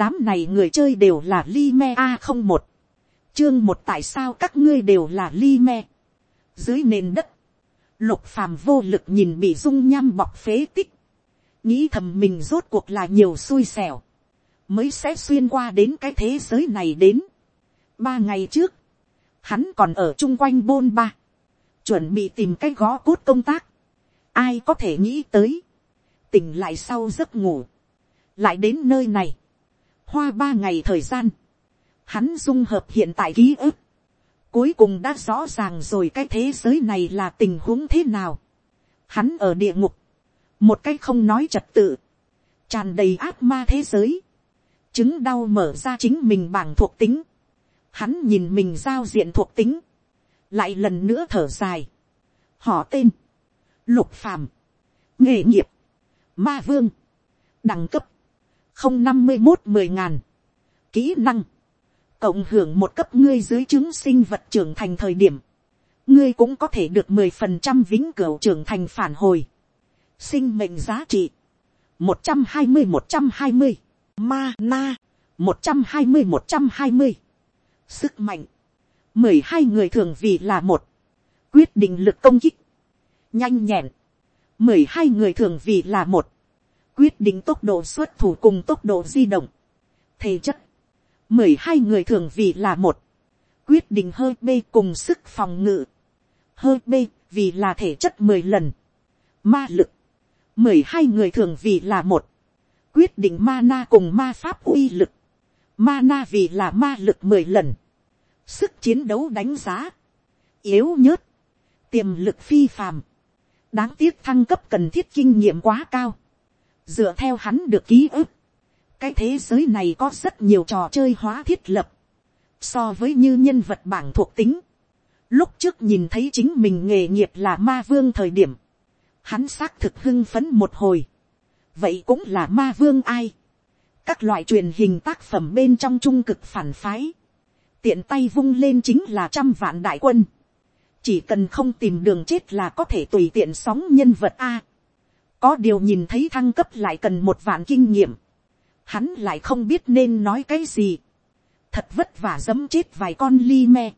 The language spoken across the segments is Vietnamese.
đám này người chơi đều là li me a không một, chương một tại sao các ngươi đều là li me, dưới nền đất, lục phàm vô lực nhìn bị dung nham bọc phế tích, nghĩ thầm mình rốt cuộc là nhiều xui xẻo, mới sẽ xuyên qua đến cái thế giới này đến. ba ngày trước, hắn còn ở chung quanh bôn ba, chuẩn bị tìm cái gõ cốt công tác, ai có thể nghĩ tới, tỉnh lại sau giấc ngủ, lại đến nơi này, hoa ba ngày thời gian, hắn dung hợp hiện tại ký ức, cuối cùng đã rõ ràng rồi cái thế giới này là tình huống thế nào. Hắn ở địa ngục, một cái không nói trật tự, tràn đầy ác ma thế giới, chứng đau mở ra chính mình bảng thuộc tính, hắn nhìn mình giao diện thuộc tính, lại lần nữa thở dài, họ tên, lục phàm, nghề nghiệp, ma vương, đẳng cấp, không năm mươi một mười ngàn, kỹ năng, cộng hưởng một cấp ngươi dưới chứng sinh vật trưởng thành thời điểm, ngươi cũng có thể được mười phần trăm vĩnh cửu trưởng thành phản hồi, sinh mệnh giá trị, một trăm hai mươi một trăm hai mươi, ma na, một trăm hai mươi một trăm hai mươi, sức mạnh, mười hai người thường vì là một, quyết định lực công kích, nhanh nhẹn, mười hai người thường vì là một, quyết định tốc độ xuất thủ cùng tốc độ di động, thể chất, mười hai người thường vì là một, quyết định hơi b cùng sức phòng ngự, hơi b vì là thể chất mười lần, ma lực, mười hai người thường vì là một, quyết định ma na cùng ma pháp uy lực, ma na vì là ma lực mười lần, sức chiến đấu đánh giá, yếu nhớt, tiềm lực phi phàm, đáng tiếc thăng cấp cần thiết kinh nghiệm quá cao, dựa theo hắn được ký ức, cái thế giới này có rất nhiều trò chơi hóa thiết lập, so với như nhân vật bảng thuộc tính, lúc trước nhìn thấy chính mình nghề nghiệp là ma vương thời điểm, hắn xác thực hưng phấn một hồi, vậy cũng là ma vương ai, các loại truyền hình tác phẩm bên trong trung cực phản phái, tiện tay vung lên chính là trăm vạn đại quân, chỉ cần không tìm đường chết là có thể tùy tiện sóng nhân vật a có điều nhìn thấy thăng cấp lại cần một vạn kinh nghiệm, hắn lại không biết nên nói cái gì, thật vất vả dấm chết vài con ly me,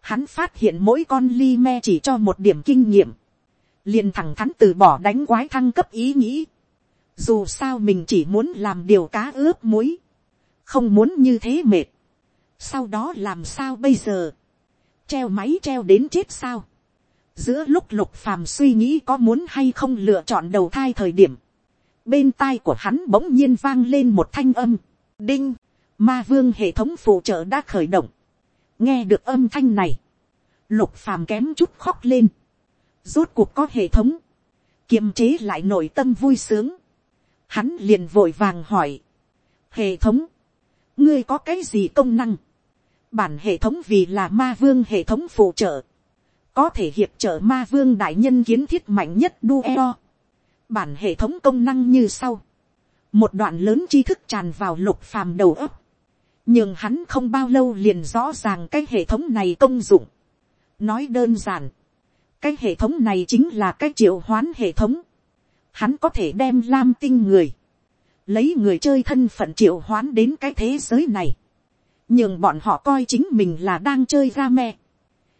hắn phát hiện mỗi con ly me chỉ cho một điểm kinh nghiệm, liền thẳng thắn từ bỏ đánh quái thăng cấp ý nghĩ, dù sao mình chỉ muốn làm điều cá ướp muối, không muốn như thế mệt, sau đó làm sao bây giờ, treo máy treo đến chết sao, giữa lúc lục phàm suy nghĩ có muốn hay không lựa chọn đầu thai thời điểm, bên tai của hắn bỗng nhiên vang lên một thanh âm, đinh, ma vương hệ thống phụ trợ đã khởi động, nghe được âm thanh này, lục phàm kém chút khóc lên, rốt cuộc có hệ thống, kiềm chế lại nội tâm vui sướng, hắn liền vội vàng hỏi, hệ thống, ngươi có cái gì công năng, bản hệ thống vì là ma vương hệ thống phụ trợ, có thể hiệp trợ ma vương đại nhân kiến thiết mạnh nhất đu eo. bản hệ thống công năng như sau, một đoạn lớn tri thức tràn vào lục phàm đầu ấp, nhưng hắn không bao lâu liền rõ ràng cái hệ thống này công dụng. nói đơn giản, cái hệ thống này chính là cái triệu hoán hệ thống, hắn có thể đem lam tinh người, lấy người chơi thân phận triệu hoán đến cái thế giới này, nhưng bọn họ coi chính mình là đang chơi ra me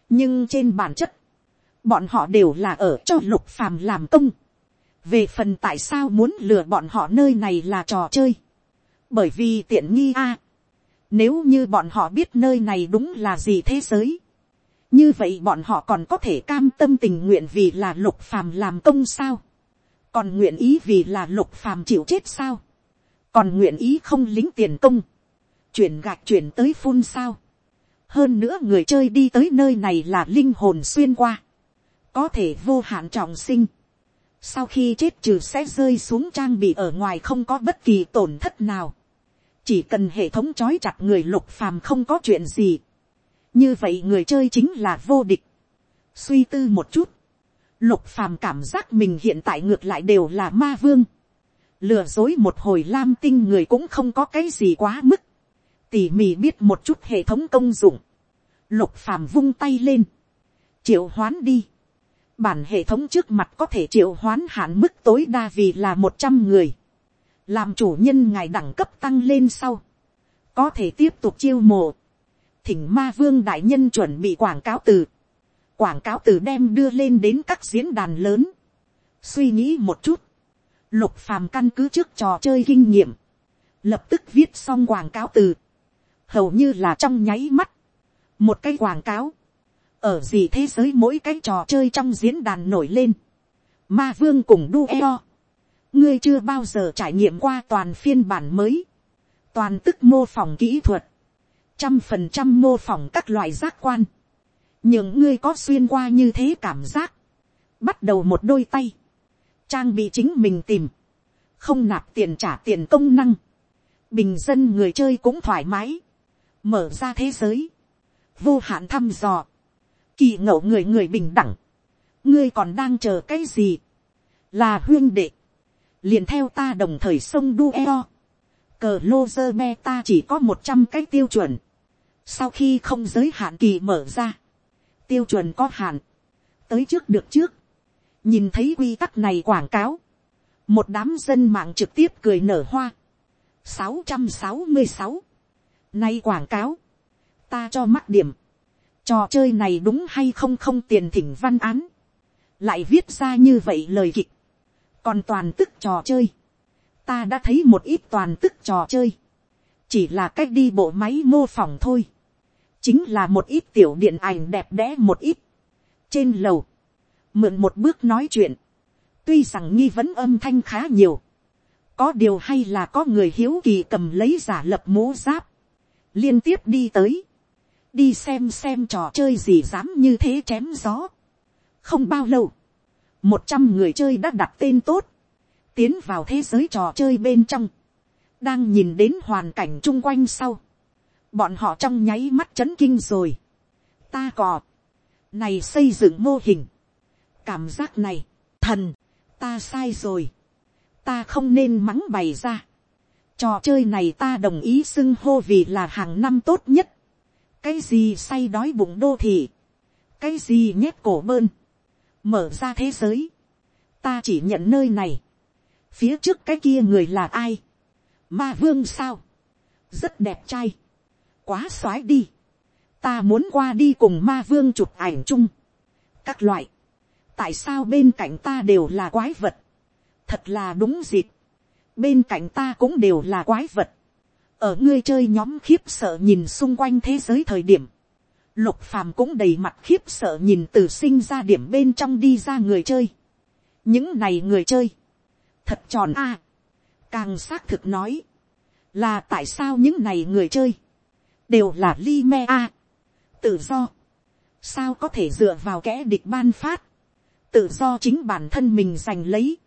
nhưng trên bản chất, bọn họ đều là ở cho lục phàm làm công. về phần tại sao muốn lừa bọn họ nơi này là trò chơi, bởi vì tiện nghi a. nếu như bọn họ biết nơi này đúng là gì thế giới, như vậy bọn họ còn có thể cam tâm tình nguyện vì là lục phàm làm công sao, còn nguyện ý vì là lục phàm chịu chết sao, còn nguyện ý không lính tiền công, chuyển gạch chuyển tới phun sao hơn nữa người chơi đi tới nơi này là linh hồn xuyên qua, có thể vô hạn trọng sinh. sau khi chết trừ sẽ rơi xuống trang bị ở ngoài không có bất kỳ tổn thất nào. chỉ cần hệ thống trói chặt người lục phàm không có chuyện gì. như vậy người chơi chính là vô địch. suy tư một chút, lục phàm cảm giác mình hiện tại ngược lại đều là ma vương. lừa dối một hồi lam tinh người cũng không có cái gì quá mức tỉ mỉ biết một chút hệ thống công dụng, lục phàm vung tay lên, triệu hoán đi, bản hệ thống trước mặt có thể triệu hoán hạn mức tối đa vì là một trăm người, làm chủ nhân ngài đẳng cấp tăng lên sau, có thể tiếp tục chiêu mộ, thỉnh ma vương đại nhân chuẩn bị quảng cáo từ, quảng cáo từ đem đưa lên đến các diễn đàn lớn, suy nghĩ một chút, lục phàm căn cứ trước trò chơi kinh nghiệm, lập tức viết xong quảng cáo từ, hầu như là trong nháy mắt, một cái quảng cáo, ở gì thế giới mỗi cái trò chơi trong diễn đàn nổi lên, ma vương cùng đu eo, ngươi chưa bao giờ trải nghiệm qua toàn phiên bản mới, toàn tức mô phỏng kỹ thuật, trăm phần trăm mô phỏng các loại giác quan, những ngươi có xuyên qua như thế cảm giác, bắt đầu một đôi tay, trang bị chính mình tìm, không nạp tiền trả tiền công năng, bình dân người chơi cũng thoải mái, mở ra thế giới, vô hạn thăm dò, kỳ ngẫu người người bình đẳng, ngươi còn đang chờ cái gì, là huyên đệ, liền theo ta đồng thời sông đu eo, cờ lô dơ me ta chỉ có một trăm cái tiêu chuẩn, sau khi không giới hạn kỳ mở ra, tiêu chuẩn có hạn, tới trước được trước, nhìn thấy quy tắc này quảng cáo, một đám dân mạng trực tiếp cười nở hoa, sáu trăm sáu mươi sáu, nay quảng cáo, ta cho mắc điểm, trò chơi này đúng hay không không tiền thỉnh văn án, lại viết ra như vậy lời kịch, còn toàn tức trò chơi, ta đã thấy một ít toàn tức trò chơi, chỉ là cách đi bộ máy mô phỏng thôi, chính là một ít tiểu điện ảnh đẹp đẽ một ít, trên lầu, mượn một bước nói chuyện, tuy rằng nghi vấn âm thanh khá nhiều, có điều hay là có người hiếu kỳ cầm lấy giả lập mũ giáp, liên tiếp đi tới, đi xem xem trò chơi gì dám như thế chém gió. không bao lâu, một trăm người chơi đã đặt tên tốt, tiến vào thế giới trò chơi bên trong, đang nhìn đến hoàn cảnh chung quanh sau, bọn họ trong nháy mắt c h ấ n kinh rồi, ta cò, này xây dựng mô hình, cảm giác này, thần, ta sai rồi, ta không nên mắng bày ra, trò chơi này ta đồng ý xưng hô vì là hàng năm tốt nhất, cái gì say đói bụng đô thị, cái gì nhét cổ bơn, mở ra thế giới, ta chỉ nhận nơi này, phía trước cái kia người là ai, ma vương sao, rất đẹp trai, quá x o á i đi, ta muốn qua đi cùng ma vương chụp ảnh chung, các loại, tại sao bên cạnh ta đều là quái vật, thật là đúng dịp, bên cạnh ta cũng đều là quái vật, ở ngươi chơi nhóm khiếp sợ nhìn xung quanh thế giới thời điểm, lục phàm cũng đầy mặt khiếp sợ nhìn từ sinh ra điểm bên trong đi ra người chơi. những này người chơi, thật tròn a. càng xác thực nói, là tại sao những này người chơi, đều là li me a. tự do, sao có thể dựa vào kẻ địch ban phát, tự do chính bản thân mình giành lấy,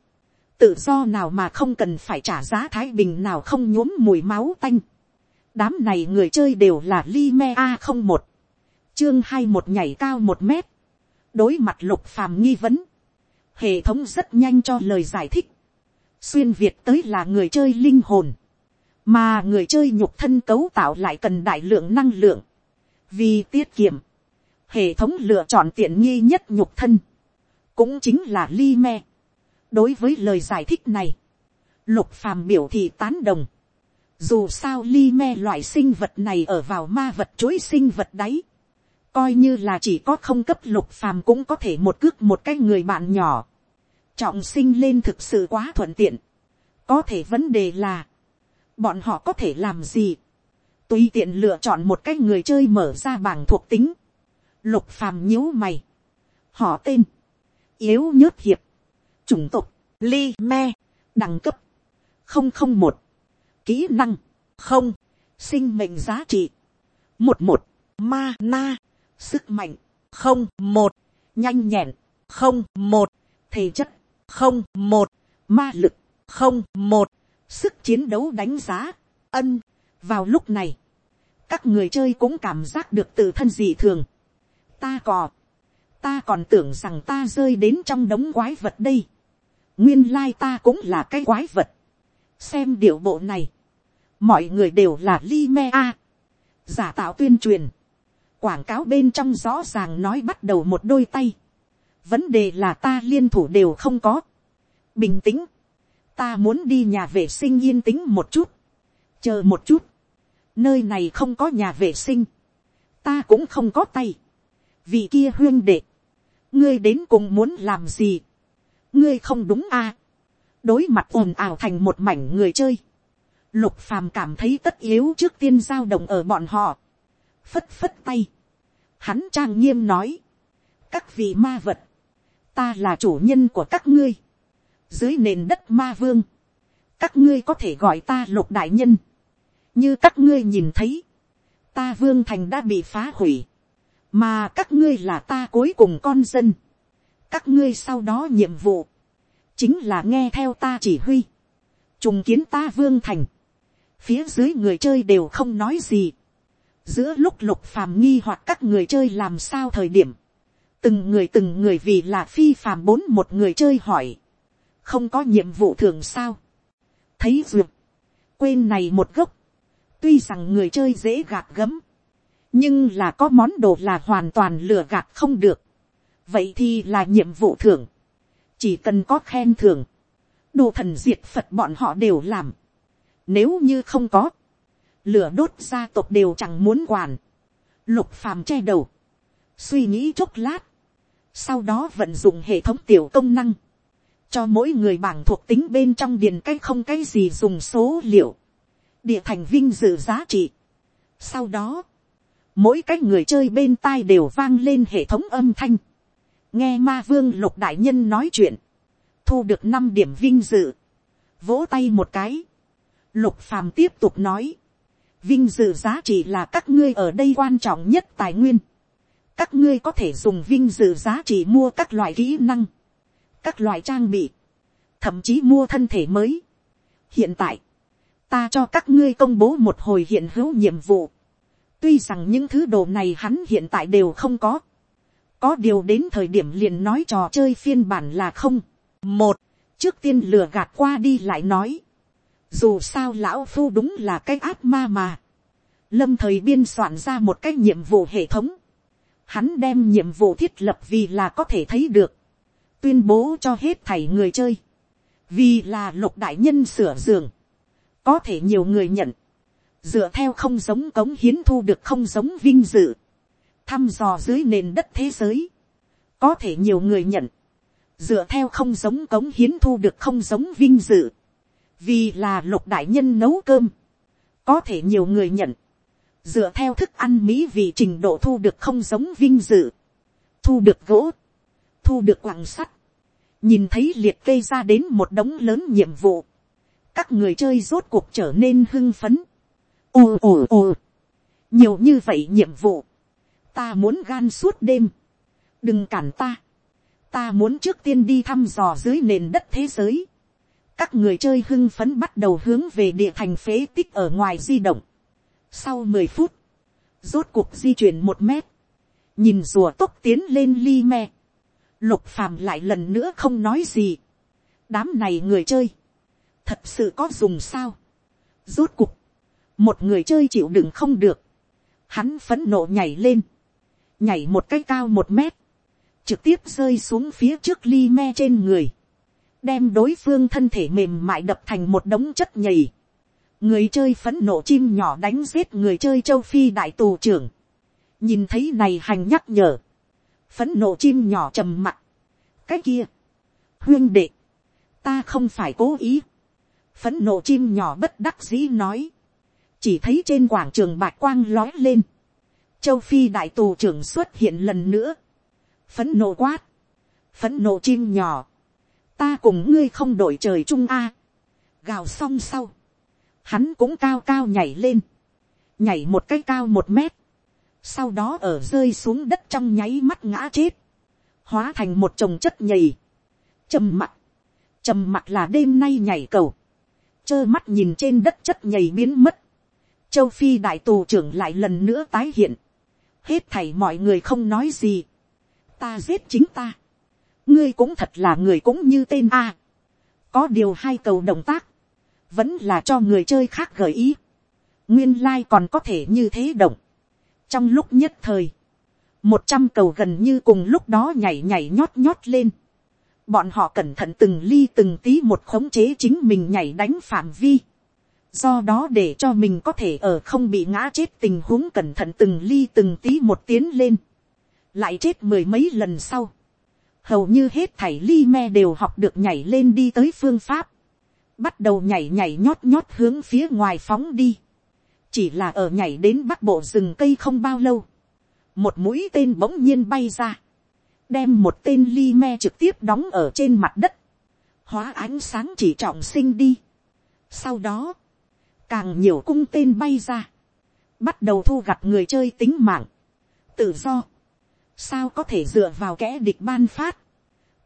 tự do nào mà không cần phải trả giá thái bình nào không nhuốm mùi máu tanh. đám này người chơi đều là li me a không một, chương hai một nhảy cao một mét, đối mặt lục phàm nghi vấn, hệ thống rất nhanh cho lời giải thích, xuyên việt tới là người chơi linh hồn, mà người chơi nhục thân cấu tạo lại cần đại lượng năng lượng, vì tiết kiệm, hệ thống lựa chọn tiện nghi nhất nhục thân, cũng chính là li me đối với lời giải thích này, lục phàm biểu thị tán đồng, dù sao li me loại sinh vật này ở vào ma vật chuỗi sinh vật đấy, coi như là chỉ có không cấp lục phàm cũng có thể một cước một cái người bạn nhỏ, trọng sinh lên thực sự quá thuận tiện. có thể vấn đề là, bọn họ có thể làm gì, tùy tiện lựa chọn một cái người chơi mở ra bảng thuộc tính, lục phàm nhíu mày, họ tên, yếu nhớt hiệp, chủng tộc, li me, đẳng cấp, không không một, kỹ năng, không, sinh mệnh giá trị, một một, ma na, sức mạnh, không một, nhanh nhẹn, không một, thể chất, không một, ma lực, không một, sức chiến đấu đánh giá, ân, vào lúc này, các người chơi cũng cảm giác được tự thân dị thường. Ta cò, ta còn tưởng rằng ta rơi đến trong đống quái vật đây nguyên lai ta cũng là cái quái vật. xem điệu bộ này, mọi người đều là li me a. giả tạo tuyên truyền, quảng cáo bên trong rõ ràng nói bắt đầu một đôi tay. Vấn đề là ta liên thủ đều không có. bình tĩnh, ta muốn đi nhà vệ sinh yên tĩnh một chút, chờ một chút, nơi này không có nhà vệ sinh, ta cũng không có tay, vì kia huyên đệ, ngươi đến cùng muốn làm gì, ngươi không đúng à, đối mặt ồn ào thành một mảnh người chơi, lục phàm cảm thấy tất yếu trước tiên giao động ở bọn họ, phất phất tay, hắn trang nghiêm nói, các vị ma vật, ta là chủ nhân của các ngươi, dưới nền đất ma vương, các ngươi có thể gọi ta lục đại nhân, như các ngươi nhìn thấy, ta vương thành đã bị phá hủy, mà các ngươi là ta cuối cùng con dân, các ngươi sau đó nhiệm vụ, chính là nghe theo ta chỉ huy, trùng kiến ta vương thành, phía dưới người chơi đều không nói gì, giữa lúc lục phàm nghi hoặc các người chơi làm sao thời điểm, từng người từng người vì là phi phàm bốn một người chơi hỏi, không có nhiệm vụ thường sao, thấy duyệt, quên này một gốc, tuy rằng người chơi dễ gạt gấm, nhưng là có món đồ là hoàn toàn lừa gạt không được, vậy thì là nhiệm vụ thưởng, chỉ cần có khen thưởng, đồ thần diệt phật bọn họ đều làm, nếu như không có, lửa đốt gia tộc đều chẳng muốn quản, lục phàm che đầu, suy nghĩ chốc lát, sau đó vận dụng hệ thống tiểu công năng, cho mỗi người bảng thuộc tính bên trong điền cái không cái gì dùng số liệu, địa thành vinh dự giá trị. Sau đó, mỗi cái người chơi bên tai đều vang lên hệ thống âm thanh, nghe ma vương lục đại nhân nói chuyện, thu được năm điểm vinh dự, vỗ tay một cái, lục phàm tiếp tục nói, vinh dự giá trị là các ngươi ở đây quan trọng nhất tài nguyên, các ngươi có thể dùng vinh dự giá trị mua các loại kỹ năng, các loại trang bị, thậm chí mua thân thể mới. hiện tại, ta cho các ngươi công bố một hồi hiện hữu nhiệm vụ. tuy rằng những thứ đồ này hắn hiện tại đều không có có điều đến thời điểm liền nói trò chơi phiên bản là không. một, trước tiên lừa gạt qua đi lại nói. dù sao lão phu đúng là cái ác ma mà. lâm thời biên soạn ra một cái nhiệm vụ hệ thống hắn đem nhiệm vụ thiết lập vì là có thể thấy được, tuyên bố cho hết thảy người chơi, vì là lục đại nhân sửa giường, có thể nhiều người nhận, dựa theo không giống cống hiến thu được không giống vinh dự, thăm dò dưới nền đất thế giới, có thể nhiều người nhận, dựa theo không giống cống hiến thu được không giống vinh dự, vì là lục đại nhân nấu cơm, có thể nhiều người nhận, dựa theo thức ăn mỹ vị trình độ thu được không giống vinh dự, thu được gỗ, thu được quặng sắt, nhìn thấy liệt kê ra đến một đống lớn nhiệm vụ, các người chơi rốt cuộc trở nên hưng phấn, ồ ồ ồ, nhiều như vậy nhiệm vụ, ta muốn gan suốt đêm, đừng cản ta, ta muốn trước tiên đi thăm dò dưới nền đất thế giới, các người chơi hưng phấn bắt đầu hướng về địa thành phế tích ở ngoài di động, sau mười phút, rốt cuộc di chuyển một mét, nhìn rùa tốc tiến lên li me, lục phàm lại lần nữa không nói gì. đám này người chơi, thật sự có dùng sao. rốt cuộc, một người chơi chịu đựng không được, hắn phấn nộ nhảy lên, nhảy một cái cao một mét, trực tiếp rơi xuống phía trước ly me trên người, đem đối phương thân thể mềm mại đập thành một đống chất nhầy. Người chơi phấn nộ chim nhỏ đánh giết người chơi châu phi đại tù trưởng, nhìn thấy này hành nhắc nhở, phấn nộ chim nhỏ trầm mặt, cái kia, huyên đệ, ta không phải cố ý, phấn nộ chim nhỏ bất đắc dĩ nói, chỉ thấy trên quảng trường bạc quang lói lên, châu phi đại tù trưởng xuất hiện lần nữa, phấn nộ quát, phấn nộ chim nhỏ, ta cùng ngươi không đổi trời chung a, gào xong sau, hắn cũng cao cao nhảy lên, nhảy một cái cao một mét, sau đó ở rơi xuống đất trong nháy mắt ngã chết, hóa thành một chồng chất nhầy, trầm mặt, trầm mặt là đêm nay nhảy cầu, trơ mắt nhìn trên đất chất nhầy biến mất, châu phi đại tù trưởng lại lần nữa tái hiện, hết thảy mọi người không nói gì, ta giết chính ta, ngươi cũng thật là người cũng như tên a, có điều hai cầu động tác, vẫn là cho người chơi khác gợi ý. nguyên lai、like、còn có thể như thế động. trong lúc nhất thời, một trăm cầu gần như cùng lúc đó nhảy nhảy nhót nhót lên. bọn họ cẩn thận từng ly từng tí một khống chế chính mình nhảy đánh phạm vi do đó để cho mình có thể ở không bị ngã chết tình huống cẩn thận từng ly từng tí một tiến lên, lại chết mười mấy lần sau, hầu như hết thảy ly me đều học được nhảy lên đi tới phương pháp, bắt đầu nhảy nhảy nhót nhót hướng phía ngoài phóng đi, chỉ là ở nhảy đến bắc bộ rừng cây không bao lâu, một mũi tên bỗng nhiên bay ra, đem một tên ly me trực tiếp đóng ở trên mặt đất, hóa ánh sáng chỉ trọng sinh đi. Sau đó, càng nhiều cung tên bay ra, bắt đầu thu gặt người chơi tính mạng, tự do, sao có thể dựa vào kẻ địch ban phát,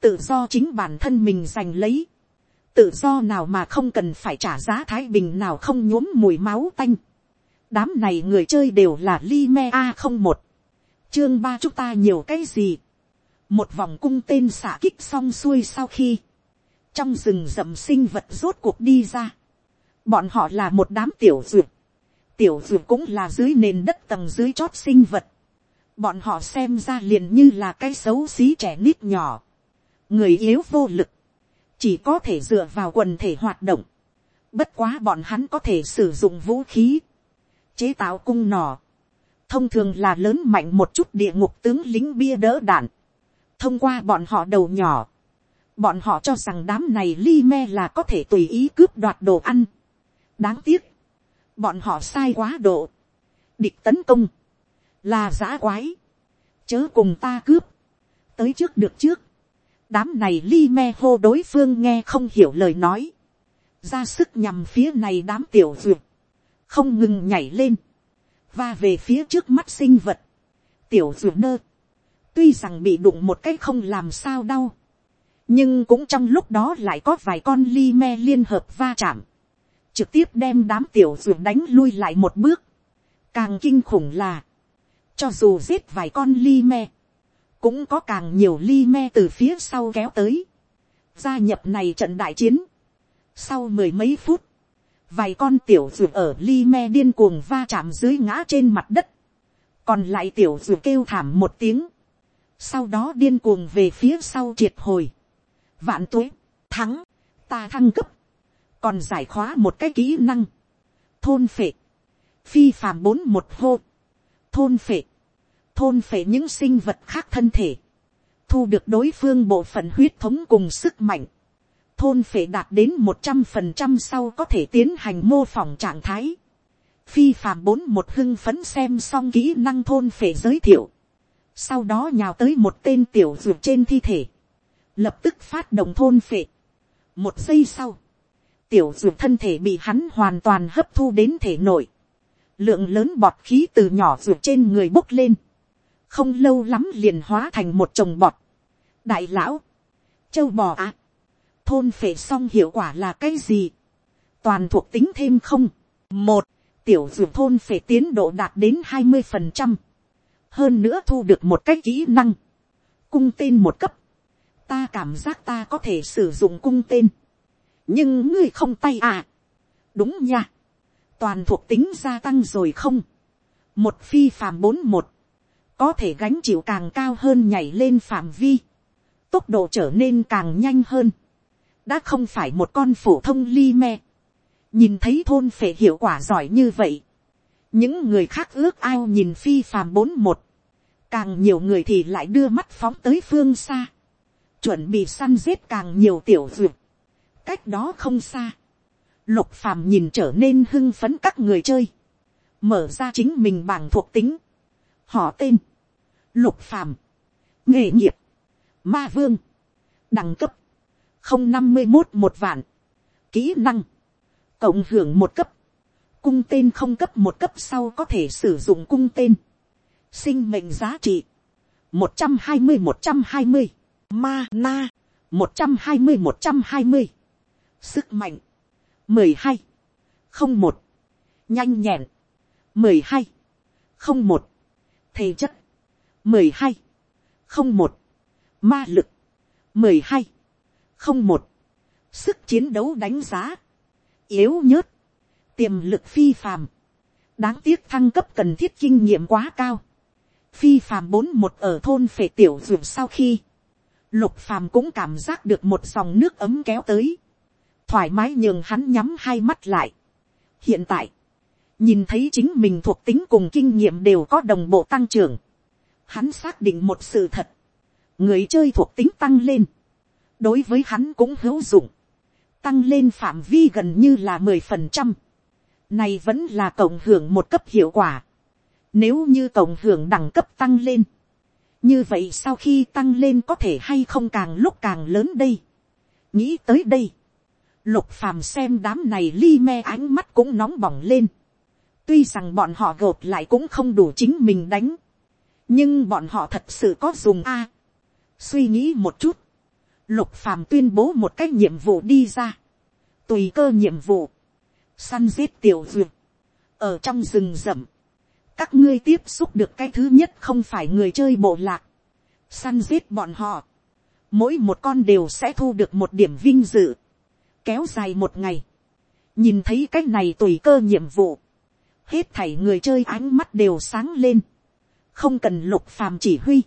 tự do chính bản thân mình giành lấy, tự do nào mà không cần phải trả giá thái bình nào không nhuốm mùi máu tanh, đám này người chơi đều là li me a không một, chương ba chúng ta nhiều cái gì, một vòng cung tên xả kích xong xuôi sau khi, trong rừng rậm sinh vật rốt cuộc đi ra, bọn họ là một đám tiểu dược. tiểu dược cũng là dưới nền đất tầng dưới chót sinh vật, bọn họ xem ra liền như là cái xấu xí trẻ nít nhỏ, người yếu vô lực, chỉ có thể dựa vào quần thể hoạt động, bất quá bọn hắn có thể sử dụng vũ khí, chế tạo cung nỏ, thông thường là lớn mạnh một chút địa ngục tướng lính bia đỡ đạn, thông qua bọn họ đầu nhỏ, bọn họ cho rằng đám này li me là có thể tùy ý cướp đoạt đồ ăn đáng tiếc, bọn họ sai quá độ, địch tấn công, là giã quái, chớ cùng ta cướp, tới trước được trước, đám này li me hô đối phương nghe không hiểu lời nói, ra sức nhằm phía này đám tiểu duyệt, không ngừng nhảy lên, và về phía trước mắt sinh vật, tiểu duyệt nơ, tuy rằng bị đụng một cái không làm sao đau, nhưng cũng trong lúc đó lại có vài con li me liên hợp va chạm, trực tiếp đem đám tiểu ruột đánh lui lại một bước. Càng kinh khủng là, cho dù giết vài con li me, cũng có càng nhiều li me từ phía sau kéo tới, gia nhập này trận đại chiến. Sau mười mấy phút, vài con tiểu ruột ở li me điên cuồng va chạm dưới ngã trên mặt đất, còn lại tiểu ruột kêu thảm một tiếng, sau đó điên cuồng về phía sau triệt hồi, vạn tuế, thắng, ta thăng cấp, còn giải khóa một cái kỹ năng, thôn phệ, phi phàm bốn một hô, thôn phệ, thôn phệ những sinh vật khác thân thể, thu được đối phương bộ phận huyết thống cùng sức mạnh, thôn phệ đạt đến một trăm phần trăm sau có thể tiến hành mô phỏng trạng thái, phi phàm bốn một hưng phấn xem xong kỹ năng thôn phệ giới thiệu, sau đó nhào tới một tên tiểu ruột trên thi thể, lập tức phát động thôn phệ. một giây sau, tiểu dược thân thể bị hắn hoàn toàn hấp thu đến thể nội, lượng lớn bọt khí từ nhỏ dược trên người bốc lên, không lâu lắm liền hóa thành một chồng bọt. đại lão, châu bò ạ, à, thôn phệ xong hiệu quả là cái gì, toàn thuộc tính thêm không, một, tiểu dược thôn phệ tiến độ đạt đến hai mươi phần trăm, hơn nữa thu được một cái kỹ năng, cung tên một cấp, ta cảm giác ta có thể sử dụng cung tên, nhưng ngươi không tay à, đúng nha, toàn thuộc tính gia tăng rồi không, một phi phàm bốn một, có thể gánh chịu càng cao hơn nhảy lên phạm vi, tốc độ trở nên càng nhanh hơn, đã không phải một con phổ thông li me, nhìn thấy thôn phệ hiệu quả giỏi như vậy, những người khác ước ao nhìn phi phàm bốn một, càng nhiều người thì lại đưa mắt phóng tới phương xa, chuẩn bị săn giết càng nhiều tiểu duyệt, cách đó không xa, lục phàm nhìn trở nên hưng phấn các người chơi, mở ra chính mình bảng thuộc tính, họ tên, lục phàm, nghề nghiệp, ma vương, đẳng cấp, không năm mươi một một vạn, kỹ năng, cộng hưởng một cấp, cung tên không cấp một cấp sau có thể sử dụng cung tên, sinh mệnh giá trị, một trăm hai mươi một trăm hai mươi, ma na, một trăm hai mươi một trăm hai mươi, sức mạnh, mười hai, không một, nhanh nhẹn, mười hai, không một, thể chất, mười hai, không một, ma lực, mười hai, không một, sức chiến đấu đánh giá, yếu nhớt, tiềm lực phi phàm, đáng tiếc thăng cấp cần thiết kinh nghiệm quá cao, phi phàm bốn một ở thôn phệ tiểu ruột sau khi, lục phàm cũng cảm giác được một dòng nước ấm kéo tới, thoải mái nhường hắn nhắm hai mắt lại, hiện tại, nhìn thấy chính mình thuộc tính cùng kinh nghiệm đều có đồng bộ tăng trưởng, hắn xác định một sự thật, người chơi thuộc tính tăng lên, đối với hắn cũng hữu dụng, tăng lên phạm vi gần như là mười phần trăm, này vẫn là cộng hưởng một cấp hiệu quả, nếu như cộng hưởng đẳng cấp tăng lên, như vậy sau khi tăng lên có thể hay không càng lúc càng lớn đây. nghĩ tới đây, lục phàm xem đám này li me ánh mắt cũng nóng bỏng lên. tuy rằng bọn họ gộp lại cũng không đủ chính mình đánh, nhưng bọn họ thật sự có dùng a. suy nghĩ một chút, lục phàm tuyên bố một cái nhiệm vụ đi ra, tùy cơ nhiệm vụ, săn giết tiểu duyệt, ở trong rừng rậm, các ngươi tiếp xúc được cái thứ nhất không phải người chơi bộ lạc, săn giết bọn họ, mỗi một con đều sẽ thu được một điểm vinh dự, kéo dài một ngày, nhìn thấy cái này tùy cơ nhiệm vụ, hết thảy người chơi ánh mắt đều sáng lên, không cần lục phàm chỉ huy,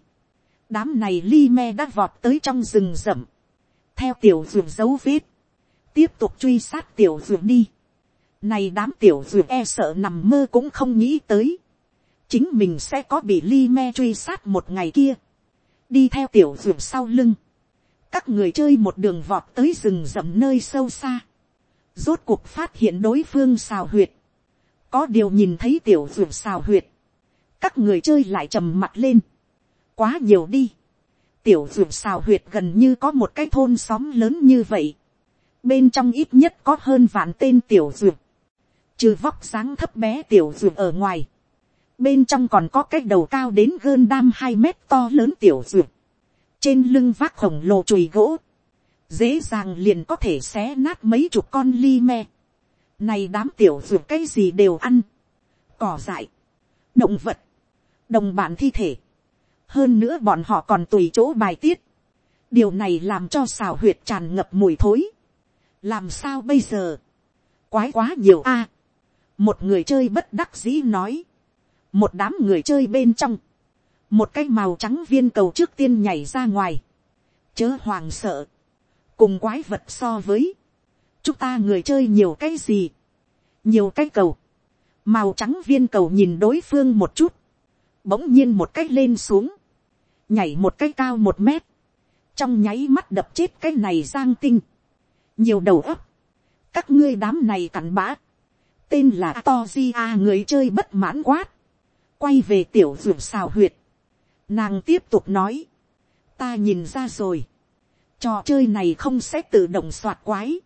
đám này li me đã vọt tới trong rừng rậm, theo tiểu dược dấu vết, tiếp tục truy sát tiểu dược đi, này đám tiểu dược e sợ nằm mơ cũng không nghĩ tới, chính mình sẽ có bị li me truy sát một ngày kia, đi theo tiểu dược sau lưng, các người chơi một đường vọt tới rừng rậm nơi sâu xa, rốt cuộc phát hiện đối phương xào huyệt, có điều nhìn thấy tiểu dược xào huyệt, các người chơi lại trầm mặt lên, quá nhiều đi, tiểu dược xào huyệt gần như có một cái thôn xóm lớn như vậy, bên trong ít nhất có hơn vạn tên tiểu dược, trừ vóc dáng thấp bé tiểu dược ở ngoài, bên trong còn có cái đầu cao đến gơn đam hai mét to lớn tiểu duyệt, trên lưng vác khổng lồ chùi gỗ, dễ dàng liền có thể xé nát mấy chục con ly me. Này đám tiểu ruột cái gì đều ăn, cỏ dại, động vật, đồng bản thi thể. hơn nữa bọn họ còn tùy chỗ bài tiết. điều này làm cho xào huyệt tràn ngập mùi thối. làm sao bây giờ, quái quá nhiều a. một người chơi bất đắc dĩ nói, một đám người chơi bên trong, một cái màu trắng viên cầu trước tiên nhảy ra ngoài, chớ hoàng sợ, cùng quái vật so với, chúng ta người chơi nhiều cái gì, nhiều cái cầu, màu trắng viên cầu nhìn đối phương một chút, bỗng nhiên một cái lên xuống, nhảy một cái cao một mét, trong nháy mắt đập chết cái này giang tinh, nhiều đầu ấp, các ngươi đám này cặn bã, tên là to di a người chơi bất mãn quát, quay về tiểu ruột xào huyệt, nàng tiếp tục nói, ta nhìn ra rồi, trò chơi này không sẽ tự động soạt quái,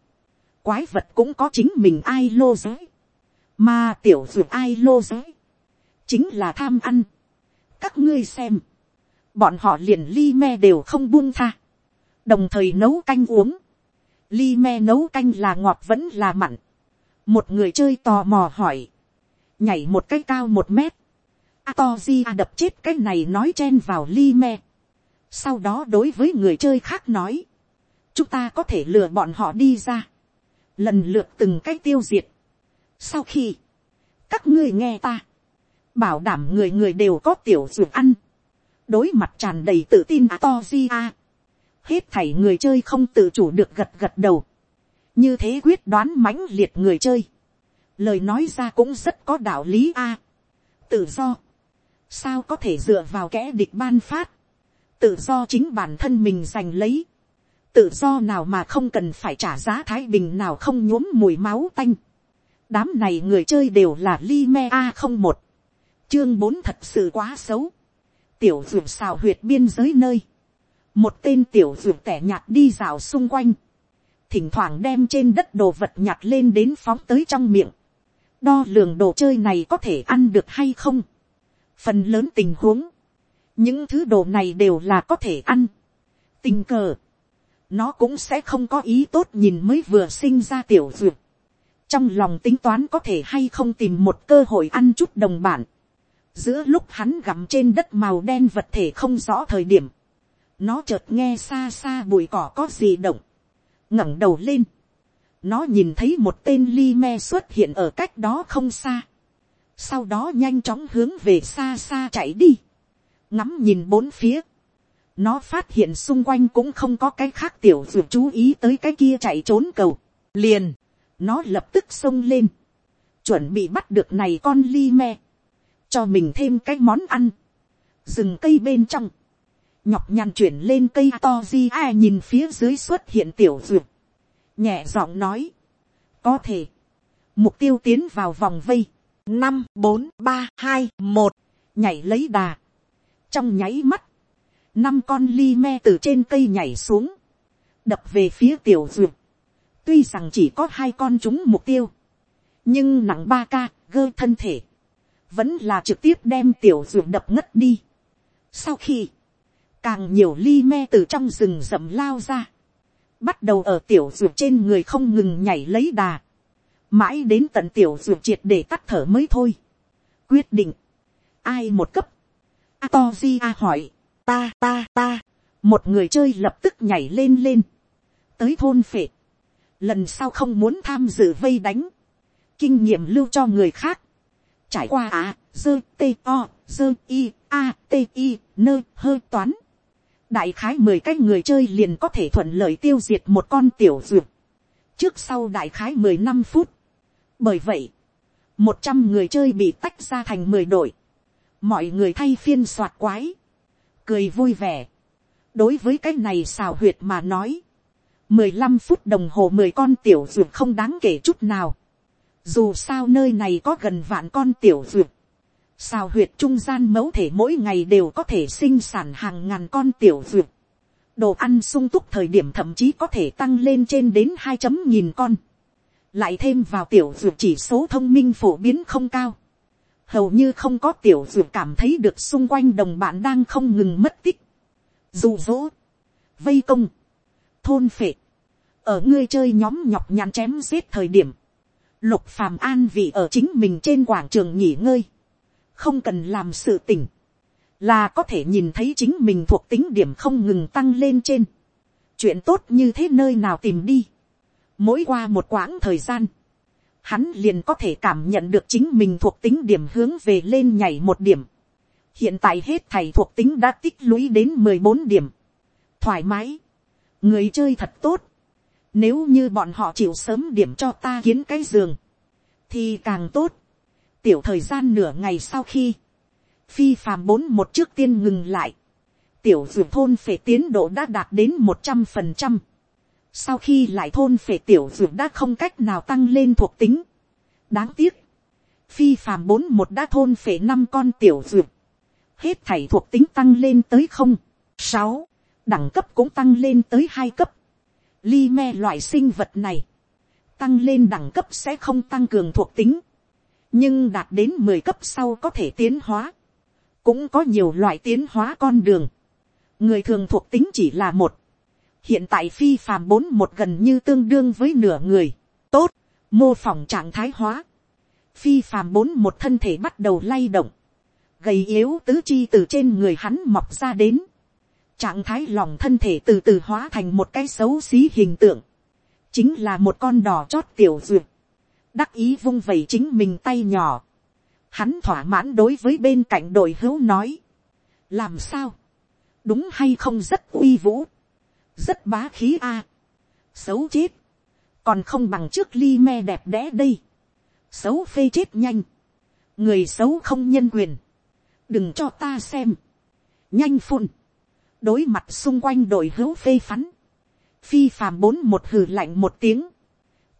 quái vật cũng có chính mình ai lô giới, mà tiểu ruột ai lô giới, chính là tham ăn, các ngươi xem, bọn họ liền ly me đều không buông tha, đồng thời nấu canh uống, ly me nấu canh là ngọt vẫn là mặn, một người chơi tò mò hỏi, nhảy một cái cao một mét, Atoji đập chết cái này nói chen vào Li me. Sau đó đối với người chơi khác nói. Chúng ta có thể lừa bọn họ đi ra. Lần lượt từng cái tiêu diệt. Sau khi. Các ngươi nghe ta. Bảo đảm người người đều có tiểu ruột ăn. Đối mặt tràn đầy tự tin Atoji Hết thảy người chơi không tự chủ được gật gật đầu. Như thế quyết đoán mãnh liệt người chơi. Lời nói ra cũng rất có đạo lý a. Tự do sao có thể dựa vào kẻ địch ban phát, tự do chính bản thân mình giành lấy, tự do nào mà không cần phải trả giá thái bình nào không nhuốm mùi máu tanh. đám này người chơi đều là li me a không một, chương bốn thật sự quá xấu, tiểu ruột xào huyệt biên giới nơi, một tên tiểu ruột tẻ nhạt đi rào xung quanh, thỉnh thoảng đem trên đất đồ vật nhặt lên đến phóng tới trong miệng, đo lường đồ chơi này có thể ăn được hay không, phần lớn tình huống, những thứ đồ này đều là có thể ăn. tình cờ, nó cũng sẽ không có ý tốt nhìn mới vừa sinh ra tiểu duyệt. trong lòng tính toán có thể hay không tìm một cơ hội ăn chút đồng bản. giữa lúc hắn gặm trên đất màu đen vật thể không rõ thời điểm, nó chợt nghe xa xa bụi cỏ có gì động, ngẩng đầu lên, nó nhìn thấy một tên ly me xuất hiện ở cách đó không xa sau đó nhanh chóng hướng về xa xa chạy đi, ngắm nhìn bốn phía, nó phát hiện xung quanh cũng không có cái khác tiểu dược chú ý tới cái kia chạy trốn cầu, liền, nó lập tức xông lên, chuẩn bị bắt được này con ly me, cho mình thêm cái món ăn, rừng cây bên trong, nhọc nhằn chuyển lên cây to di a nhìn phía dưới xuất hiện tiểu duyệt, nhẹ giọng nói, có thể, mục tiêu tiến vào vòng vây, năm bốn ba hai một. Nhảy lấy đà, trong nháy mắt, năm con ly me từ trên cây nhảy xuống, đập về phía tiểu duyệt, tuy rằng chỉ có hai con chúng mục tiêu, nhưng nặng ba ca gơ thân thể, vẫn là trực tiếp đem tiểu duyệt đập ngất đi. Sau khi, càng nhiều ly me từ trong rừng rậm lao ra, bắt đầu ở tiểu duyệt trên người không ngừng nhảy lấy đà, mãi đến tận tiểu duyệt triệt để tắt thở mới thôi. quyết định, ai một cấp, a to di a hỏi, ta ta ta, một người chơi lập tức nhảy lên lên, tới thôn phệ, lần sau không muốn tham dự vây đánh, kinh nghiệm lưu cho người khác, trải qua a dơ t o, dơ i, a, t i, nơ hơi toán. đại khái mười cái người chơi liền có thể thuận lợi tiêu diệt một con tiểu duyệt. trước sau đại khái mười năm phút bởi vậy, một trăm người chơi bị tách ra thành mười đội. mọi người thay phiên soạt quái. cười vui vẻ. đối với cái này xào huyệt mà nói. mười lăm phút đồng hồ mười con tiểu duyệt không đáng kể chút nào dù sao nơi này có gần vạn con tiểu duyệt. xào huyệt trung gian mẫu thể mỗi ngày đều có thể sinh sản hàng ngàn con tiểu duyệt. Đồ ăn sung túc thời điểm thậm chí có thể tăng lên trên đến hai chấm nghìn con. Lại thêm vào tiểu dược chỉ số thông minh phổ biến không cao. Hầu như không có tiểu dược cảm thấy được xung quanh đồng bạn đang không ngừng mất tích. Dù dỗ, vây công, thôn phệ. Ở ngươi chơi nhóm nhọc nhằn chém giết thời điểm Lục phàm an vị ở chính mình trên quảng trường nghỉ ngơi. Không cần làm sự tỉnh. Là có thể nhìn thấy chính mình thuộc tính điểm không ngừng tăng lên trên. Chuyện tốt như thế nơi nào tìm đi. Mỗi qua một quãng thời gian. Hắn liền có thể cảm nhận được chính mình thuộc tính điểm hướng về lên nhảy một điểm. Hiện tại hết thầy thuộc tính đã tích lũy đến mười bốn điểm. Thoải mái. Người chơi thật tốt nếu như bọn họ chịu sớm điểm cho ta kiến cái giường. Thì càng tốt. Tiểu thời gian nửa ngày sau khi. Phi phàm bốn một trước tiên ngừng lại. Tiểu dược thôn phệ tiến độ đã đạt đến một trăm phần trăm. Sau khi lại thôn phệ tiểu dược đã không cách nào tăng lên thuộc tính. Đáng tiếc. Phi phàm bốn một đã thôn phệ năm con tiểu dược. Hết thảy thuộc tính tăng lên tới không. Sáu. Đẳng cấp cũng tăng lên tới hai cấp Ly me loại sinh vật này. Tăng lên đẳng cấp sẽ không tăng cường thuộc tính. Nhưng đạt đến mười cấp sau có thể tiến hóa. Cũng có nhiều loại tiến hóa con đường. Người thường thuộc tính chỉ là một. Hiện tại phi phàm bốn một gần như tương đương với nửa người. Tốt, mô phỏng trạng thái hóa. Phi phàm bốn một thân thể bắt đầu lay động. Gầy yếu tứ chi từ trên người hắn mọc ra đến. Trạng thái lòng thân thể từ từ hóa thành một cái xấu xí hình tượng, chính là một con đỏ chót tiểu duyệt, đắc ý vung vẩy chính mình tay nhỏ, hắn thỏa mãn đối với bên cạnh đội hữu nói, làm sao, đúng hay không rất uy vũ, rất bá khí a, xấu chết, còn không bằng trước ly me đẹp đẽ đây, xấu phê chết nhanh, người xấu không nhân quyền, đừng cho ta xem, nhanh phun, đối mặt xung quanh đội hữu phê phắn, phi phàm bốn một hừ lạnh một tiếng,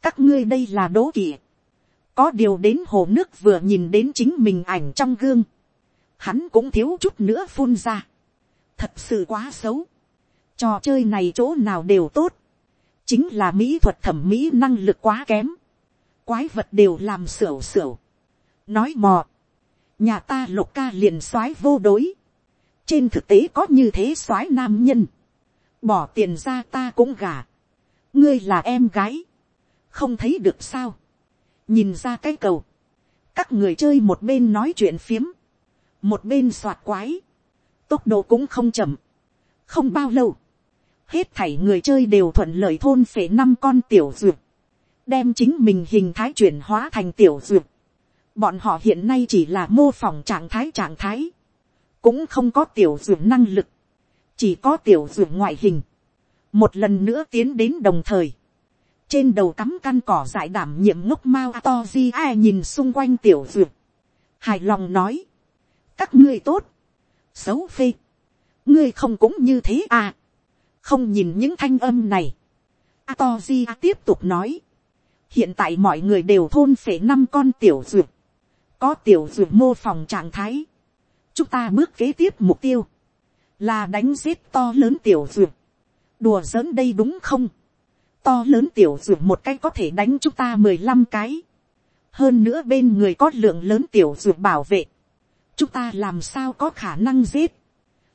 các ngươi đây là đố kỵ, có điều đến hồ nước vừa nhìn đến chính mình ảnh trong gương, hắn cũng thiếu chút nữa phun ra, thật sự quá xấu, trò chơi này chỗ nào đều tốt, chính là mỹ thuật thẩm mỹ năng lực quá kém, quái vật đều làm sửu sửu, nói mò, nhà ta lục ca liền soái vô đối, trên thực tế có như thế soái nam nhân, bỏ tiền ra ta cũng gả, ngươi là em gái, không thấy được sao, nhìn ra cái cầu, các người chơi một bên nói chuyện phiếm, một bên soạt quái, tốc độ cũng không chậm, không bao lâu, hết thảy người chơi đều thuận lợi thôn phệ năm con tiểu dược, đem chính mình hình thái chuyển hóa thành tiểu dược. Bọn họ hiện nay chỉ là mô phỏng trạng thái trạng thái, cũng không có tiểu dược năng lực, chỉ có tiểu dược ngoại hình, một lần nữa tiến đến đồng thời, trên đầu cắm căn cỏ dại đảm nhiệm ngốc mao to di ai nhìn xung quanh tiểu dược, hài lòng nói, các ngươi tốt, xấu phê, ngươi không cũng như thế à, không nhìn những thanh âm này, a to di tiếp tục nói, hiện tại mọi người đều thôn phể năm con tiểu duyệt, có tiểu duyệt mô phỏng trạng thái, chúng ta bước kế tiếp mục tiêu, là đánh giết to lớn tiểu duyệt, đùa giỡn đây đúng không, to lớn tiểu duyệt một cái có thể đánh chúng ta mười lăm cái, hơn nữa bên người có lượng lớn tiểu duyệt bảo vệ, chúng ta làm sao có khả năng giết,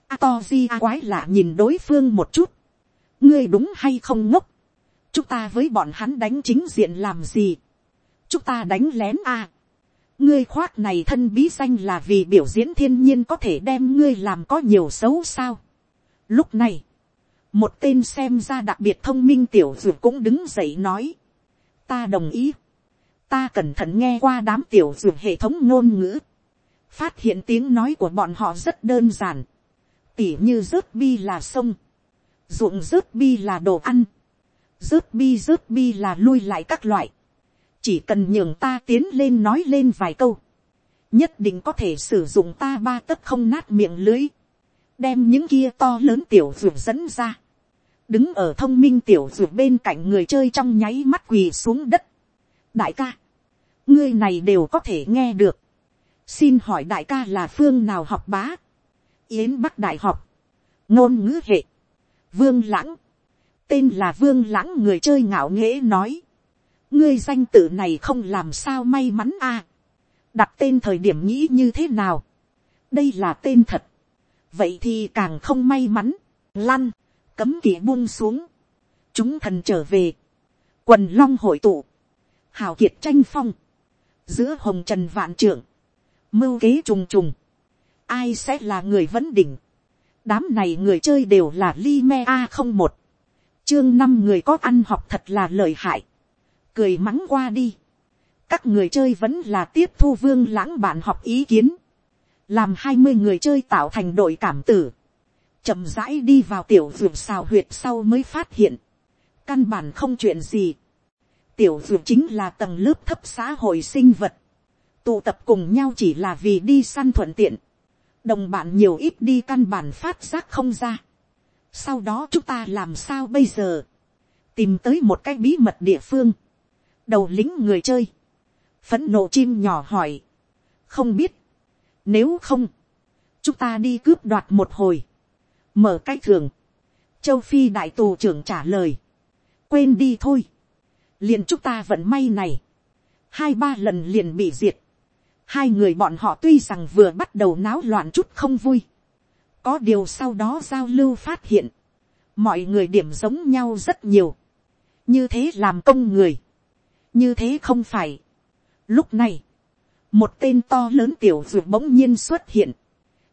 a to di quái lạ nhìn đối phương một chút, ngươi đúng hay không ngốc, chúng ta với bọn hắn đánh chính diện làm gì, chúng ta đánh lén à. ngươi khoác này thân bí danh là vì biểu diễn thiên nhiên có thể đem ngươi làm có nhiều xấu sao. lúc này, một tên xem ra đặc biệt thông minh tiểu dược cũng đứng dậy nói, ta đồng ý, ta cẩn thận nghe qua đám tiểu dược hệ thống ngôn ngữ, phát hiện tiếng nói của bọn họ rất đơn giản, tỉ như rớt bi là sông, ruộng rớt bi là đồ ăn, rớt bi rớt bi là lui lại các loại, chỉ cần nhường ta tiến lên nói lên vài câu, nhất định có thể sử dụng ta ba tấc không nát miệng lưới, đem những kia to lớn tiểu ruột dẫn ra, đứng ở thông minh tiểu ruột bên cạnh người chơi trong nháy mắt quỳ xuống đất. đại ca, ngươi này đều có thể nghe được, xin hỏi đại ca là phương nào học bá, yến bắc đại học, ngôn ngữ hệ, vương lãng, tên là vương lãng người chơi ngạo nghễ nói, ngươi danh tự này không làm sao may mắn a, đặt tên thời điểm nghĩ như thế nào, đây là tên thật, vậy thì càng không may mắn, lăn, cấm kỵ buông xuống, chúng thần trở về, quần long hội tụ, hào kiệt tranh phong, giữa hồng trần vạn trưởng, mưu kế trùng trùng, ai sẽ là người vấn đỉnh, đám này người chơi đều là li me a không một, chương năm người có ăn học thật là lợi hại, cười mắng qua đi, các người chơi vẫn là tiếp thu vương lãng bạn học ý kiến, làm hai mươi người chơi tạo thành đội cảm tử, chậm rãi đi vào tiểu ruột xào huyệt sau mới phát hiện, căn bản không chuyện gì, tiểu ruột chính là tầng lớp thấp xã hội sinh vật, tụ tập cùng nhau chỉ là vì đi săn thuận tiện, đồng bạn nhiều ít đi căn bản phát giác không ra, sau đó chúng ta làm sao bây giờ, tìm tới một cái bí mật địa phương, đầu lính người chơi, phấn nộ chim nhỏ hỏi, không biết, nếu không, chúng ta đi cướp đoạt một hồi, mở cái thường, châu phi đại tù trưởng trả lời, quên đi thôi, liền chúng ta vận may này, hai ba lần liền bị diệt, hai người bọn họ tuy rằng vừa bắt đầu náo loạn chút không vui, có điều sau đó giao lưu phát hiện, mọi người điểm giống nhau rất nhiều, như thế làm công người, như thế không phải. Lúc này, một tên to lớn tiểu ruột bỗng nhiên xuất hiện,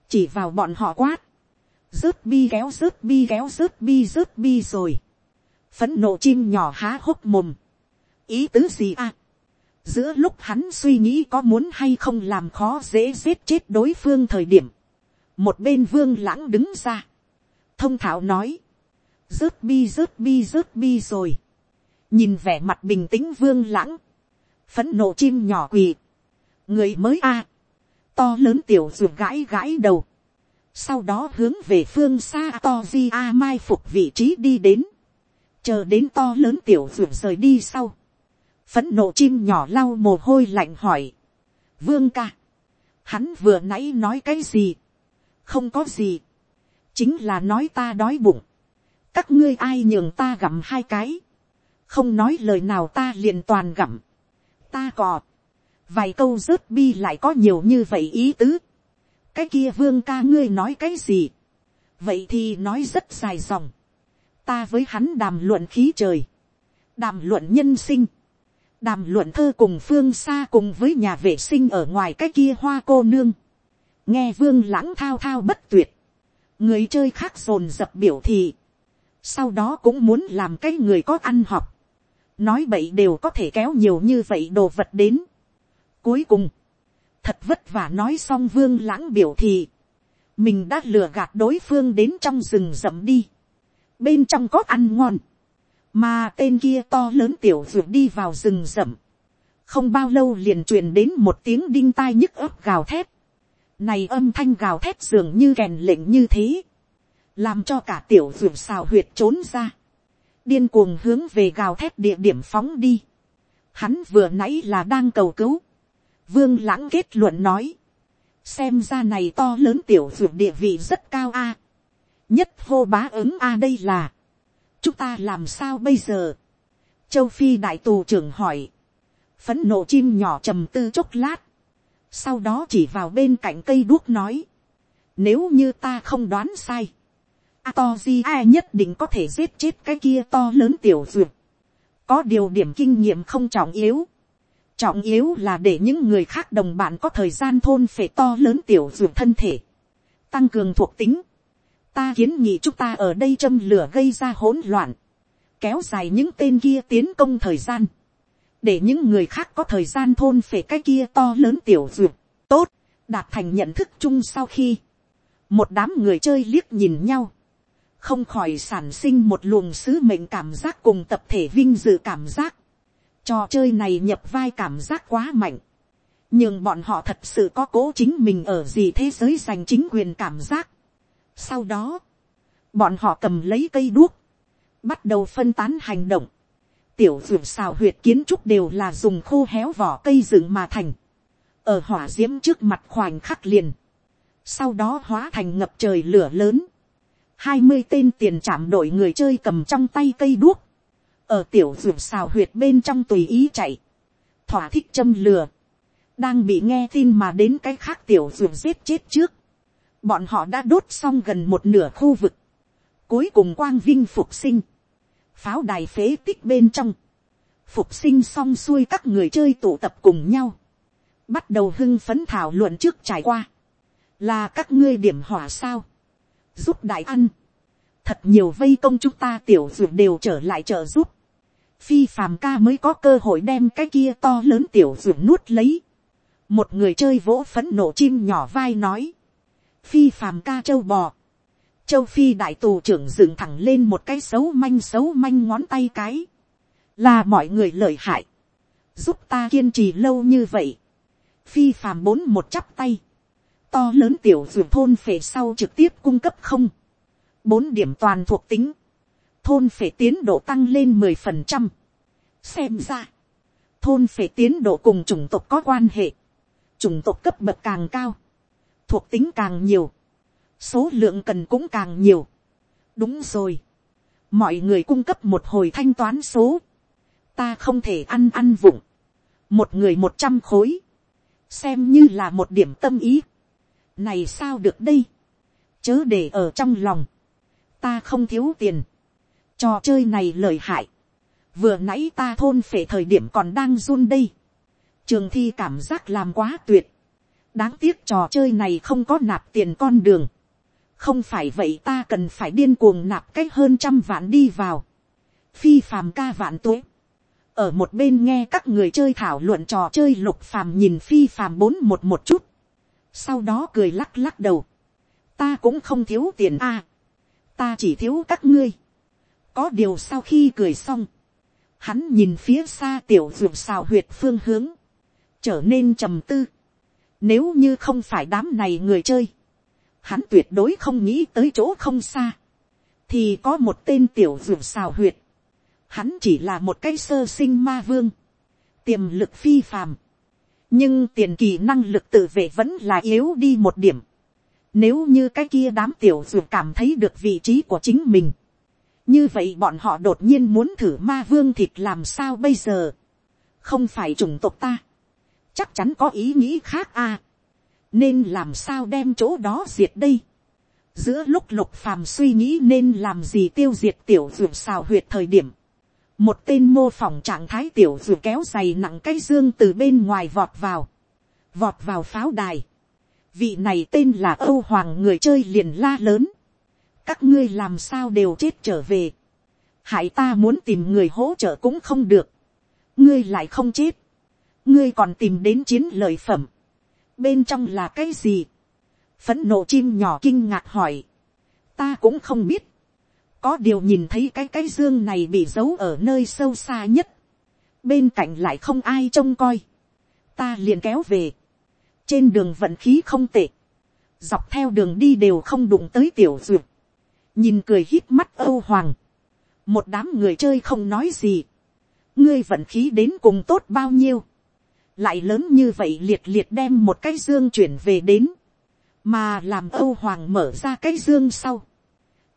chỉ vào bọn họ quát, rớt bi kéo rớt bi kéo rớt bi rớt bi rồi, phấn nộ chim nhỏ há hốc mồm, ý tứ gì à, giữa lúc hắn suy nghĩ có muốn hay không làm khó dễ giết chết đối phương thời điểm, một bên vương lãng đứng ra, thông thảo nói, rớt bi rớt bi rớt bi rồi, nhìn vẻ mặt bình tĩnh vương lãng, phấn nộ chim nhỏ quỳ, người mới a, to lớn tiểu ruột gãi gãi đầu, sau đó hướng về phương xa to di a mai phục vị trí đi đến, chờ đến to lớn tiểu ruột rời đi sau, phấn nộ chim nhỏ lau mồ hôi lạnh hỏi, vương ca, hắn vừa nãy nói cái gì, không có gì, chính là nói ta đói bụng, các ngươi ai nhường ta gặm hai cái, không nói lời nào ta liền toàn gặm, ta cò, vài câu rớt bi lại có nhiều như vậy ý tứ, cái kia vương ca ngươi nói cái gì, vậy thì nói rất dài dòng, ta với hắn đàm luận khí trời, đàm luận nhân sinh, đàm luận thơ cùng phương xa cùng với nhà vệ sinh ở ngoài cái kia hoa cô nương, nghe vương lãng thao thao bất tuyệt, người chơi khác dồn dập biểu thị, sau đó cũng muốn làm cái người có ăn học, nói bậy đều có thể kéo nhiều như vậy đồ vật đến. Cuối cùng, thật vất vả nói xong vương lãng biểu thị, mình đã lừa gạt đối phương đến trong rừng rậm đi, bên trong có ăn ngon, mà tên kia to lớn tiểu ruột đi vào rừng rậm, không bao lâu liền truyền đến một tiếng đinh tai nhức ấp gào thét, này âm thanh gào thét dường như kèn lệnh như thế, làm cho cả tiểu ruột xào huyệt trốn ra, điên cuồng hướng về gào thét địa điểm phóng đi, hắn vừa nãy là đang cầu cứu, vương lãng kết luận nói, xem ra này to lớn tiểu ruột địa vị rất cao a, nhất hô bá ứng a đây là, chúng ta làm sao bây giờ, châu phi đại tù trưởng hỏi, phấn nộ chim nhỏ trầm tư chốc lát, sau đó chỉ vào bên cạnh cây đuốc nói, nếu như ta không đoán sai, a to di a nhất định có thể giết chết cái kia to lớn tiểu duyệt, có điều điểm kinh nghiệm không trọng yếu, trọng yếu là để những người khác đồng bạn có thời gian thôn phệ to lớn tiểu duyệt thân thể, tăng cường thuộc tính, ta kiến nghị chúng ta ở đây châm lửa gây ra hỗn loạn, kéo dài những tên kia tiến công thời gian, để những người khác có thời gian thôn phệ cái kia to lớn tiểu duyệt, tốt, đạt thành nhận thức chung sau khi, một đám người chơi liếc nhìn nhau, không khỏi sản sinh một luồng sứ mệnh cảm giác cùng tập thể vinh dự cảm giác. Trò chơi này nhập vai cảm giác quá mạnh. Nhưng bọn họ thật sự có cố chính mình ở gì thế giới giành chính quyền cảm giác. Sau đó, bọn họ cầm lấy cây đuốc, bắt đầu phân tán hành động. Tiểu dược xào huyệt kiến trúc đều là dùng khô héo vỏ cây dựng mà thành. Ở hỏa diễm trước mặt khoảnh khắc liền. Sau đó hóa thành ngập trời lửa lớn. Hai mươi tên tiền trảm đội người chơi cầm trong tay cây đuốc. Ở tiểu dược xào huyệt bên trong tùy ý chạy. Thỏa thích châm lửa. Đang bị nghe tin mà đến cái khác tiểu dược giết chết trước bọn họ đã đốt xong gần một nửa khu vực, cuối cùng quang vinh phục sinh, pháo đài phế tích bên trong, phục sinh xong xuôi các người chơi tụ tập cùng nhau, bắt đầu hưng phấn thảo luận trước trải qua, là các ngươi điểm hỏa sao, giúp đại ăn, thật nhiều vây công chúng ta tiểu dược đều trở lại trợ giúp, phi phàm ca mới có cơ hội đem cái kia to lớn tiểu dược nuốt lấy, một người chơi vỗ phấn nổ chim nhỏ vai nói, phi phàm ca châu bò, châu phi đại tù trưởng dựng thẳng lên một cái xấu manh xấu manh ngón tay cái, là mọi người lợi hại, giúp ta kiên trì lâu như vậy, phi phàm bốn một chắp tay, to lớn tiểu ruột thôn phể sau trực tiếp cung cấp không, bốn điểm toàn thuộc tính, thôn phể tiến độ tăng lên mười phần trăm, xem ra, thôn phể tiến độ cùng chủng tộc có quan hệ, chủng tộc cấp bậc càng cao, thuộc tính càng nhiều, số lượng cần cũng càng nhiều. đúng rồi, mọi người cung cấp một hồi thanh toán số, ta không thể ăn ăn vụng, một người một trăm khối, xem như là một điểm tâm ý. này sao được đây, chớ để ở trong lòng, ta không thiếu tiền, trò chơi này lời hại, vừa nãy ta thôn phể thời điểm còn đang run đây, trường thi cảm giác làm quá tuyệt, đáng tiếc trò chơi này không có nạp tiền con đường. không phải vậy ta cần phải điên cuồng nạp cách hơn trăm vạn đi vào. phi phàm ca vạn tuế. ở một bên nghe các người chơi thảo luận trò chơi lục phàm nhìn phi phàm bốn một một chút. sau đó cười lắc lắc đầu. ta cũng không thiếu tiền a. ta chỉ thiếu các ngươi. có điều sau khi cười xong, hắn nhìn phía xa tiểu ruột xào huyệt phương hướng, trở nên trầm tư nếu như không phải đám này người chơi, hắn tuyệt đối không nghĩ tới chỗ không xa. Thì có một tên tiểu vượt xào huyệt. Hắn chỉ là một cái sơ sinh ma vương. Tiềm lực phi phàm. Nhưng tiền kỳ năng lực tự vệ vẫn là yếu đi một điểm. Nếu như cái kia đám tiểu vượt cảm thấy được vị trí của chính mình. Như vậy bọn họ đột nhiên muốn thử ma vương thịt làm sao bây giờ. Không phải chủng tộc ta chắc chắn có ý nghĩ khác a. nên làm sao đem chỗ đó diệt đây. giữa lúc lục phàm suy nghĩ nên làm gì tiêu diệt tiểu dược xào huyệt thời điểm. một tên mô phỏng trạng thái tiểu dược kéo dày nặng cái dương từ bên ngoài vọt vào. vọt vào pháo đài. vị này tên là âu hoàng người chơi liền la lớn. các ngươi làm sao đều chết trở về. hại ta muốn tìm người hỗ trợ cũng không được. ngươi lại không chết ngươi còn tìm đến chiến lợi phẩm, bên trong là cái gì, phấn nộ chim nhỏ kinh ngạc hỏi, ta cũng không biết, có điều nhìn thấy cái cái dương này bị giấu ở nơi sâu xa nhất, bên cạnh lại không ai trông coi, ta liền kéo về, trên đường vận khí không tệ, dọc theo đường đi đều không đụng tới tiểu duyệt, nhìn cười hít mắt âu hoàng, một đám người chơi không nói gì, ngươi vận khí đến cùng tốt bao nhiêu, lại lớn như vậy liệt liệt đem một cái dương chuyển về đến, mà làm âu hoàng mở ra cái dương sau,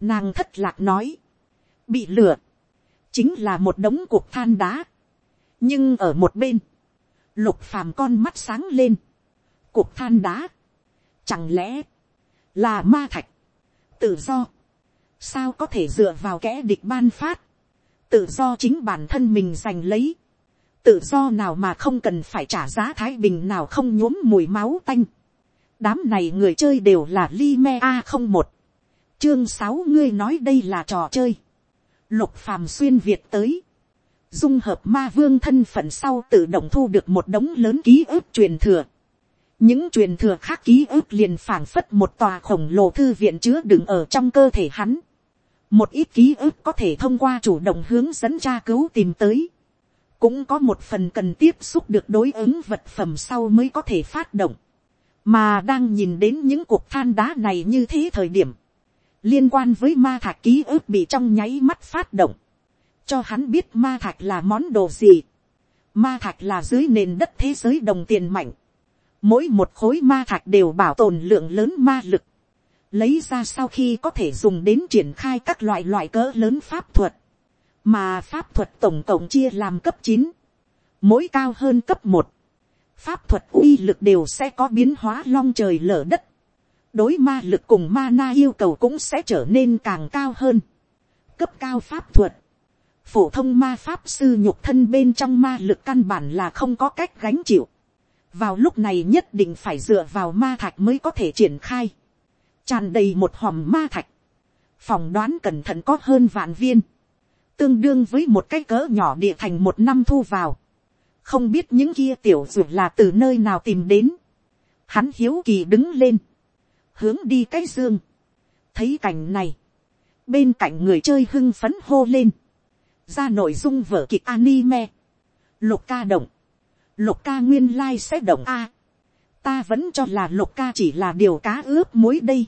nàng thất lạc nói, bị lửa, chính là một đống cục than đá, nhưng ở một bên, lục phàm con mắt sáng lên, cục than đá, chẳng lẽ, là ma thạch, tự do, sao có thể dựa vào kẽ địch ban phát, tự do chính bản thân mình giành lấy, tự do nào mà không cần phải trả giá thái bình nào không nhuốm mùi máu tanh, đám này người chơi đều là Lime a không một, chương sáu ngươi nói đây là trò chơi, lục phàm xuyên việt tới, dung hợp ma vương thân phận sau tự động thu được một đống lớn ký ức truyền thừa, những truyền thừa khác ký ức liền phảng phất một tòa khổng lồ thư viện chứa đựng ở trong cơ thể hắn. một ít ký ức có thể thông qua chủ động hướng dẫn tra cứu tìm tới cũng có một phần cần tiếp xúc được đối ứng vật phẩm sau mới có thể phát động. mà đang nhìn đến những cuộc than đá này như thế thời điểm, liên quan với ma thạch ký ức bị trong nháy mắt phát động, cho hắn biết ma thạch là món đồ gì. ma thạch là dưới nền đất thế giới đồng tiền mạnh Mỗi một khối ma thạch đều bảo tồn lượng lớn ma lực. Lấy ra sau khi có thể dùng đến triển khai các loại loại cỡ lớn pháp thuật. Mà pháp thuật tổng cộng chia làm cấp chín. Mỗi cao hơn cấp một. Pháp thuật uy lực đều sẽ có biến hóa long trời lở đất. Đối ma lực cùng ma na yêu cầu cũng sẽ trở nên càng cao hơn. Cấp cao pháp thuật. Phổ thông ma pháp sư nhục thân bên trong ma lực căn bản là không có cách gánh chịu. Vào lúc này nhất định phải dựa vào ma thạch mới có thể triển khai, tràn đầy một hòm ma thạch, phòng đoán cẩn thận có hơn vạn viên, tương đương với một cái cỡ nhỏ địa thành một năm thu vào, không biết những kia tiểu ruột là từ nơi nào tìm đến, hắn hiếu kỳ đứng lên, hướng đi cái dương, thấy cảnh này, bên cạnh người chơi hưng phấn hô lên, ra nội dung vở kịch anime, lục ca động, lục ca nguyên lai sẽ động a. ta vẫn cho là lục ca chỉ là điều cá ướp muối đây.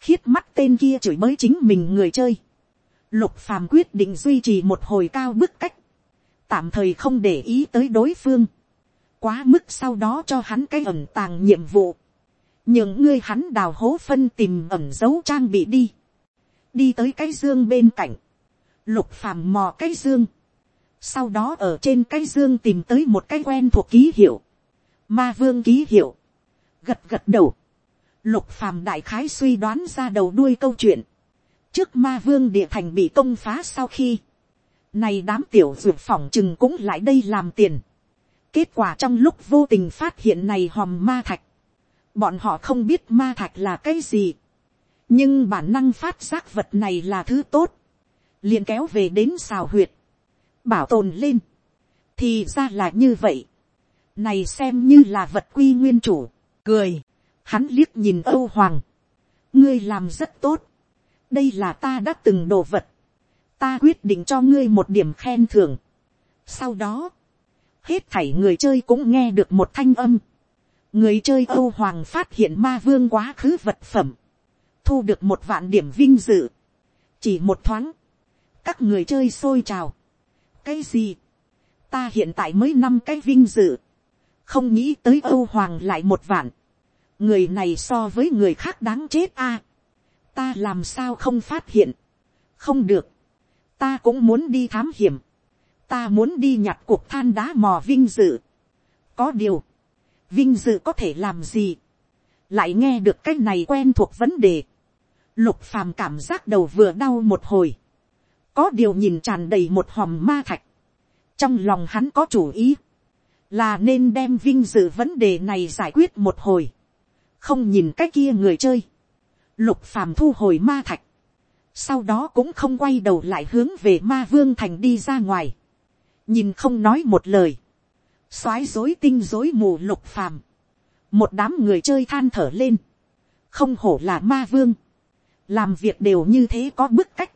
khiết mắt tên kia chửi mới chính mình người chơi lục phàm quyết định duy trì một hồi cao bức cách. tạm thời không để ý tới đối phương. quá mức sau đó cho hắn cái ẩn tàng nhiệm vụ. những ngươi hắn đào hố phân tìm ẩn dấu trang bị đi. đi tới cái dương bên cạnh. lục phàm mò cái dương sau đó ở trên cái dương tìm tới một cái quen thuộc ký hiệu, ma vương ký hiệu, gật gật đầu, lục phàm đại khái suy đoán ra đầu đuôi câu chuyện, trước ma vương địa thành bị công phá sau khi, này đám tiểu ruột phỏng chừng cũng lại đây làm tiền, kết quả trong lúc vô tình phát hiện này hòm ma thạch, bọn họ không biết ma thạch là cái gì, nhưng bản năng phát giác vật này là thứ tốt, liền kéo về đến xào huyệt, bảo tồn lên, thì ra là như vậy, này xem như là vật quy nguyên chủ, cười, hắn liếc nhìn âu hoàng, ngươi làm rất tốt, đây là ta đã từng đồ vật, ta quyết định cho ngươi một điểm khen thưởng. sau đó, hết thảy người chơi cũng nghe được một thanh âm, người chơi âu hoàng phát hiện ma vương quá khứ vật phẩm, thu được một vạn điểm vinh dự, chỉ một thoáng, các người chơi xôi trào, cái gì, ta hiện tại mới năm cái vinh dự, không nghĩ tới âu hoàng lại một vạn, người này so với người khác đáng chết a, ta làm sao không phát hiện, không được, ta cũng muốn đi thám hiểm, ta muốn đi nhặt cuộc than đá mò vinh dự, có điều, vinh dự có thể làm gì, lại nghe được cái này quen thuộc vấn đề, lục phàm cảm giác đầu vừa đau một hồi, có điều nhìn tràn đầy một hòm ma thạch, trong lòng hắn có chủ ý, là nên đem vinh dự vấn đề này giải quyết một hồi, không nhìn cái kia người chơi, lục phàm thu hồi ma thạch, sau đó cũng không quay đầu lại hướng về ma vương thành đi ra ngoài, nhìn không nói một lời, soái dối tinh dối mù lục phàm, một đám người chơi than thở lên, không hổ là ma vương, làm việc đều như thế có bức cách,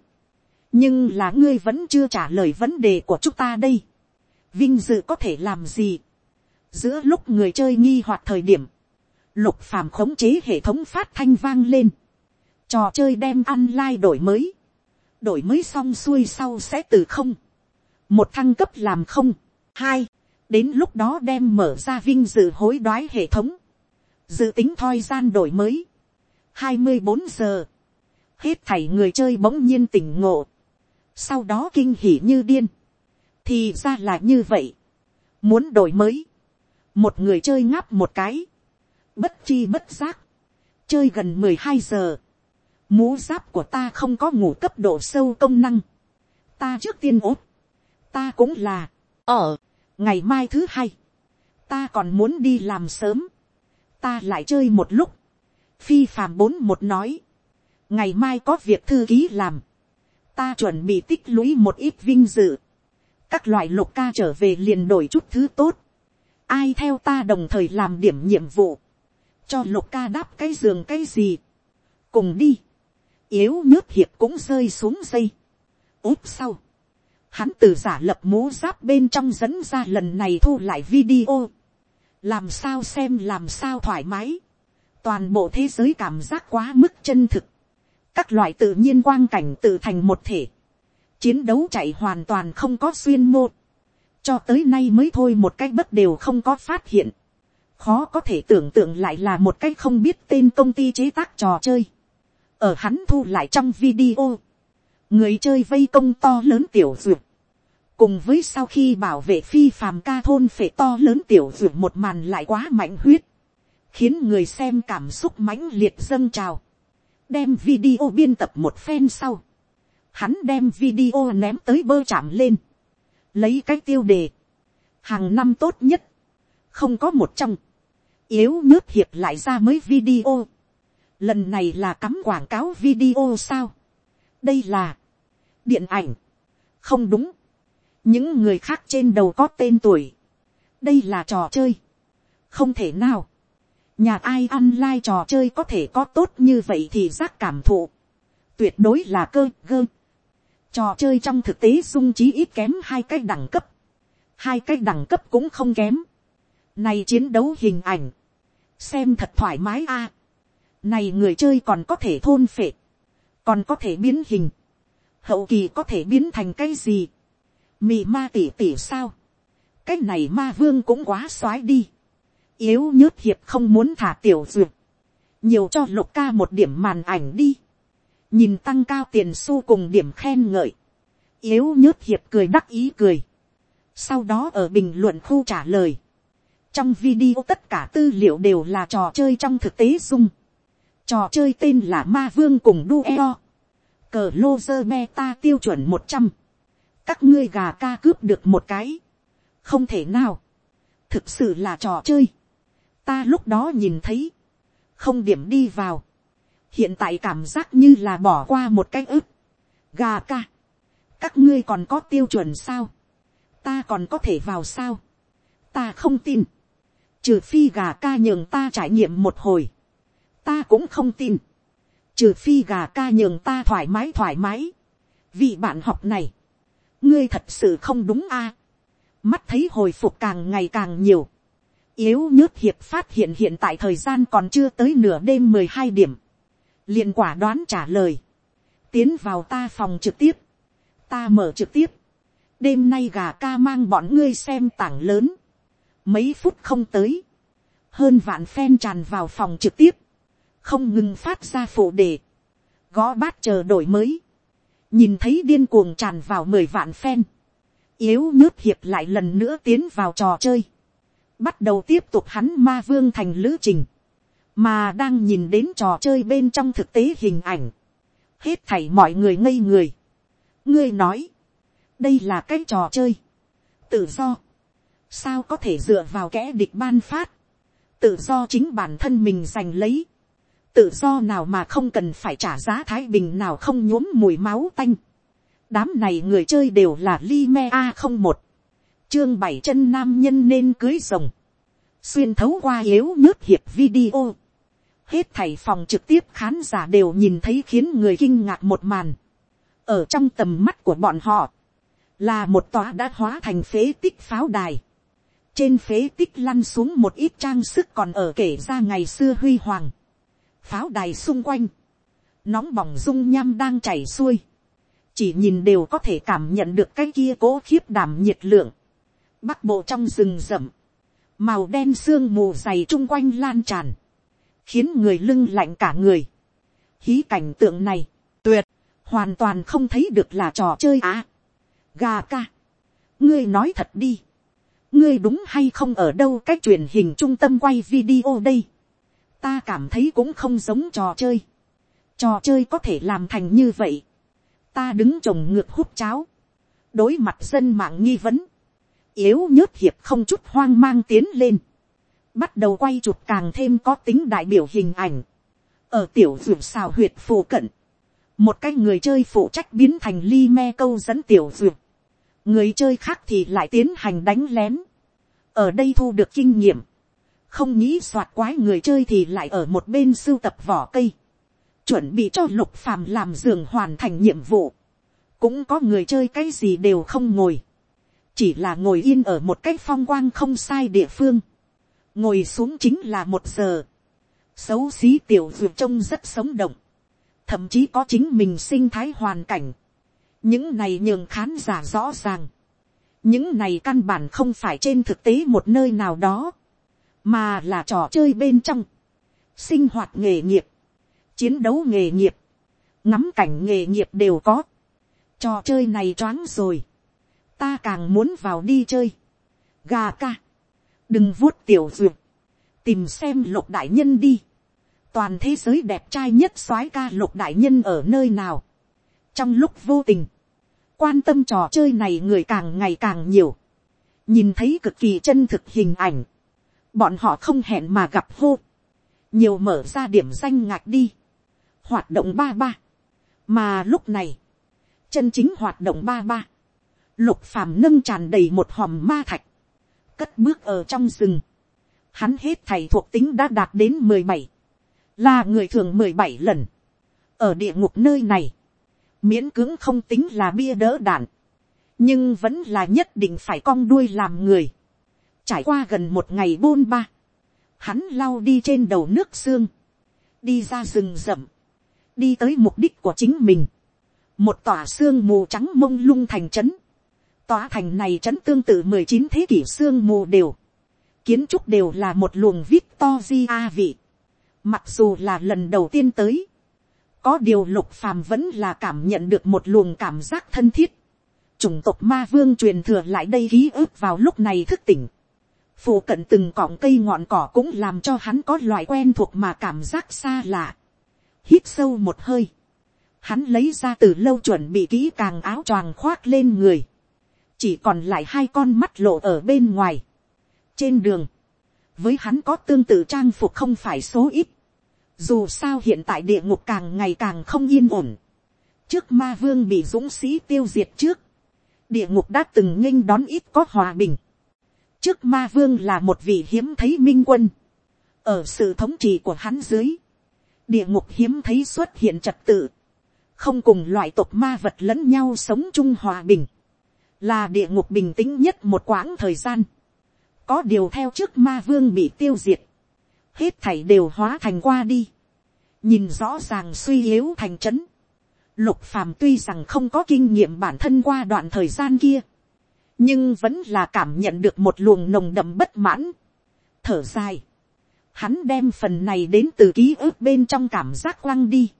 nhưng là ngươi vẫn chưa trả lời vấn đề của chúng ta đây. vinh dự có thể làm gì. giữa lúc người chơi nghi hoặc thời điểm, lục phàm khống chế hệ thống phát thanh vang lên trò chơi đem online đổi mới. đổi mới xong xuôi sau sẽ từ không. một thăng cấp làm không. hai, đến lúc đó đem mở ra vinh dự hối đoái hệ thống. dự tính thoi gian đổi mới. hai mươi bốn giờ. hết thảy người chơi bỗng nhiên tỉnh ngộ sau đó kinh hỉ như điên, thì ra là như vậy, muốn đổi mới, một người chơi ngáp một cái, bất chi bất giác, chơi gần mười hai giờ, mũ giáp của ta không có ngủ cấp độ sâu công năng, ta trước tiên ốt, ta cũng là, ở, ngày mai thứ hai, ta còn muốn đi làm sớm, ta lại chơi một lúc, phi phàm bốn một nói, ngày mai có việc thư ký làm, ta chuẩn bị tích lũy một ít vinh dự, các loại lục ca trở về liền đổi chút thứ tốt, ai theo ta đồng thời làm điểm nhiệm vụ, cho lục ca đáp cái giường cái gì, cùng đi, yếu nước hiệp cũng rơi xuống dây, úp sau, hắn từ giả lập mố giáp bên trong dẫn ra lần này thu lại video, làm sao xem làm sao thoải mái, toàn bộ thế giới cảm giác quá mức chân thực, các loại tự nhiên quang cảnh tự thành một thể, chiến đấu chạy hoàn toàn không có xuyên mô, cho tới nay mới thôi một cái bất đều không có phát hiện, khó có thể tưởng tượng lại là một cái không biết tên công ty chế tác trò chơi, ở hắn thu lại trong video, người chơi vây công to lớn tiểu duyệt, cùng với sau khi bảo vệ phi phàm ca thôn phệ to lớn tiểu duyệt một màn lại quá mạnh huyết, khiến người xem cảm xúc mãnh liệt dâng trào. Đem video biên tập một phen sau, hắn đem video ném tới bơ chạm lên, lấy cái tiêu đề, hàng năm tốt nhất, không có một trong, yếu nước hiệp lại ra mới video, lần này là cắm quảng cáo video sao, đây là, điện ảnh, không đúng, những người khác trên đầu có tên tuổi, đây là trò chơi, không thể nào, nhà ai ăn lai trò chơi có thể có tốt như vậy thì giác cảm thụ, tuyệt đối là cơ gơ. Trò chơi trong thực tế dung trí ít kém hai cái đẳng cấp, hai cái đẳng cấp cũng không kém. Này chiến đấu hình ảnh, xem thật thoải mái a. Này người chơi còn có thể thôn phệ, còn có thể biến hình, hậu kỳ có thể biến thành cái gì, mì ma tỉ tỉ sao, cái này ma vương cũng quá xoái đi. Yếu nhớt hiệp không muốn thả tiểu duyệt, nhiều cho lục ca một điểm màn ảnh đi, nhìn tăng cao tiền xu cùng điểm khen ngợi, yếu nhớt hiệp cười đắc ý cười, sau đó ở bình luận khu trả lời, trong video tất cả tư liệu đều là trò chơi trong thực tế dung, trò chơi tên là ma vương cùng dueo, cờ lô dơ meta tiêu chuẩn một trăm, các ngươi gà ca cướp được một cái, không thể nào, thực sự là trò chơi, ta lúc đó nhìn thấy, không điểm đi vào, hiện tại cảm giác như là bỏ qua một cái ức, gà ca, các ngươi còn có tiêu chuẩn sao, ta còn có thể vào sao, ta không tin, trừ phi gà ca nhường ta trải nghiệm một hồi, ta cũng không tin, trừ phi gà ca nhường ta thoải mái thoải mái, vì bạn học này, ngươi thật sự không đúng a, mắt thấy hồi phục càng ngày càng nhiều, yếu nhớt hiệp phát hiện hiện tại thời gian còn chưa tới nửa đêm mười hai điểm. liền quả đoán trả lời. tiến vào ta phòng trực tiếp. ta mở trực tiếp. đêm nay gà ca mang bọn ngươi xem tảng lớn. mấy phút không tới. hơn vạn phen tràn vào phòng trực tiếp không ngừng phát ra phụ đề. gõ bát chờ đổi mới. nhìn thấy điên cuồng tràn vào mười vạn phen. yếu nhớt hiệp lại lần nữa tiến vào trò chơi bắt đầu tiếp tục hắn ma vương thành lữ trình, mà đang nhìn đến trò chơi bên trong thực tế hình ảnh, hết thảy mọi người ngây người. ngươi nói, đây là cái trò chơi, tự do, sao có thể dựa vào kẻ địch ban phát, tự do chính bản thân mình giành lấy, tự do nào mà không cần phải trả giá thái bình nào không nhuốm mùi máu tanh. đám này người chơi đều là li me a không một chương bảy chân nam nhân nên cưới rồng, xuyên thấu qua yếu nhớt hiệp video, hết thầy phòng trực tiếp khán giả đều nhìn thấy khiến người kinh ngạc một màn, ở trong tầm mắt của bọn họ, là một tòa đã hóa thành phế tích pháo đài. trên phế tích lăn xuống một ít trang sức còn ở kể ra ngày xưa huy hoàng pháo đài xung quanh, nóng bỏng dung nham đang chảy xuôi, chỉ nhìn đều có thể cảm nhận được cái kia cố khiếp đảm nhiệt lượng. bắc bộ trong rừng rậm, màu đen sương mù dày chung quanh lan tràn, khiến người lưng lạnh cả người. hí cảnh tượng này, tuyệt, hoàn toàn không thấy được là trò chơi á. gà ca, ngươi nói thật đi, ngươi đúng hay không ở đâu cách truyền hình trung tâm quay video đây, ta cảm thấy cũng không giống trò chơi, trò chơi có thể làm thành như vậy, ta đứng trồng ngược hút cháo, đối mặt dân mạng nghi vấn, yếu nhớt hiệp không chút hoang mang tiến lên, bắt đầu quay chụp càng thêm có tính đại biểu hình ảnh, ở tiểu ruột xào huyệt phù cận, một cái người chơi phụ trách biến thành ly me câu dẫn tiểu ruột, người chơi khác thì lại tiến hành đánh lén, ở đây thu được kinh nghiệm, không nghĩ soạt quái người chơi thì lại ở một bên sưu tập vỏ cây, chuẩn bị cho lục phàm làm giường hoàn thành nhiệm vụ, cũng có người chơi cái gì đều không ngồi, chỉ là ngồi yên ở một cái phong quang không sai địa phương, ngồi xuống chính là một giờ, xấu xí tiểu dược trông rất sống động, thậm chí có chính mình sinh thái hoàn cảnh, những này nhường khán giả rõ ràng, những này căn bản không phải trên thực tế một nơi nào đó, mà là trò chơi bên trong, sinh hoạt nghề nghiệp, chiến đấu nghề nghiệp, ngắm cảnh nghề nghiệp đều có, trò chơi này choáng rồi, ta càng muốn vào đi chơi, gà ca, đừng vuốt tiểu duyệt, tìm xem lục đại nhân đi, toàn thế giới đẹp trai nhất soái ca lục đại nhân ở nơi nào, trong lúc vô tình, quan tâm trò chơi này người càng ngày càng nhiều, nhìn thấy cực kỳ chân thực hình ảnh, bọn họ không hẹn mà gặp hô, nhiều mở ra điểm danh ngạc đi, hoạt động ba ba, mà lúc này, chân chính hoạt động ba ba, lục phàm nâng tràn đầy một hòm ma thạch, cất bước ở trong rừng, hắn hết thầy thuộc tính đã đạt đến mười bảy, là người thường mười bảy lần, ở địa ngục nơi này, miễn cưỡng không tính là bia đỡ đạn, nhưng vẫn là nhất định phải cong đuôi làm người, trải qua gần một ngày bôn ba, hắn lau đi trên đầu nước xương, đi ra rừng rậm, đi tới mục đích của chính mình, một tòa xương mù trắng mông lung thành trấn, tòa thành này trấn tương tự mười chín thế kỷ xương mù đều, kiến trúc đều là một luồng vít to di a vị, mặc dù là lần đầu tiên tới, có điều lục phàm vẫn là cảm nhận được một luồng cảm giác thân thiết, chủng tộc ma vương truyền thừa lại đây ký ức vào lúc này thức tỉnh, phù cận từng cọng cây ngọn cỏ cũng làm cho hắn có loại quen thuộc mà cảm giác xa lạ, hít sâu một hơi, hắn lấy ra từ lâu chuẩn bị kỹ càng áo choàng khoác lên người, chỉ còn lại hai con mắt lộ ở bên ngoài. trên đường, với hắn có tương tự trang phục không phải số ít, dù sao hiện tại địa ngục càng ngày càng không yên ổn, trước ma vương bị dũng sĩ tiêu diệt trước, địa ngục đã từng nghênh đón ít có hòa bình, trước ma vương là một vị hiếm thấy minh quân, ở sự thống trị của hắn dưới, địa ngục hiếm thấy xuất hiện trật tự, không cùng loại tộc ma vật lẫn nhau sống chung hòa bình, là địa ngục bình tĩnh nhất một quãng thời gian. có điều theo trước ma vương bị tiêu diệt, hết thảy đều hóa thành qua đi, nhìn rõ ràng suy yếu thành trấn. lục phàm tuy rằng không có kinh nghiệm bản thân qua đoạn thời gian kia, nhưng vẫn là cảm nhận được một luồng nồng đậm bất mãn, thở dài, hắn đem phần này đến từ ký ức bên trong cảm giác quăng đi,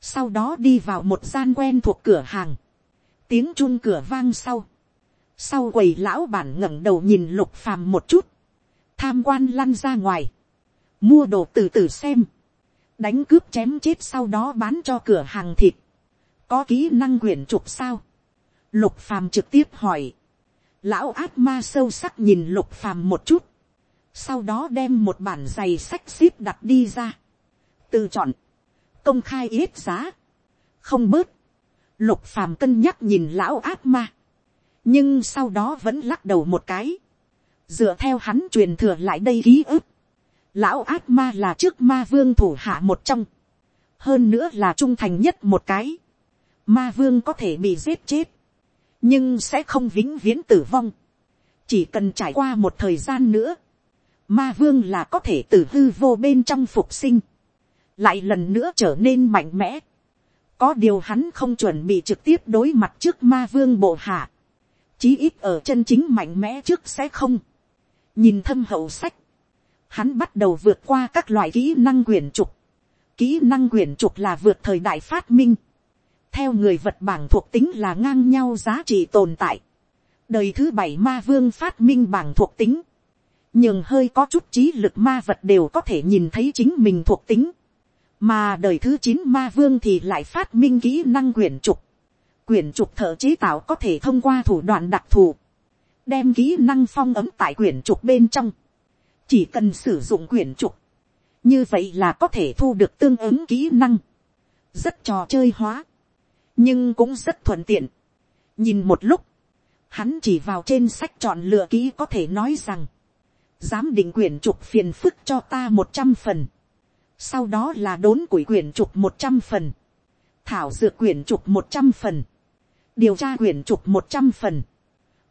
sau đó đi vào một gian quen thuộc cửa hàng, tiếng chun cửa vang sau, sau quầy lão bản ngẩng đầu nhìn lục phàm một chút, tham quan lăn ra ngoài, mua đồ từ từ xem, đánh cướp chém chết sau đó bán cho cửa hàng thịt, có kỹ năng quyển trục sao, lục phàm trực tiếp hỏi, lão ác ma sâu sắc nhìn lục phàm một chút, sau đó đem một bản giày sách xếp đặt đi ra, tự chọn, công khai ít giá, không bớt, lục phàm cân nhắc nhìn lão ác ma, nhưng sau đó vẫn lắc đầu một cái, dựa theo hắn truyền thừa lại đây ký ức, lão ác ma là trước ma vương thủ hạ một trong, hơn nữa là trung thành nhất một cái, ma vương có thể bị giết chết, nhưng sẽ không vĩnh viễn tử vong, chỉ cần trải qua một thời gian nữa, ma vương là có thể từ hư vô bên trong phục sinh, lại lần nữa trở nên mạnh mẽ, có điều hắn không chuẩn bị trực tiếp đối mặt trước ma vương bộ hạ, chí ít ở chân chính mạnh mẽ trước sẽ không, nhìn thâm hậu sách, hắn bắt đầu vượt qua các loại kỹ năng quyển trục, kỹ năng quyển trục là vượt thời đại phát minh, theo người vật bảng thuộc tính là ngang nhau giá trị tồn tại, đời thứ bảy ma vương phát minh bảng thuộc tính, nhưng hơi có chút trí lực ma vật đều có thể nhìn thấy chính mình thuộc tính, mà đời thứ chín ma vương thì lại phát minh kỹ năng quyển trục, quyển trục thợ chế tạo có thể thông qua thủ đoạn đặc thù, đem kỹ năng phong ấm tại quyển trục bên trong, chỉ cần sử dụng quyển trục, như vậy là có thể thu được tương ứng kỹ năng, rất trò chơi hóa, nhưng cũng rất thuận tiện. nhìn một lúc, hắn chỉ vào trên sách chọn lựa kỹ có thể nói rằng, giám định quyển trục phiền phức cho ta một trăm phần, sau đó là đốn củi quyển trục một trăm phần, thảo dược quyển trục một trăm phần, điều tra quyển trục một trăm phần,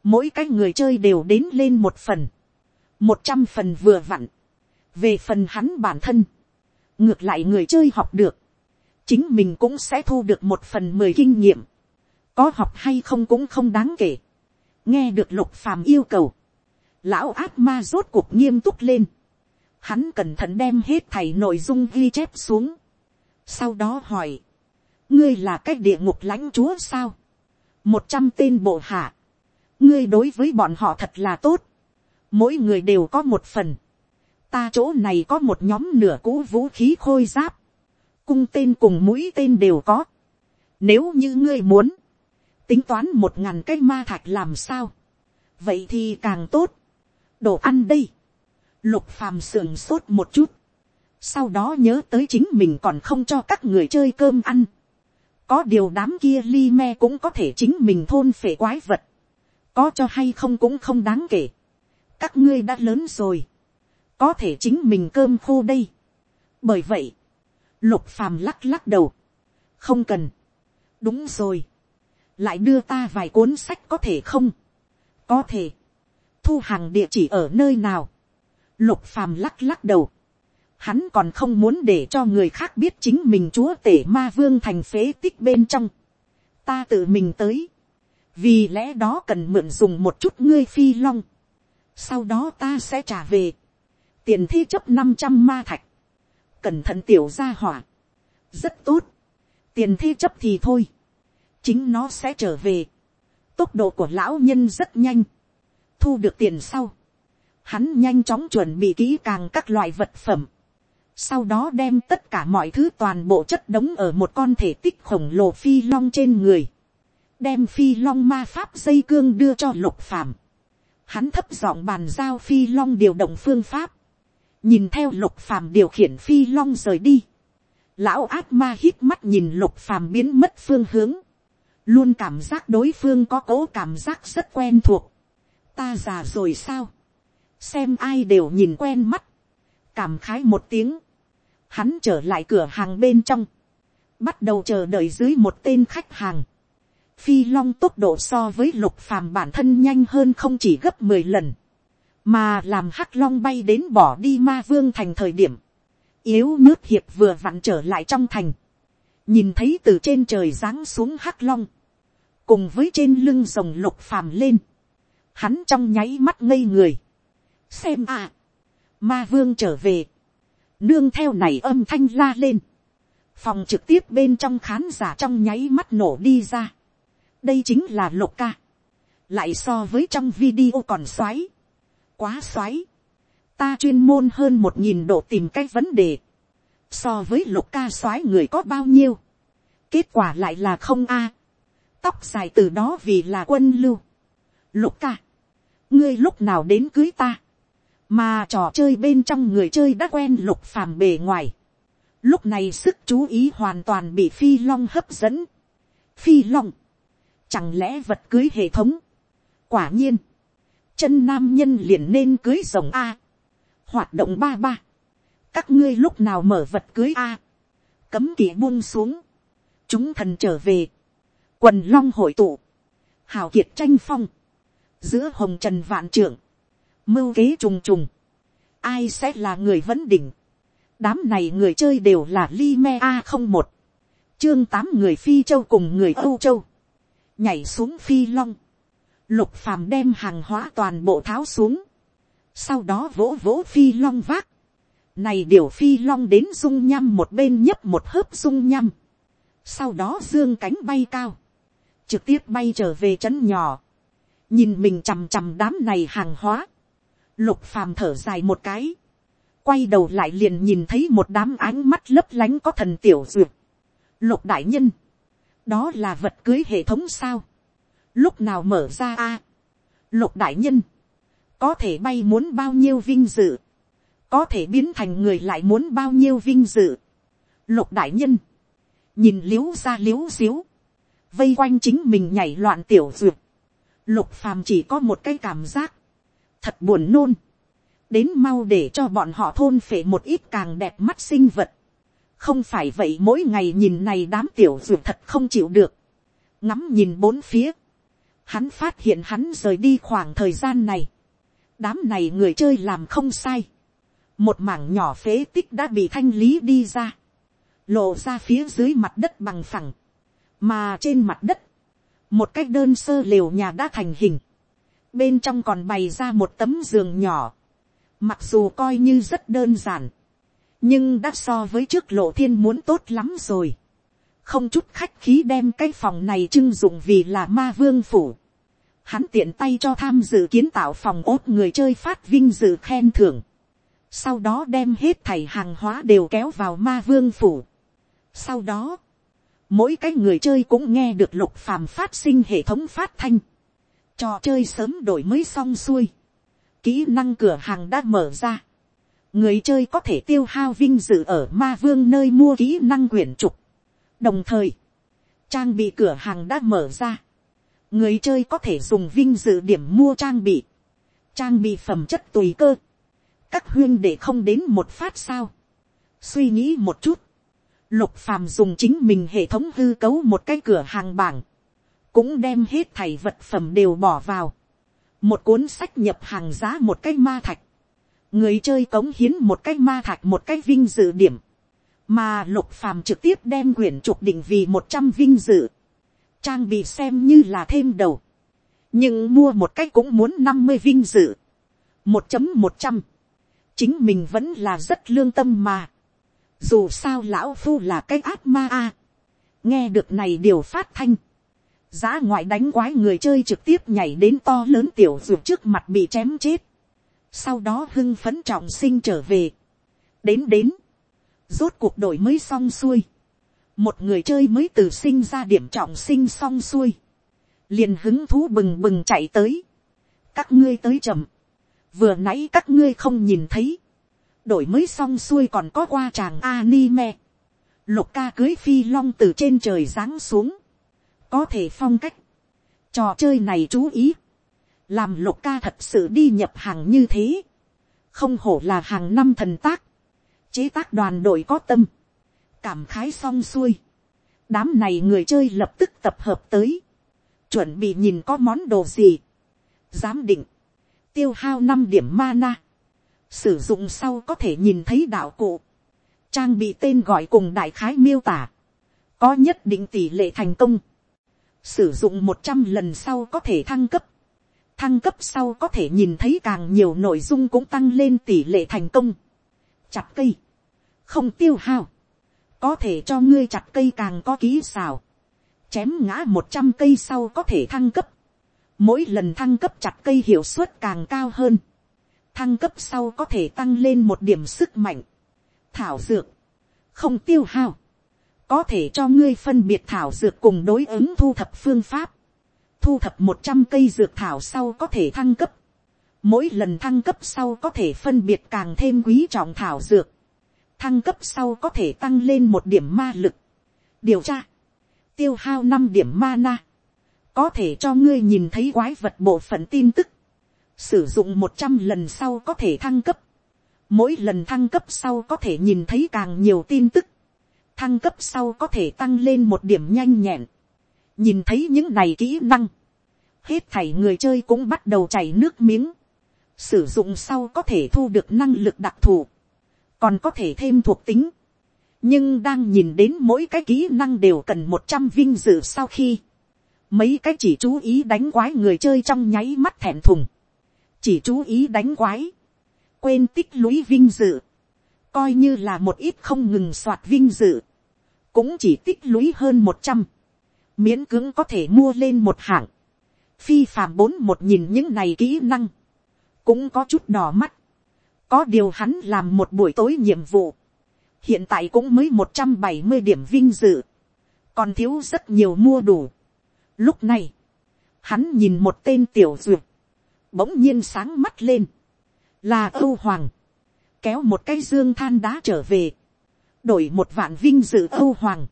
mỗi cái người chơi đều đến lên một phần, một trăm phần vừa vặn, về phần hắn bản thân, ngược lại người chơi học được, chính mình cũng sẽ thu được một phần mười kinh nghiệm, có học hay không cũng không đáng kể, nghe được lục phàm yêu cầu, lão ác ma rốt cuộc nghiêm túc lên, hắn cẩn thận đem hết thầy nội dung ghi chép xuống, sau đó hỏi, ngươi là cái địa ngục lãnh chúa sao, một trăm tên bộ hạ, ngươi đối với bọn họ thật là tốt, mỗi người đều có một phần, ta chỗ này có một nhóm nửa cũ vũ khí khôi giáp, cung tên cùng mũi tên đều có. Nếu như ngươi muốn, tính toán một ngàn cái ma thạch làm sao, vậy thì càng tốt. đồ ăn đây, lục phàm sườn sốt một chút, sau đó nhớ tới chính mình còn không cho các người chơi cơm ăn. có điều đám kia li me cũng có thể chính mình thôn phệ quái vật, có cho hay không cũng không đáng kể. các ngươi đã lớn rồi, có thể chính mình cơm khô đây. bởi vậy, lục phàm lắc lắc đầu, không cần, đúng rồi, lại đưa ta vài cuốn sách có thể không, có thể, thu hàng địa chỉ ở nơi nào, lục phàm lắc lắc đầu, hắn còn không muốn để cho người khác biết chính mình chúa tể ma vương thành phế tích bên trong, ta tự mình tới, vì lẽ đó cần mượn dùng một chút ngươi phi long, sau đó ta sẽ trả về, tiền thi chấp năm trăm ma thạch, cẩn thận tiểu ra hỏa, rất tốt, tiền thi chấp thì thôi, chính nó sẽ trở về, tốc độ của lão nhân rất nhanh, thu được tiền sau, hắn nhanh chóng chuẩn bị kỹ càng các loại vật phẩm, sau đó đem tất cả mọi thứ toàn bộ chất đống ở một con thể tích khổng lồ phi long trên người, đem phi long ma pháp dây cương đưa cho lục phàm, hắn thấp giọng bàn giao phi long điều động phương pháp, nhìn theo lục phàm điều khiển phi long rời đi, lão ác ma hít mắt nhìn lục phàm biến mất phương hướng, luôn cảm giác đối phương có cố cảm giác rất quen thuộc, ta già rồi sao, xem ai đều nhìn quen mắt, cảm khái một tiếng, hắn trở lại cửa hàng bên trong, bắt đầu chờ đợi dưới một tên khách hàng, phi long tốc độ so với lục phàm bản thân nhanh hơn không chỉ gấp mười lần, mà làm hắc long bay đến bỏ đi ma vương thành thời điểm, yếu nước hiệp vừa vặn trở lại trong thành, nhìn thấy từ trên trời giáng xuống hắc long, cùng với trên lưng rồng lục phàm lên, hắn trong nháy mắt ngây người, xem à, ma vương trở về, nương theo này âm thanh la lên, phòng trực tiếp bên trong khán giả trong nháy mắt nổ đi ra, đây chính là lục ca, lại so với trong video còn xoáy, quá xoáy, ta chuyên môn hơn một nghìn độ tìm cái vấn đề, so với lục ca xoáy người có bao nhiêu, kết quả lại là không a, tóc dài từ đó vì là quân lưu, lục ca, ngươi lúc nào đến cưới ta, mà trò chơi bên trong người chơi đã quen lục phàm bề ngoài, lúc này sức chú ý hoàn toàn bị phi long hấp dẫn, phi long, chẳng lẽ vật cưới hệ thống, quả nhiên, chân nam nhân liền nên cưới rồng a, hoạt động ba ba, các ngươi lúc nào mở vật cưới a, cấm kỳ buông xuống, chúng thần trở về, quần long hội tụ, hào kiệt tranh phong, giữa hồng trần vạn trưởng, mưu kế trùng trùng, ai sẽ là người vấn đỉnh, đám này người chơi đều là li me a không một, chương tám người phi châu cùng người âu châu, nhảy xuống phi long, lục phàm đem hàng hóa toàn bộ tháo xuống, sau đó vỗ vỗ phi long vác, này điều phi long đến dung nhăm một bên nhấp một hớp dung nhăm, sau đó dương cánh bay cao, trực tiếp bay trở về trấn nhỏ, nhìn mình chằm chằm đám này hàng hóa, lục phàm thở dài một cái, quay đầu lại liền nhìn thấy một đám ánh mắt lấp lánh có thần tiểu duyệt, lục đại nhân, đó là vật cưới hệ thống sao, lúc nào mở ra a, lục đại nhân, có thể bay muốn bao nhiêu vinh dự, có thể biến thành người lại muốn bao nhiêu vinh dự. Lục đại nhân, nhìn l i ế u ra l i ế u xíu, vây quanh chính mình nhảy loạn tiểu duyệt, lục phàm chỉ có một cái cảm giác, thật buồn nôn, đến mau để cho bọn họ thôn phệ một ít càng đẹp mắt sinh vật, không phải vậy mỗi ngày nhìn này đám tiểu duyệt thật không chịu được, ngắm nhìn bốn phía, hắn phát hiện hắn rời đi khoảng thời gian này, đám này người chơi làm không sai, một mảng nhỏ phế tích đã bị thanh lý đi ra, lộ ra phía dưới mặt đất bằng phẳng, mà trên mặt đất, một cái đơn sơ lều nhà đã thành hình, bên trong còn bày ra một tấm giường nhỏ, mặc dù coi như rất đơn giản, nhưng đã so với trước lộ thiên muốn tốt lắm rồi, không chút khách khí đem cái phòng này trưng dụng vì là ma vương phủ, hắn tiện tay cho tham dự kiến tạo phòng ốt người chơi phát vinh dự khen thưởng, sau đó đem hết thảy hàng hóa đều kéo vào ma vương phủ. sau đó, mỗi cái người chơi cũng nghe được lục phàm phát sinh hệ thống phát thanh, trò chơi sớm đổi mới xong xuôi, kỹ năng cửa hàng đã mở ra, người chơi có thể tiêu hao vinh dự ở ma vương nơi mua kỹ năng quyển trục, đồng thời, trang bị cửa hàng đã mở ra, người chơi có thể dùng vinh dự điểm mua trang bị, trang bị phẩm chất tùy cơ, các huyên để không đến một phát sao. suy nghĩ một chút, lục phàm dùng chính mình hệ thống hư cấu một cái cửa hàng bảng, cũng đem hết thảy vật phẩm đều bỏ vào, một cuốn sách nhập hàng giá một cái ma thạch, người chơi cống hiến một cái ma thạch một cái vinh dự điểm, mà lục phàm trực tiếp đem quyển trục định vì một trăm vinh dự, trang bị xem như là thêm đầu, nhưng mua một cách cũng muốn năm mươi vinh dự, một chấm một trăm, chính mình vẫn là rất lương tâm mà. dù sao lão phu là cái ác ma a. nghe được này điều phát thanh. giá ngoại đánh quái người chơi trực tiếp nhảy đến to lớn tiểu ruột trước mặt bị chém chết. sau đó hưng phấn trọng sinh trở về. đến đến. rốt cuộc đổi mới xong xuôi một người chơi mới từ sinh ra điểm trọng sinh xong xuôi. liền hứng thú bừng bừng chạy tới. các ngươi tới chậm. Vừa nãy các ngươi không nhìn thấy, đổi mới xong xuôi còn có qua chàng anime, lục ca cưới phi long từ trên trời giáng xuống, có thể phong cách, trò chơi này chú ý, làm lục ca thật sự đi nhập hàng như thế, không hổ là hàng năm thần tác, chế tác đoàn đội có tâm, cảm khái xong xuôi, đám này người chơi lập tức tập hợp tới, chuẩn bị nhìn có món đồ gì, giám định, tiêu hao năm điểm mana, sử dụng sau có thể nhìn thấy đạo cụ, trang bị tên gọi cùng đại khái miêu tả, có nhất định tỷ lệ thành công, sử dụng một trăm lần sau có thể thăng cấp, thăng cấp sau có thể nhìn thấy càng nhiều nội dung cũng tăng lên tỷ lệ thành công, chặt cây, không tiêu hao, có thể cho ngươi chặt cây càng có kỹ xào, chém ngã một trăm cây sau có thể thăng cấp, mỗi lần thăng cấp chặt cây hiệu suất càng cao hơn, thăng cấp sau có thể tăng lên một điểm sức mạnh, thảo dược, không tiêu hao, có thể cho ngươi phân biệt thảo dược cùng đối ứng thu thập phương pháp, thu thập một trăm cây dược thảo sau có thể thăng cấp, mỗi lần thăng cấp sau có thể phân biệt càng thêm quý trọng thảo dược, thăng cấp sau có thể tăng lên một điểm ma lực, điều tra, tiêu hao năm điểm mana, có thể cho ngươi nhìn thấy quái vật bộ phận tin tức, sử dụng một trăm lần sau có thể thăng cấp, mỗi lần thăng cấp sau có thể nhìn thấy càng nhiều tin tức, thăng cấp sau có thể tăng lên một điểm nhanh nhẹn, nhìn thấy những này kỹ năng, hết thảy người chơi cũng bắt đầu chảy nước miếng, sử dụng sau có thể thu được năng lực đặc thù, còn có thể thêm thuộc tính, nhưng đang nhìn đến mỗi cái kỹ năng đều cần một trăm vinh dự sau khi, mấy cái chỉ chú ý đánh quái người chơi trong nháy mắt thẹn thùng, chỉ chú ý đánh quái, quên tích lũy vinh dự, coi như là một ít không ngừng soạt vinh dự, cũng chỉ tích lũy hơn một trăm, miễn cưỡng có thể mua lên một hạng, phi phàm bốn một nhìn những này kỹ năng, cũng có chút đỏ mắt, có điều hắn làm một buổi tối nhiệm vụ, hiện tại cũng mới một trăm bảy mươi điểm vinh dự, còn thiếu rất nhiều mua đủ. Lúc này, hắn nhìn một tên tiểu duyệt, bỗng nhiên sáng mắt lên, là âu hoàng, kéo một cái dương than đá trở về, đổi một vạn vinh dự âu hoàng,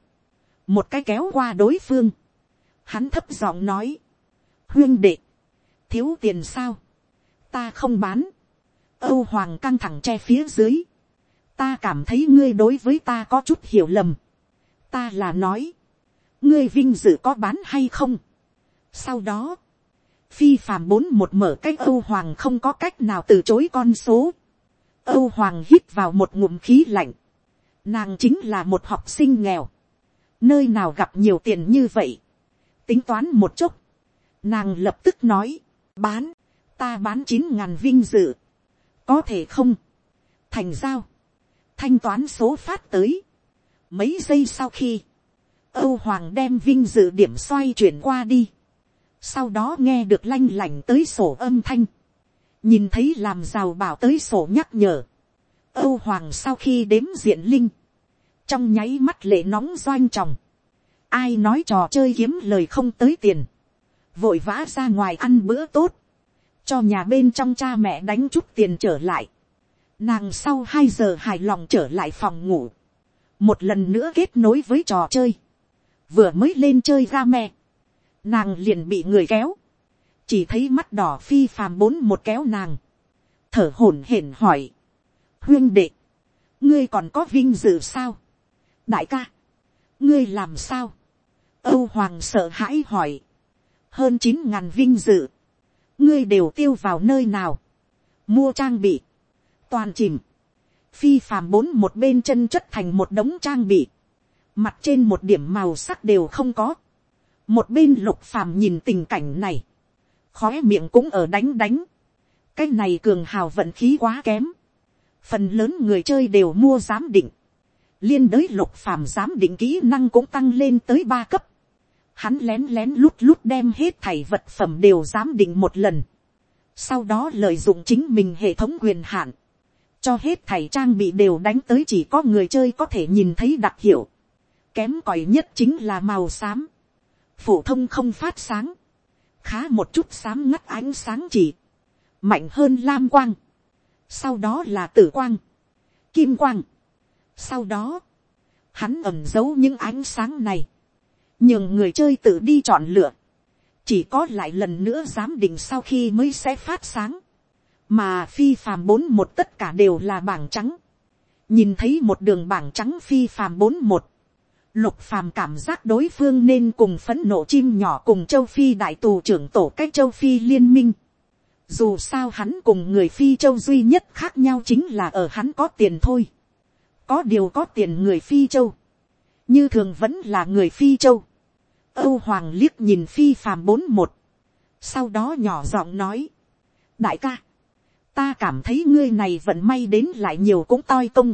một cái kéo qua đối phương, hắn thấp giọng nói, huyên đệ, thiếu tiền sao, ta không bán, âu hoàng căng thẳng che phía dưới, ta cảm thấy ngươi đối với ta có chút hiểu lầm, ta là nói, ngươi vinh dự có bán hay không. sau đó, phi phàm bốn một mở cách âu hoàng không có cách nào từ chối con số. âu hoàng hít vào một ngụm khí lạnh. nàng chính là một học sinh nghèo. nơi nào gặp nhiều tiền như vậy. tính toán một chút. nàng lập tức nói, bán, ta bán chín ngàn vinh dự có thể không. thành giao. thanh toán số phát tới. mấy giây sau khi, âu hoàng đem vinh dự điểm xoay chuyển qua đi. Sau đó nghe được lanh lành tới sổ âm thanh, nhìn thấy làm rào bảo tới sổ nhắc nhở, âu hoàng sau khi đếm diện linh, trong nháy mắt lệ nóng doanh tròng, ai nói trò chơi kiếm lời không tới tiền, vội vã ra ngoài ăn bữa tốt, cho nhà bên trong cha mẹ đánh chút tiền trở lại, nàng sau hai giờ hài lòng trở lại phòng ngủ, một lần nữa kết nối với trò chơi, vừa mới lên chơi ra mẹ, nàng liền bị người kéo, chỉ thấy mắt đỏ phi phàm bốn một kéo nàng, thở hổn hển hỏi, huyên đệ, ngươi còn có vinh dự sao, đại ca, ngươi làm sao, âu hoàng sợ hãi hỏi, hơn chín ngàn vinh dự, ngươi đều tiêu vào nơi nào, mua trang bị, toàn chìm, phi phàm bốn một bên chân chất thành một đống trang bị, mặt trên một điểm màu sắc đều không có, một bên lục phàm nhìn tình cảnh này, khóe miệng cũng ở đánh đánh, cái này cường hào vận khí quá kém, phần lớn người chơi đều mua giám định, liên đới lục phàm giám định kỹ năng cũng tăng lên tới ba cấp, hắn lén lén lút lút đem hết thảy vật phẩm đều giám định một lần, sau đó lợi dụng chính mình hệ thống quyền hạn, cho hết thảy trang bị đều đánh tới chỉ có người chơi có thể nhìn thấy đặc hiệu, kém cỏi nhất chính là màu xám, phổ thông không phát sáng, khá một chút sáng ngắt ánh sáng chỉ, mạnh hơn lam quang, sau đó là tử quang, kim quang, sau đó, hắn ẩm giấu những ánh sáng này, nhường người chơi tự đi chọn lựa, chỉ có lại lần nữa giám định sau khi mới sẽ phát sáng, mà phi phàm bốn một tất cả đều là bảng trắng, nhìn thấy một đường bảng trắng phi phàm bốn một, Lục phàm cảm giác đối phương nên cùng phấn nộ chim nhỏ cùng châu Phi đại tù trưởng tổ cách châu Phi liên minh. Dù sao hắn cùng người Phi châu duy nhất khác nhau chính là ở hắn có tiền thôi. Có điều có tiền người Phi châu. Như thường vẫn là người Phi châu. Âu Hoàng liếc nhìn Phi phàm bốn một. Sau đó nhỏ giọng nói. Đại ca. Ta cảm thấy ngươi này vận may đến lại nhiều cũng toi công.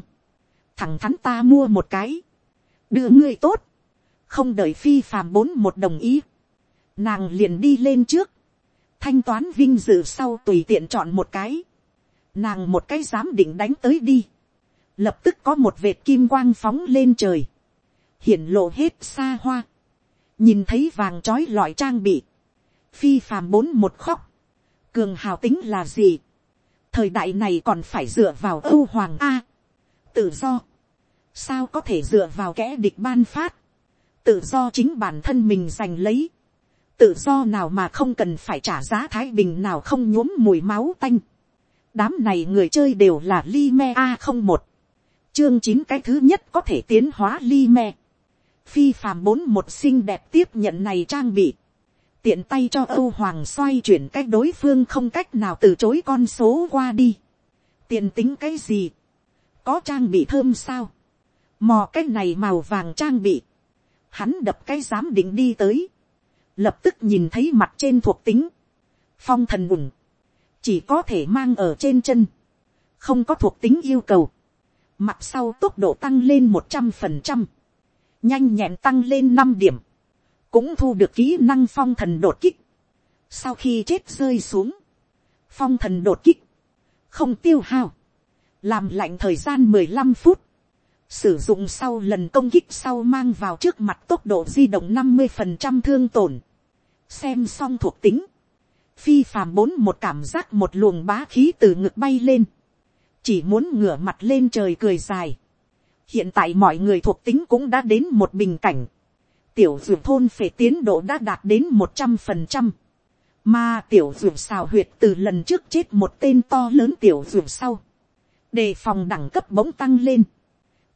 Thẳng thắn ta mua một cái đưa ngươi tốt, không đợi phi phàm bốn một đồng ý, nàng liền đi lên trước, thanh toán vinh dự sau tùy tiện chọn một cái, nàng một cái dám định đánh tới đi, lập tức có một vệt kim quang phóng lên trời, hiển lộ hết xa hoa, nhìn thấy vàng trói lọi trang bị, phi phàm bốn một khóc, cường hào tính là gì, thời đại này còn phải dựa vào âu hoàng a, tự do, sao có thể dựa vào kẻ địch ban phát, tự do chính bản thân mình giành lấy, tự do nào mà không cần phải trả giá thái bình nào không nhuốm mùi máu tanh. đám này người chơi đều là li me a không một, chương chín cái thứ nhất có thể tiến hóa li me, phi phàm bốn một xinh đẹp tiếp nhận này trang bị, tiện tay cho âu hoàng xoay chuyển cách đối phương không cách nào từ chối con số qua đi, tiền tính cái gì, có trang bị thơm sao, mò cái này màu vàng trang bị, hắn đập cái giám định đi tới, lập tức nhìn thấy mặt trên thuộc tính, phong thần ủng, chỉ có thể mang ở trên chân, không có thuộc tính yêu cầu, mặt sau tốc độ tăng lên một trăm phần trăm, nhanh nhẹn tăng lên năm điểm, cũng thu được kỹ năng phong thần đột kích, sau khi chết rơi xuống, phong thần đột kích, không tiêu hao, làm lạnh thời gian mười lăm phút, sử dụng sau lần công kích sau mang vào trước mặt tốc độ di động năm mươi phần trăm thương tổn, xem xong thuộc tính, phi phàm bốn một cảm giác một luồng bá khí từ ngực bay lên, chỉ muốn ngửa mặt lên trời cười dài hiện tại mọi người thuộc tính cũng đã đến một bình cảnh, tiểu dược thôn phệ tiến độ đã đạt đến một trăm phần trăm, mà tiểu dược xào huyệt từ lần trước chết một tên to lớn tiểu dược sau, đề phòng đẳng cấp bỗng tăng lên,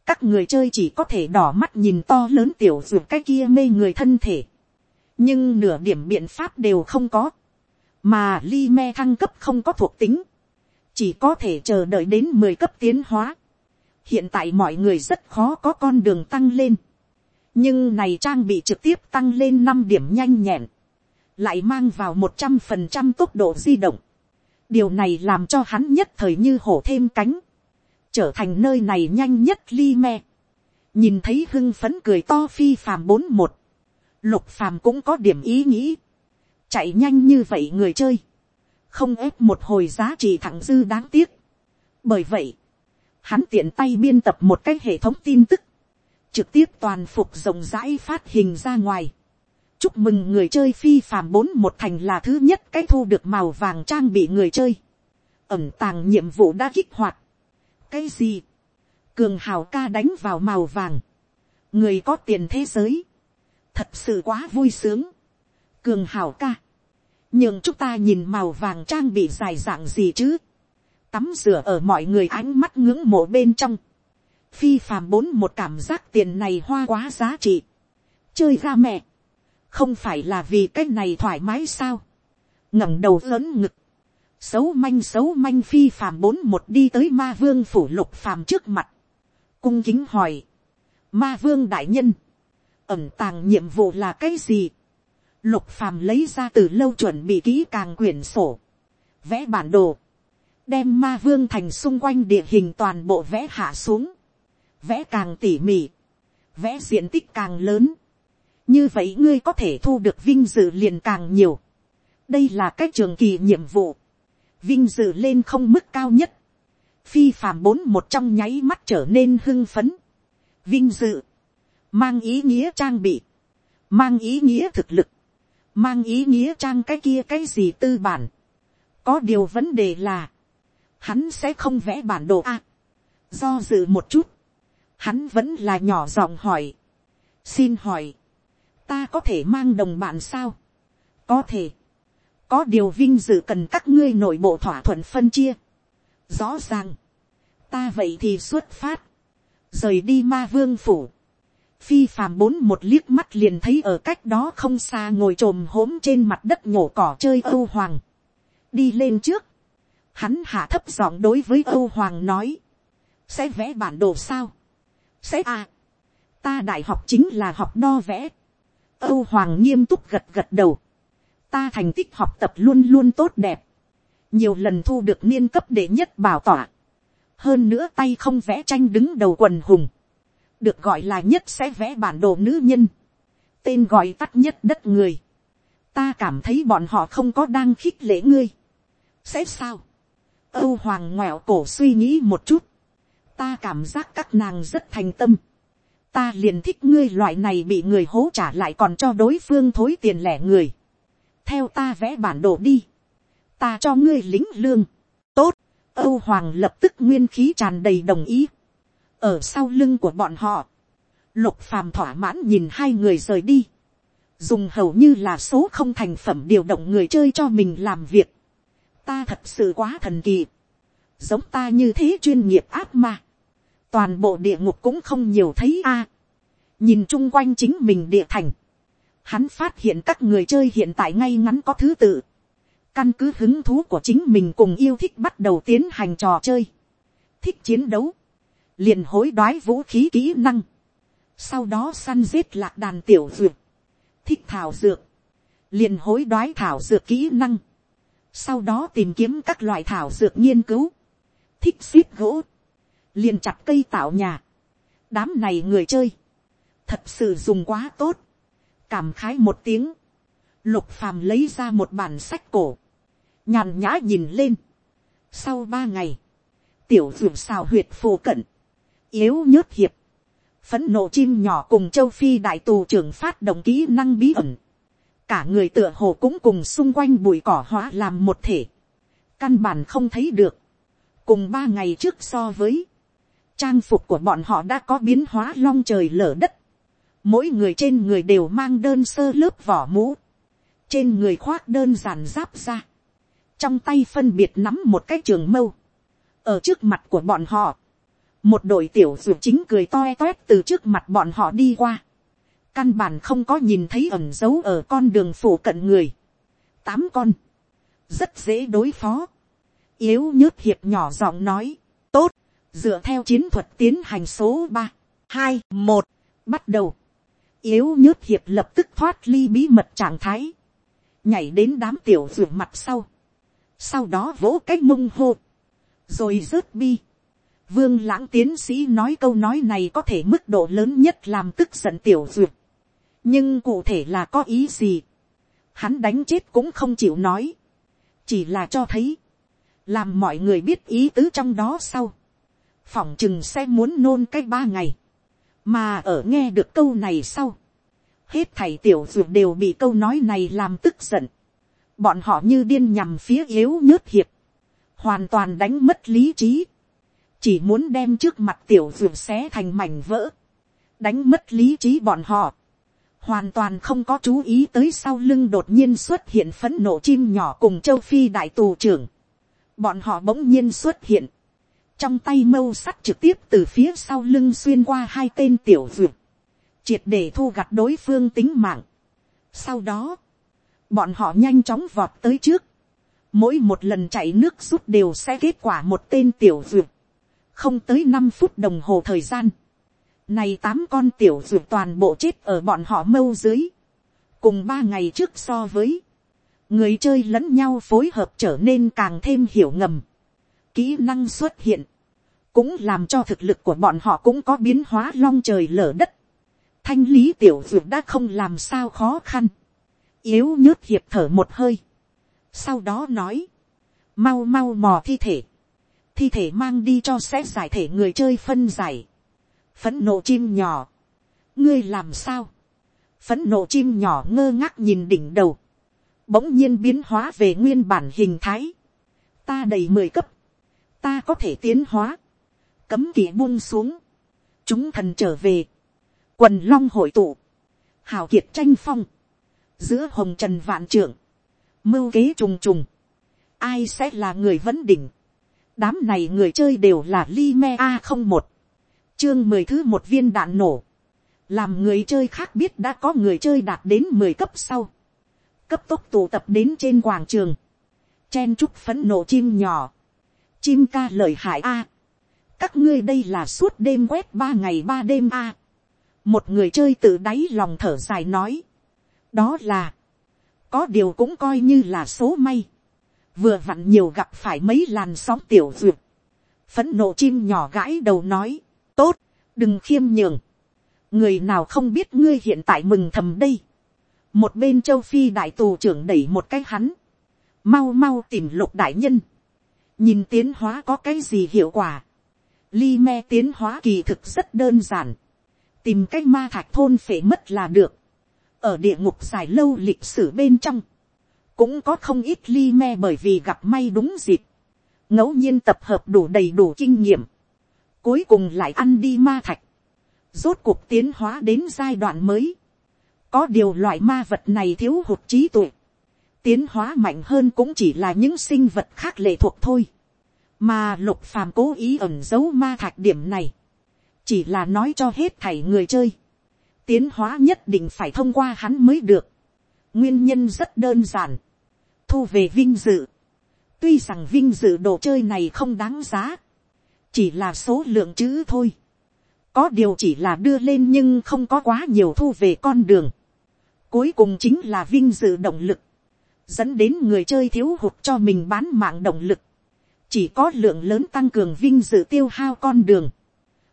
các người chơi chỉ có thể đỏ mắt nhìn to lớn tiểu dược cái kia mê người thân thể, nhưng nửa điểm biện pháp đều không có, mà li me thăng cấp không có thuộc tính, chỉ có thể chờ đợi đến mười cấp tiến hóa hiện tại mọi người rất khó có con đường tăng lên, nhưng này trang bị trực tiếp tăng lên năm điểm nhanh nhẹn, lại mang vào một trăm phần trăm tốc độ di động. điều này làm cho hắn nhất thời như hổ thêm cánh, trở thành nơi này nhanh nhất li me. nhìn thấy hưng phấn cười to phi phàm bốn một, lục phàm cũng có điểm ý nghĩ, chạy nhanh như vậy người chơi, không ép một hồi giá trị thẳng dư đáng tiếc. bởi vậy, hắn tiện tay biên tập một cái hệ thống tin tức, trực tiếp toàn phục rộng rãi phát hình ra ngoài. chúc mừng người chơi phi phàm bốn một thành là thứ nhất cái thu được màu vàng trang bị người chơi. ẩm tàng nhiệm vụ đã kích hoạt. cái gì, cường hào ca đánh vào màu vàng, người có tiền thế giới, thật sự quá vui sướng, cường hào ca, nhưng chúng ta nhìn màu vàng trang bị dài dạng gì chứ, tắm rửa ở mọi người ánh mắt ngưỡng mộ bên trong, phi phàm bốn một cảm giác tiền này hoa quá giá trị, chơi ra mẹ, không phải là vì cái này thoải mái sao, ngẩng đầu lớn ngực, xấu manh xấu manh phi phàm bốn một đi tới ma vương phủ lục phàm trước mặt, cung kính hỏi, ma vương đại nhân, ẩm tàng nhiệm vụ là cái gì, lục phàm lấy ra từ lâu chuẩn bị kỹ càng quyển sổ, vẽ bản đồ, đem ma vương thành xung quanh địa hình toàn bộ vẽ hạ xuống, vẽ càng tỉ mỉ, vẽ diện tích càng lớn, như vậy ngươi có thể thu được vinh dự liền càng nhiều. đây là cách trường kỳ nhiệm vụ, vinh dự lên không mức cao nhất, phi phàm bốn một trong nháy mắt trở nên hưng phấn, vinh dự, mang ý nghĩa trang bị, mang ý nghĩa thực lực, mang ý nghĩa trang cái kia cái gì tư bản. có điều vấn đề là, hắn sẽ không vẽ bản đồ a. do dự một chút, hắn vẫn là nhỏ giọng hỏi. xin hỏi, ta có thể mang đồng bạn sao. có thể, có điều vinh dự cần các ngươi nội bộ thỏa thuận phân chia. rõ ràng, ta vậy thì xuất phát, rời đi ma vương phủ phi phàm bốn một liếc mắt liền thấy ở cách đó không xa ngồi t r ồ m hốm trên mặt đất nhổ cỏ chơi âu hoàng. đi lên trước, hắn hạ thấp giọng đối với âu hoàng nói, sẽ vẽ bản đồ sao, sẽ à, ta đại học chính là học đo vẽ, âu hoàng nghiêm túc gật gật đầu, ta thành tích học tập luôn luôn tốt đẹp, nhiều lần thu được niên cấp đệ nhất bảo tỏa, hơn nữa tay không vẽ tranh đứng đầu quần hùng, được gọi là nhất sẽ vẽ bản đồ nữ nhân, tên gọi tắt nhất đất người, ta cảm thấy bọn họ không có đang khích lễ ngươi, sẽ sao, âu hoàng ngoẹo cổ suy nghĩ một chút, ta cảm giác các nàng rất thành tâm, ta liền thích ngươi loại này bị người hố trả lại còn cho đối phương thối tiền lẻ người, theo ta vẽ bản đồ đi, ta cho ngươi lính lương, tốt, âu hoàng lập tức nguyên khí tràn đầy đồng ý, ở sau lưng của bọn họ, lục phàm thỏa mãn nhìn hai người rời đi, dùng hầu như là số không thành phẩm điều động người chơi cho mình làm việc, ta thật sự quá thần kỳ, giống ta như thế chuyên nghiệp áp ma, toàn bộ địa ngục cũng không nhiều thấy a, nhìn chung quanh chính mình địa thành, hắn phát hiện các người chơi hiện tại ngay ngắn có thứ tự, căn cứ hứng thú của chính mình cùng yêu thích bắt đầu tiến hành trò chơi, thích chiến đấu, liền hối đoái vũ khí kỹ năng, sau đó săn giết lạc đàn tiểu dược, thích thảo dược, liền hối đoái thảo dược kỹ năng, sau đó tìm kiếm các loại thảo dược nghiên cứu, thích ship gỗ, liền chặt cây tạo nhà, đám này người chơi, thật sự dùng quá tốt, cảm khái một tiếng, lục phàm lấy ra một bản sách cổ, nhàn nhã nhìn lên, sau ba ngày, tiểu dược xào huyệt phù cận, yếu nhớt hiệp, phấn nộ chim nhỏ cùng châu phi đại tù trưởng phát động kỹ năng bí ẩn, cả người tựa hồ cũng cùng xung quanh bụi cỏ hóa làm một thể, căn bản không thấy được, cùng ba ngày trước so với, trang phục của bọn họ đã có biến hóa long trời lở đất, mỗi người trên người đều mang đơn sơ lớp vỏ mũ, trên người khoác đơn giản giáp ra, trong tay phân biệt nắm một cái trường mâu, ở trước mặt của bọn họ, một đội tiểu dược chính cười toe toét từ trước mặt bọn họ đi qua, căn bản không có nhìn thấy ẩn dấu ở con đường phủ cận người, tám con, rất dễ đối phó, yếu nhớt hiệp nhỏ giọng nói, tốt, dựa theo chiến thuật tiến hành số ba, hai, một, bắt đầu, yếu nhớt hiệp lập tức thoát ly bí mật trạng thái, nhảy đến đám tiểu ruột mặt sau, sau đó vỗ cái mông hô, rồi rớt bi. Vương lãng tiến sĩ nói câu nói này có thể mức độ lớn nhất làm tức giận tiểu duyệt nhưng cụ thể là có ý gì. hắn đánh chết cũng không chịu nói. chỉ là cho thấy, làm mọi người biết ý tứ trong đó sau. phỏng chừng sẽ muốn nôn cái ba ngày. mà ở nghe được câu này sau. hết thầy tiểu duyệt đều bị câu nói này làm tức giận. bọn họ như điên nhằm phía yếu nhớt hiệp hoàn toàn đánh mất lý trí, chỉ muốn đem trước mặt tiểu dược xé thành mảnh vỡ, đánh mất lý trí bọn họ, hoàn toàn không có chú ý tới sau lưng đột nhiên xuất hiện phấn nộ chim nhỏ cùng châu phi đại tù trưởng, bọn họ bỗng nhiên xuất hiện, trong tay mâu sắt trực tiếp từ phía sau lưng xuyên qua hai tên tiểu dược, triệt để thu gặt đối phương tính mạng. Sau đó, bọn họ nhanh chóng vọt tới trước, mỗi một lần chạy nước rút đều sẽ kết quả một tên tiểu duyệt, không tới năm phút đồng hồ thời gian, này tám con tiểu duyệt toàn bộ chết ở bọn họ mâu dưới, cùng ba ngày trước so với, người chơi lẫn nhau phối hợp trở nên càng thêm hiểu ngầm, kỹ năng xuất hiện, cũng làm cho thực lực của bọn họ cũng có biến hóa long trời lở đất, thanh lý tiểu duyệt đã không làm sao khó khăn, yếu nhớt hiệp thở một hơi, sau đó nói, mau mau mò thi thể, thi thể mang đi cho sẽ giải thể người chơi phân giải, phấn nộ chim nhỏ, ngươi làm sao, phấn nộ chim nhỏ ngơ ngác nhìn đỉnh đầu, bỗng nhiên biến hóa về nguyên bản hình thái, ta đầy mười cấp, ta có thể tiến hóa, cấm kỵ buông xuống, chúng thần trở về, quần long hội tụ, hào kiệt tranh phong, giữa hồng trần vạn trưởng, mưu kế trùng trùng, ai sẽ là người vấn đỉnh, đám này người chơi đều là li me a không một, chương mười thứ một viên đạn nổ, làm người chơi khác biết đã có người chơi đạt đến mười cấp sau, cấp tốc tụ tập đến trên quảng trường, chen chúc phấn nổ chim nhỏ, chim ca lời hại a, các ngươi đây là suốt đêm quét ba ngày ba đêm a, một người chơi tự đáy lòng thở dài nói, đó là, có điều cũng coi như là số may, vừa vặn nhiều gặp phải mấy làn sóng tiểu duyệt, phấn nộ chim nhỏ gãi đầu nói, tốt, đừng khiêm nhường, người nào không biết ngươi hiện tại mừng thầm đây, một bên châu phi đại tù trưởng đẩy một cái hắn, mau mau tìm lục đại nhân, nhìn tiến hóa có cái gì hiệu quả, li me tiến hóa kỳ thực rất đơn giản, tìm cái ma thạch thôn phể mất là được, ở địa ngục dài lâu lịch sử bên trong, cũng có không ít ly me bởi vì gặp may đúng dịp, ngẫu nhiên tập hợp đủ đầy đủ kinh nghiệm, cuối cùng lại ăn đi ma thạch, rốt cuộc tiến hóa đến giai đoạn mới, có điều loại ma vật này thiếu hụt trí tuệ, tiến hóa mạnh hơn cũng chỉ là những sinh vật khác lệ thuộc thôi, mà lục phàm cố ý ẩn giấu ma thạch điểm này, chỉ là nói cho hết thảy người chơi, tiến hóa nhất định phải thông qua hắn mới được. nguyên nhân rất đơn giản. thu về vinh dự. tuy rằng vinh dự đồ chơi này không đáng giá chỉ là số lượng chữ thôi. có điều chỉ là đưa lên nhưng không có quá nhiều thu về con đường. cuối cùng chính là vinh dự động lực. dẫn đến người chơi thiếu hụt cho mình bán mạng động lực. chỉ có lượng lớn tăng cường vinh dự tiêu hao con đường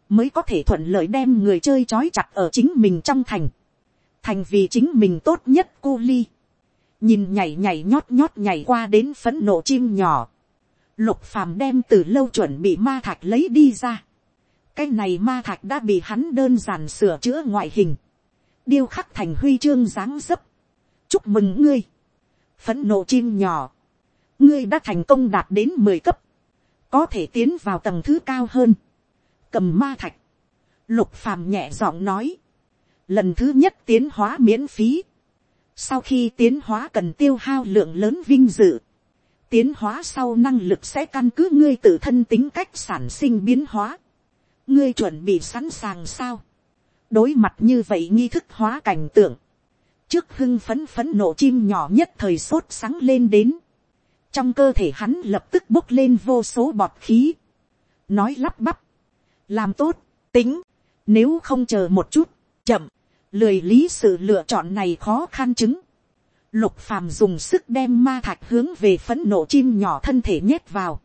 mới có thể thuận lợi đem người chơi trói chặt ở chính mình trong thành, thành vì chính mình tốt nhất cu ly, nhìn nhảy nhảy nhót nhót nhảy qua đến phấn nộ chim nhỏ, lục phàm đem từ lâu chuẩn bị ma thạch lấy đi ra, cái này ma thạch đã bị hắn đơn giản sửa chữa ngoại hình, điêu khắc thành huy chương dáng dấp, chúc mừng ngươi, phấn nộ chim nhỏ, ngươi đã thành công đạt đến mười cấp, có thể tiến vào tầng thứ cao hơn, cầm ma thạch, lục phàm nhẹ giọng nói, lần thứ nhất tiến hóa miễn phí, sau khi tiến hóa cần tiêu hao lượng lớn vinh dự, tiến hóa sau năng lực sẽ căn cứ ngươi tự thân tính cách sản sinh biến hóa, ngươi chuẩn bị sẵn sàng sao, đối mặt như vậy nghi thức hóa cảnh tượng, trước hưng phấn phấn nộ chim nhỏ nhất thời sốt sáng lên đến, trong cơ thể hắn lập tức bốc lên vô số bọt khí, nói lắp bắp, làm tốt, tính, nếu không chờ một chút, chậm, lười lý sự lựa chọn này khó khăn chứng. Lục phàm dùng sức đem ma thạch hướng về phấn nộ chim nhỏ thân thể nhét vào.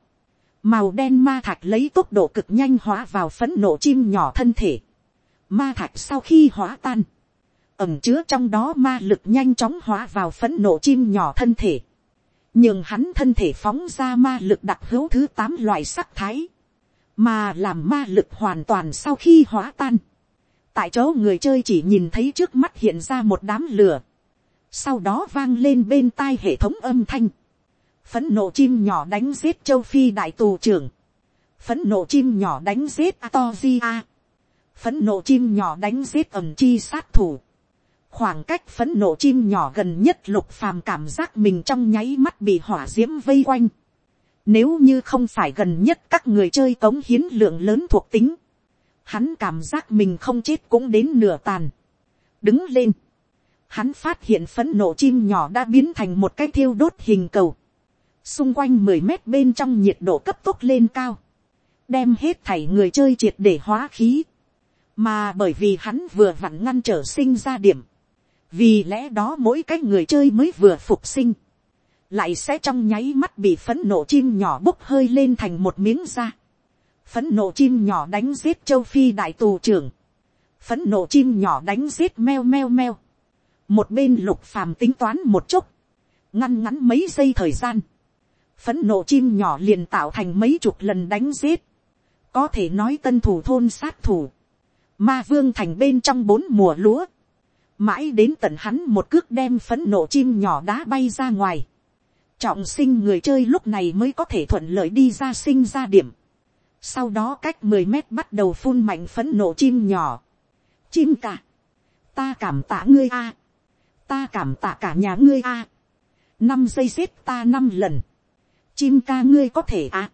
Màu đen ma thạch lấy tốc độ cực nhanh hóa vào phấn nộ chim nhỏ thân thể. Ma thạch sau khi hóa tan. Ẩm chứa trong đó ma lực nhanh chóng hóa vào phấn nộ chim nhỏ thân thể. Nhưng hắn thân thể phóng ra ma lực đặc hữu thứ tám loại sắc thái mà làm ma lực hoàn toàn sau khi hóa tan. tại chỗ người chơi chỉ nhìn thấy trước mắt hiện ra một đám lửa, sau đó vang lên bên tai hệ thống âm thanh, phấn nộ chim nhỏ đánh giết châu phi đại tù trưởng, phấn nộ chim nhỏ đánh giết a phấn nộ chim nhỏ đánh giết ẩm chi sát thủ, khoảng cách phấn nộ chim nhỏ gần nhất lục phàm cảm giác mình trong nháy mắt bị hỏa d i ễ m vây quanh, nếu như không phải gần nhất các người chơi cống hiến lượng lớn thuộc tính. Hắn cảm giác mình không chết cũng đến nửa tàn. Đứng lên. Hắn phát hiện phấn nộ chim nhỏ đã biến thành một cái thiêu đốt hình cầu. Xung quanh mười mét bên trong nhiệt độ cấp tốc lên cao. Đem hết thảy người chơi triệt để hóa khí. Mà bởi vì hắn vừa vặn ngăn trở sinh ra điểm. Vì lẽ đó mỗi cái người chơi mới vừa phục sinh lại sẽ trong nháy mắt bị phấn nộ chim nhỏ bốc hơi lên thành một miếng da. phấn nộ chim nhỏ đánh giết châu phi đại tù trưởng. phấn nộ chim nhỏ đánh giết meo meo meo một bên lục phàm tính toán một chút, ngăn ngắn mấy giây thời gian. phấn nộ chim nhỏ liền tạo thành mấy chục lần đánh giết. có thể nói tân thủ thôn sát thủ. ma vương thành bên trong bốn mùa lúa. mãi đến tận hắn một cước đem phấn nộ chim nhỏ đá bay ra ngoài trọng sinh người chơi lúc này mới có thể thuận lợi đi ra sinh ra điểm. sau đó cách mười mét bắt đầu phun mạnh phấn nộ chim nhỏ. chim cả. ta cảm tạ ngươi a ta cảm tạ cả nhà ngươi a. năm giây xếp ta năm lần. chim ca ngươi có thể a.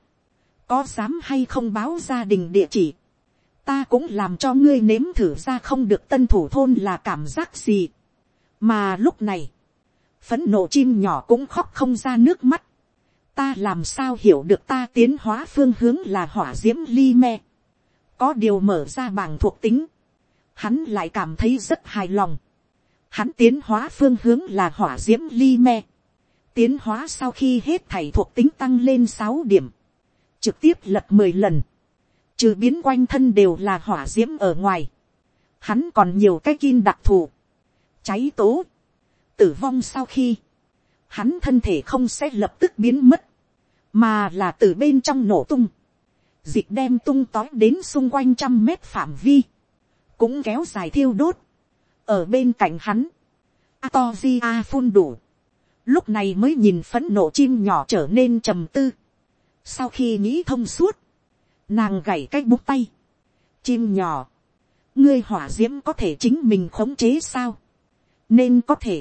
có dám hay không báo gia đình địa chỉ. ta cũng làm cho ngươi nếm thử ra không được tân thủ thôn là cảm giác gì. mà lúc này, phấn nộ chim nhỏ cũng khóc không ra nước mắt. ta làm sao hiểu được ta tiến hóa phương hướng là hỏa d i ễ m ly me. có điều mở ra bảng thuộc tính. hắn lại cảm thấy rất hài lòng hắn tiến hóa phương hướng là hỏa d i ễ m ly me. tiến hóa sau khi hết thảy thuộc tính tăng lên sáu điểm. trực tiếp lật mười lần. trừ biến quanh thân đều là hỏa d i ễ m ở ngoài. hắn còn nhiều cái kim đặc thù. cháy tố tử vong sau khi, hắn thân thể không sẽ lập tức biến mất, mà là từ bên trong nổ tung, dịch đem tung tói đến xung quanh trăm mét phạm vi, cũng kéo dài thiêu đốt, ở bên cạnh hắn, Atozia phun đủ, lúc này mới nhìn phấn nộ chim nhỏ trở nên trầm tư, sau khi nghĩ thông suốt, nàng gảy cái bút tay, chim nhỏ, ngươi hỏa d i ễ m có thể chính mình khống chế sao, nên có thể,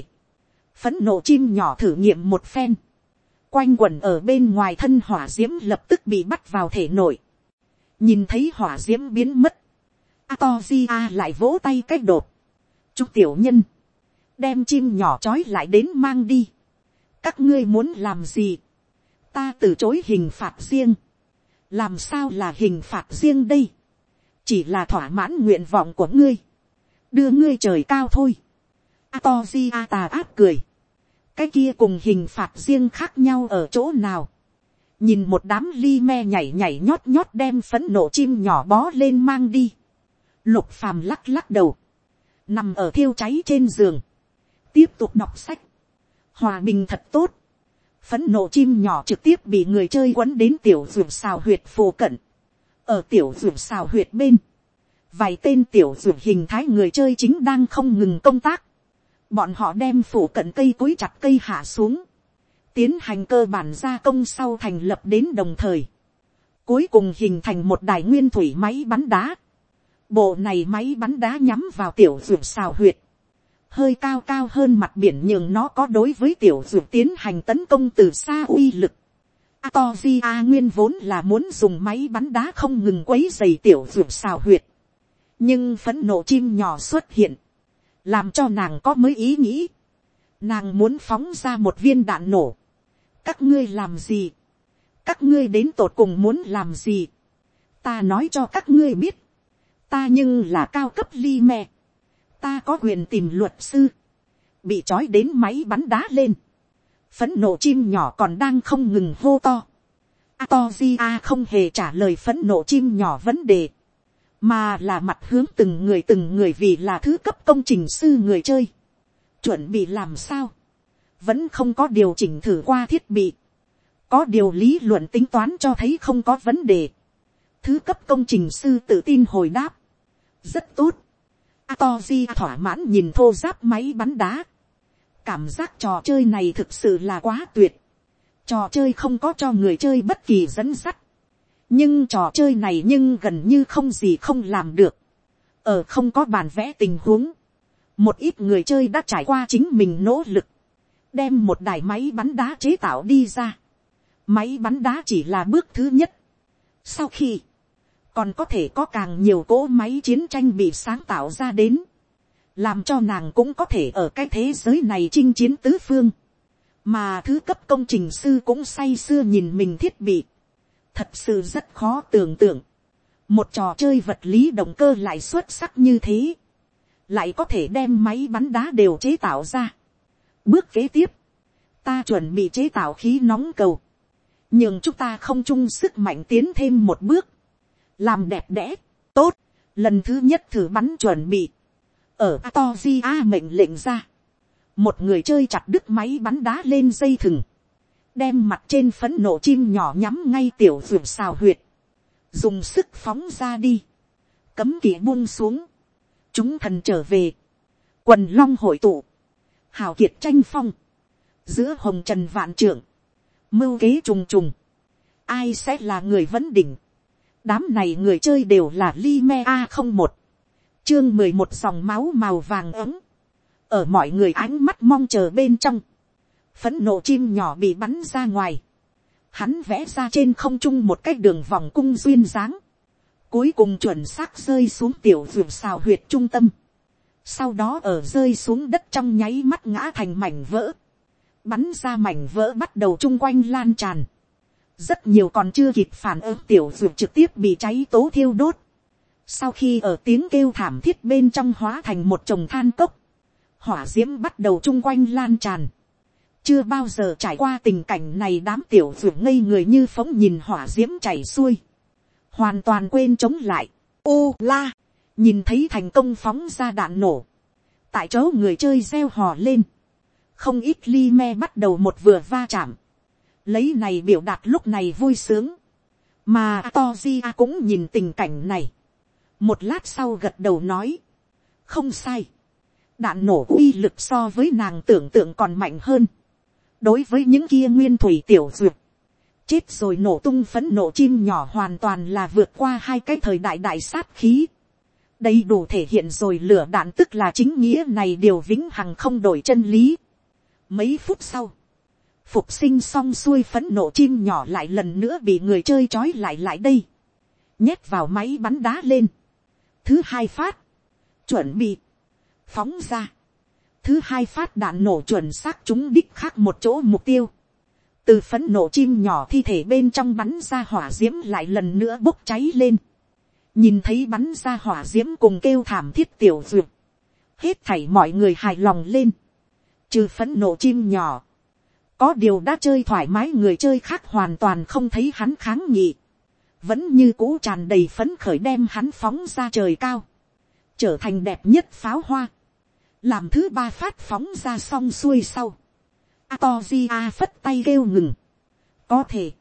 phấn nộ chim nhỏ thử nghiệm một phen, quanh quẩn ở bên ngoài thân hỏa d i ễ m lập tức bị bắt vào thể nội, nhìn thấy hỏa d i ễ m biến mất, a to di a lại vỗ tay c á c h đột, chúc tiểu nhân, đem chim nhỏ trói lại đến mang đi, các ngươi muốn làm gì, ta từ chối hình phạt riêng, làm sao là hình phạt riêng đây, chỉ là thỏa mãn nguyện vọng của ngươi, đưa ngươi trời cao thôi. Atoji Ata át cười, cái kia cùng hình phạt riêng khác nhau ở chỗ nào. nhìn một đám ly me nhảy nhảy nhót nhót đem phấn nộ chim nhỏ bó lên mang đi. lục phàm lắc lắc đầu, nằm ở thiêu cháy trên giường, tiếp tục đọc sách, hòa bình thật tốt, phấn nộ chim nhỏ trực tiếp bị người chơi quấn đến tiểu ruột xào huyệt phù cận, ở tiểu ruột xào huyệt bên, vài tên tiểu ruột hình thái người chơi chính đang không ngừng công tác, bọn họ đem phủ cận cây cối chặt cây hạ xuống, tiến hành cơ bản gia công sau thành lập đến đồng thời, cuối cùng hình thành một đài nguyên thủy máy bắn đá, bộ này máy bắn đá nhắm vào tiểu ruột xào huyệt, hơi cao cao hơn mặt biển nhường nó có đối với tiểu ruột tiến hành tấn công từ xa uy lực. Atoji A nguyên vốn là muốn dùng máy bắn đá không ngừng quấy dày tiểu ruột xào huyệt. Nhưng phấn nộ chim nhỏ xuất hiện. Làm cho nàng có mới ý nghĩ. Nàng muốn phóng ra một viên đạn nổ. Các ngươi làm gì? Các ngươi đến tột cùng muốn làm gì? Ta nói cho các ngươi biết. Ta nhưng là cao cấp ly me ta có quyền tìm luật sư, bị trói đến máy bắn đá lên, phấn nộ chim nhỏ còn đang không ngừng hô to. Atogia không hề trả lời phấn nộ chim nhỏ vấn đề, mà là mặt hướng từng người từng người vì là thứ cấp công trình sư người chơi. Chuẩn bị làm sao? Vẫn không có điều chỉnh thử qua thiết bị. Có điều lý luận tính toán cho thấy không có vấn đề. Thứ cấp công trình sư tự tin hồi đáp. Rất tốt. Atoji thỏa mãn nhìn thô giáp máy bắn đá. Cảm giác trò chơi này thực sự là quá tuyệt. Trò chơi không có cho người chơi bất kỳ dẫn sắt. Nhưng trò chơi này nhưng gần như không gì không làm được. Ở không có bàn vẽ tình huống. Một ít người chơi đã trải qua chính mình nỗ lực. Đem một đài máy bắn đá chế tạo đi ra. Máy bắn đá chỉ là bước thứ nhất. Sau khi còn có thể có càng nhiều cỗ máy chiến tranh bị sáng tạo ra đến, làm cho nàng cũng có thể ở cái thế giới này chinh chiến tứ phương, mà thứ cấp công trình sư cũng say sưa nhìn mình thiết bị, thật sự rất khó tưởng tượng, một trò chơi vật lý động cơ lại xuất sắc như thế, lại có thể đem máy bắn đá đều chế tạo ra. Bước kế tiếp, ta chuẩn bị chế tạo khí nóng cầu, nhưng chúng ta không chung sức mạnh tiến thêm một bước, làm đẹp đẽ, tốt, lần thứ nhất thử bắn chuẩn bị, ở Atoji A mệnh lệnh ra, một người chơi chặt đứt máy bắn đá lên dây thừng, đem mặt trên phấn nổ chim nhỏ nhắm ngay tiểu ruột xào huyệt, dùng sức phóng ra đi, cấm kỳ buông xuống, chúng thần trở về, quần long hội tụ, hào kiệt tranh phong, giữa hồng trần vạn trưởng, mưu kế trùng trùng, ai sẽ là người vấn đỉnh, đám này người chơi đều là Lime A không một. Chương mười một dòng máu màu vàng ấm, ở mọi người ánh mắt mong chờ bên trong, phấn nộ chim nhỏ bị bắn ra ngoài, hắn vẽ ra trên không trung một cái đường vòng cung duyên dáng, cuối cùng chuẩn xác rơi xuống tiểu vườn xào huyệt trung tâm, sau đó ở rơi xuống đất trong nháy mắt ngã thành mảnh vỡ, bắn ra mảnh vỡ bắt đầu chung quanh lan tràn, rất nhiều còn chưa kịp phản ứng tiểu dược trực tiếp bị cháy tố thiêu đốt. Sau khi ở tiếng kêu thảm thiết bên trong hóa thành một chồng than cốc, hỏa diễm bắt đầu chung quanh lan tràn. Chưa bao giờ trải qua tình cảnh này đám tiểu dược ngây người như phóng nhìn hỏa diễm chảy xuôi. Hoàn toàn quên chống lại. Ô la, nhìn thấy thành công phóng ra đạn nổ. Tại chỗ người chơi reo hò lên. Không ít ly me bắt đầu một vừa va chạm lấy này biểu đạt lúc này vui sướng, mà Toji cũng nhìn tình cảnh này, một lát sau gật đầu nói, không sai, đạn nổ uy lực so với nàng tưởng tượng còn mạnh hơn, đối với những kia nguyên thủy tiểu duyệt, chết rồi nổ tung phấn nổ chim nhỏ hoàn toàn là vượt qua hai cái thời đại đại sát khí, đây đủ thể hiện rồi lửa đạn tức là chính nghĩa này điều vĩnh hằng không đổi chân lý. Mấy phút sau, phục sinh xong xuôi phấn nộ chim nhỏ lại lần nữa bị người chơi trói lại lại đây, nhét vào máy bắn đá lên, thứ hai phát, chuẩn bị, phóng ra, thứ hai phát đạn nổ chuẩn xác chúng đích khác một chỗ mục tiêu, từ phấn nổ chim nhỏ thi thể bên trong bắn ra hỏa d i ễ m lại lần nữa bốc cháy lên, nhìn thấy bắn ra hỏa d i ễ m cùng kêu thảm thiết tiểu duyệt, hết thảy mọi người hài lòng lên, trừ phấn nổ chim nhỏ, có điều đã chơi thoải mái người chơi khác hoàn toàn không thấy hắn kháng nghị, vẫn như cũ tràn đầy phấn khởi đem hắn phóng ra trời cao, trở thành đẹp nhất pháo hoa, làm thứ ba phát phóng ra xong xuôi sau, Atogia phất tay kêu ngừng. Có thể.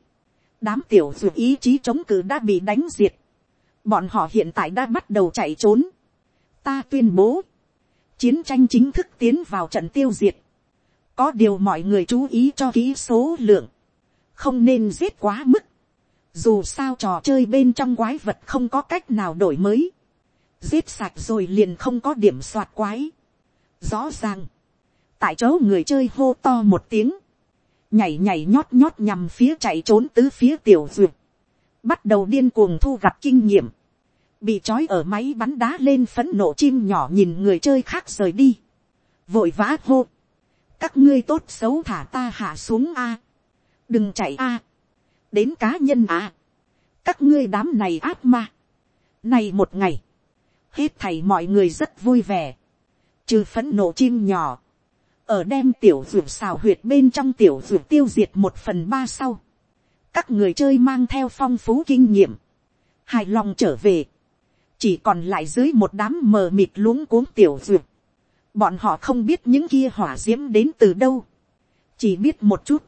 Đám tiểu dù ý chí chống cự đã bị đánh diệt. Bọn họ hiện tại đã bắt đầu chạy trốn. Ta tuyên bố. Chiến tranh chính thức tiến vào trận tiêu diệt. Có điều mọi người chú ý cho kỹ số lượng. Không nên giết quá mức. Dù sao trò chơi bên trong quái vật không có cách nào đổi mới. Giết sạch rồi liền không có điểm soạt quái. Rõ ràng tại chỗ người chơi hô to một tiếng, nhảy nhảy nhót nhót nhằm phía chạy trốn tứ phía tiểu duyệt, bắt đầu điên cuồng thu gặt kinh nghiệm, bị trói ở máy bắn đá lên phấn nộ chim nhỏ nhìn người chơi khác rời đi, vội vã hô, các ngươi tốt xấu thả ta hạ xuống a, đừng chạy a, đến cá nhân a, các ngươi đám này ác ma, này một ngày, hết thầy mọi người rất vui vẻ, trừ phấn nộ chim nhỏ, ở đem tiểu ruột xào huyệt bên trong tiểu ruột tiêu diệt một phần ba sau, các người chơi mang theo phong phú kinh nghiệm, hài lòng trở về, chỉ còn lại dưới một đám mờ mịt luống cuống tiểu ruột, bọn họ không biết những kia hỏa d i ễ m đến từ đâu, chỉ biết một chút,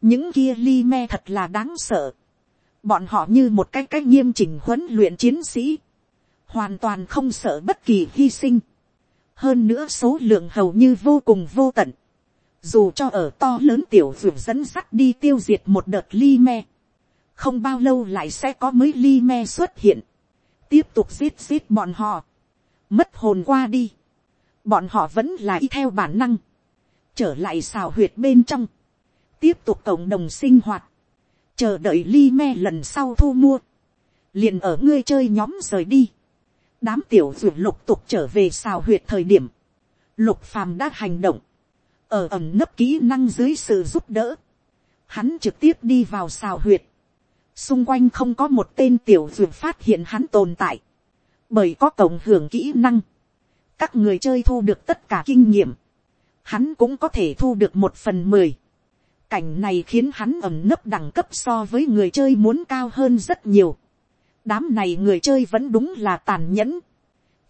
những kia li me thật là đáng sợ, bọn họ như một cái cách nghiêm chỉnh huấn luyện chiến sĩ, hoàn toàn không sợ bất kỳ hy sinh, hơn nữa số lượng hầu như vô cùng vô tận, dù cho ở to lớn tiểu ruột dẫn sắt đi tiêu diệt một đợt ly me, không bao lâu lại sẽ có mới ly me xuất hiện, tiếp tục giết giết bọn họ, mất hồn qua đi, bọn họ vẫn là y theo bản năng, trở lại xào huyệt bên trong, tiếp tục cộng đồng sinh hoạt, chờ đợi ly me lần sau thu mua, liền ở ngươi chơi nhóm rời đi, đám tiểu ruột lục tục trở về xào huyệt thời điểm, lục phàm đã hành động, ở ẩm nấp kỹ năng dưới sự giúp đỡ, hắn trực tiếp đi vào xào huyệt, xung quanh không có một tên tiểu ruột phát hiện hắn tồn tại, bởi có tổng hưởng kỹ năng, các người chơi thu được tất cả kinh nghiệm, hắn cũng có thể thu được một phần mười, cảnh này khiến hắn ẩm nấp đẳng cấp so với người chơi muốn cao hơn rất nhiều, đám này người chơi vẫn đúng là tàn nhẫn,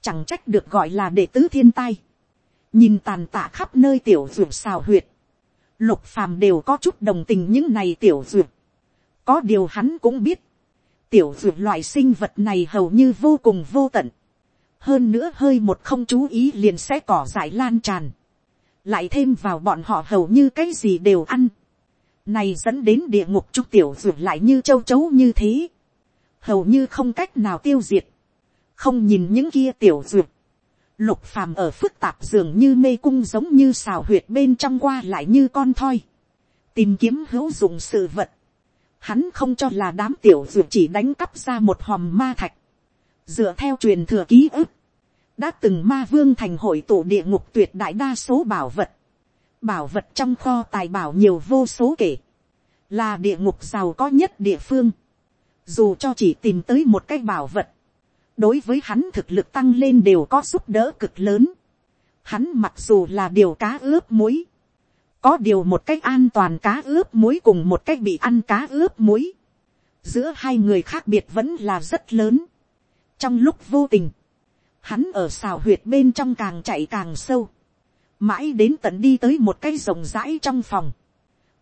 chẳng trách được gọi là đệ tứ thiên tai, nhìn tàn tạ khắp nơi tiểu ruột xào huyệt, lục phàm đều có chút đồng tình những này tiểu ruột, có điều hắn cũng biết, tiểu ruột loại sinh vật này hầu như vô cùng vô tận, hơn nữa hơi một không chú ý liền sẽ cỏ dại lan tràn, lại thêm vào bọn họ hầu như cái gì đều ăn, này dẫn đến địa ngục trúc tiểu ruột lại như châu chấu như thế, hầu như không cách nào tiêu diệt, không nhìn những kia tiểu duyệt, lục phàm ở phức tạp dường như mê cung giống như xào huyệt bên trong qua lại như con thoi, tìm kiếm hữu dụng sự vật, hắn không cho là đám tiểu duyệt chỉ đánh cắp ra một hòm ma thạch, dựa theo truyền thừa ký ức, đã từng ma vương thành hội tụ địa ngục tuyệt đại đa số bảo vật, bảo vật trong kho tài bảo nhiều vô số kể, là địa ngục giàu có nhất địa phương, dù cho chỉ tìm tới một cái bảo vật, đối với hắn thực lực tăng lên đều có giúp đỡ cực lớn. Hắn mặc dù là điều cá ướp muối, có điều một cách an toàn cá ướp muối cùng một cách bị ăn cá ướp muối, giữa hai người khác biệt vẫn là rất lớn trong lúc vô tình, hắn ở xào huyệt bên trong càng chạy càng sâu, mãi đến tận đi tới một cái rộng rãi trong phòng,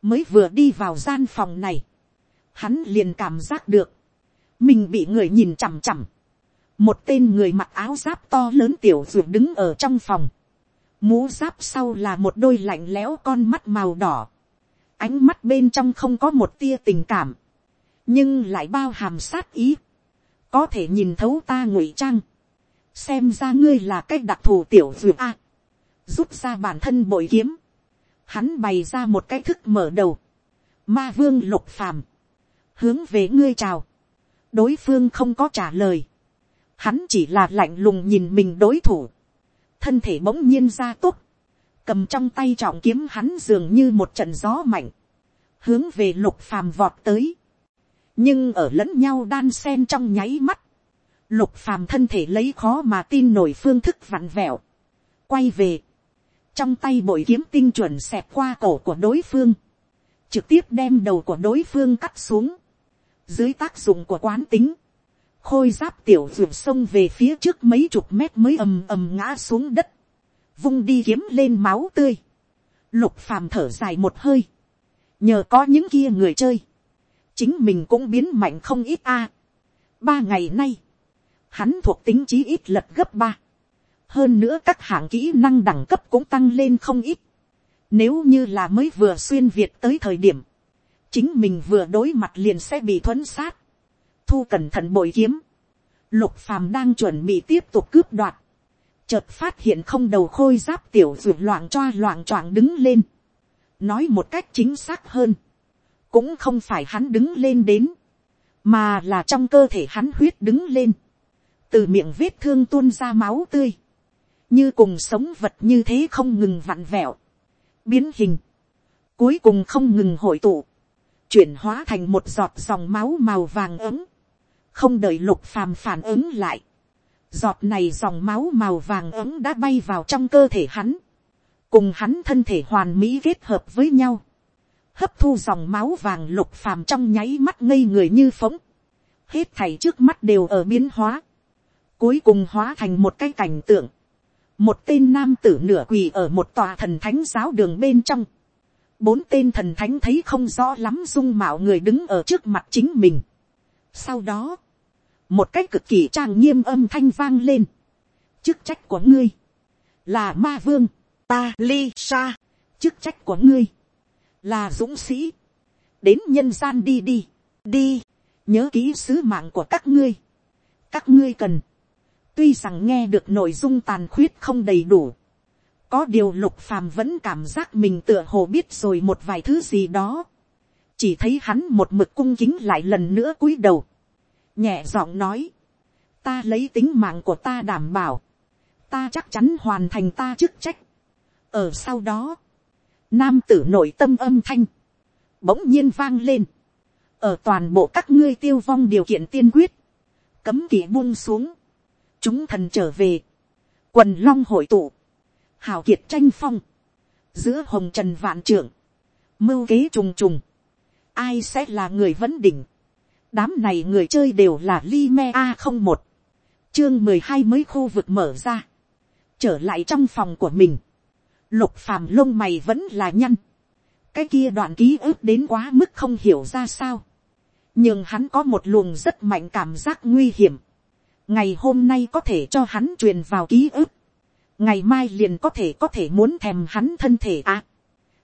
mới vừa đi vào gian phòng này, hắn liền cảm giác được, mình bị người nhìn chằm chằm, một tên người mặc áo giáp to lớn tiểu ruột đứng ở trong phòng, mũ giáp sau là một đôi lạnh lẽo con mắt màu đỏ, ánh mắt bên trong không có một tia tình cảm, nhưng lại bao hàm sát ý, có thể nhìn thấu ta ngụy trang, xem ra ngươi là cách đặc thù tiểu ruột a, rút ra bản thân bội kiếm, hắn bày ra một cái thức mở đầu, ma vương lục phàm, hướng về ngươi chào, đối phương không có trả lời, hắn chỉ là lạnh lùng nhìn mình đối thủ, thân thể bỗng nhiên ra tốt, cầm trong tay trọng kiếm hắn dường như một trận gió mạnh, hướng về lục phàm vọt tới, nhưng ở lẫn nhau đan sen trong nháy mắt, lục phàm thân thể lấy khó mà tin nổi phương thức vặn vẹo, quay về, trong tay bội kiếm tinh chuẩn xẹp qua cổ của đối phương, trực tiếp đem đầu của đối phương cắt xuống, dưới tác dụng của quán tính, khôi giáp tiểu ruột sông về phía trước mấy chục mét mới ầm ầm ngã xuống đất, vung đi kiếm lên máu tươi, lục phàm thở dài một hơi, nhờ có những kia người chơi, chính mình cũng biến mạnh không ít a. ba ngày nay, hắn thuộc tính chí ít lật gấp ba, hơn nữa các hạng kỹ năng đẳng cấp cũng tăng lên không ít, nếu như là mới vừa xuyên Việt tới thời điểm, chính mình vừa đối mặt liền sẽ bị thuấn sát, thu cẩn thận bội kiếm, lục phàm đang chuẩn bị tiếp tục cướp đoạt, chợt phát hiện không đầu khôi giáp tiểu ruột loạn choa loạn choạng đứng lên, nói một cách chính xác hơn, cũng không phải hắn đứng lên đến, mà là trong cơ thể hắn huyết đứng lên, từ miệng vết thương tuôn ra máu tươi, như cùng sống vật như thế không ngừng vặn vẹo, biến hình, cuối cùng không ngừng hội tụ, chuyển hóa thành một giọt dòng máu màu vàng ấm, không đợi lục phàm phản ứng lại, giọt này dòng máu màu vàng ấm đã bay vào trong cơ thể hắn, cùng hắn thân thể hoàn mỹ kết hợp với nhau, hấp thu dòng máu vàng lục phàm trong nháy mắt ngây người như phóng, hết thảy trước mắt đều ở biến hóa, cuối cùng hóa thành một cái cảnh tượng, một tên nam tử nửa quỳ ở một tòa thần thánh giáo đường bên trong, bốn tên thần thánh thấy không rõ lắm dung mạo người đứng ở trước mặt chính mình. Sau đó, một cái cực kỳ trang nghiêm âm thanh vang lên. chức trách của ngươi, là ma vương, ta li sa, chức trách của ngươi, là dũng sĩ, đến nhân gian đi đi, đi, nhớ kỹ sứ mạng của các ngươi, các ngươi cần, tuy rằng nghe được nội dung tàn khuyết không đầy đủ, có điều lục phàm vẫn cảm giác mình tựa hồ biết rồi một vài thứ gì đó, chỉ thấy hắn một mực cung kính lại lần nữa cúi đầu, nhẹ giọng nói, ta lấy tính mạng của ta đảm bảo, ta chắc chắn hoàn thành ta chức trách. ở sau đó, nam tử nội tâm âm thanh, bỗng nhiên vang lên, ở toàn bộ các ngươi tiêu vong điều kiện tiên quyết, cấm kỵ buông xuống, chúng thần trở về, quần long hội tụ, hào kiệt tranh phong, giữa hồng trần vạn trưởng, mưu kế trùng trùng, ai sẽ là người vấn đỉnh, đám này người chơi đều là li me a không một, chương mười hai mới khu vực mở ra, trở lại trong phòng của mình, lục phàm lông mày vẫn là nhăn, cái kia đoạn ký ức đến quá mức không hiểu ra sao, nhưng hắn có một luồng rất mạnh cảm giác nguy hiểm, ngày hôm nay có thể cho hắn truyền vào ký ức, ngày mai liền có thể có thể muốn thèm hắn thân thể à.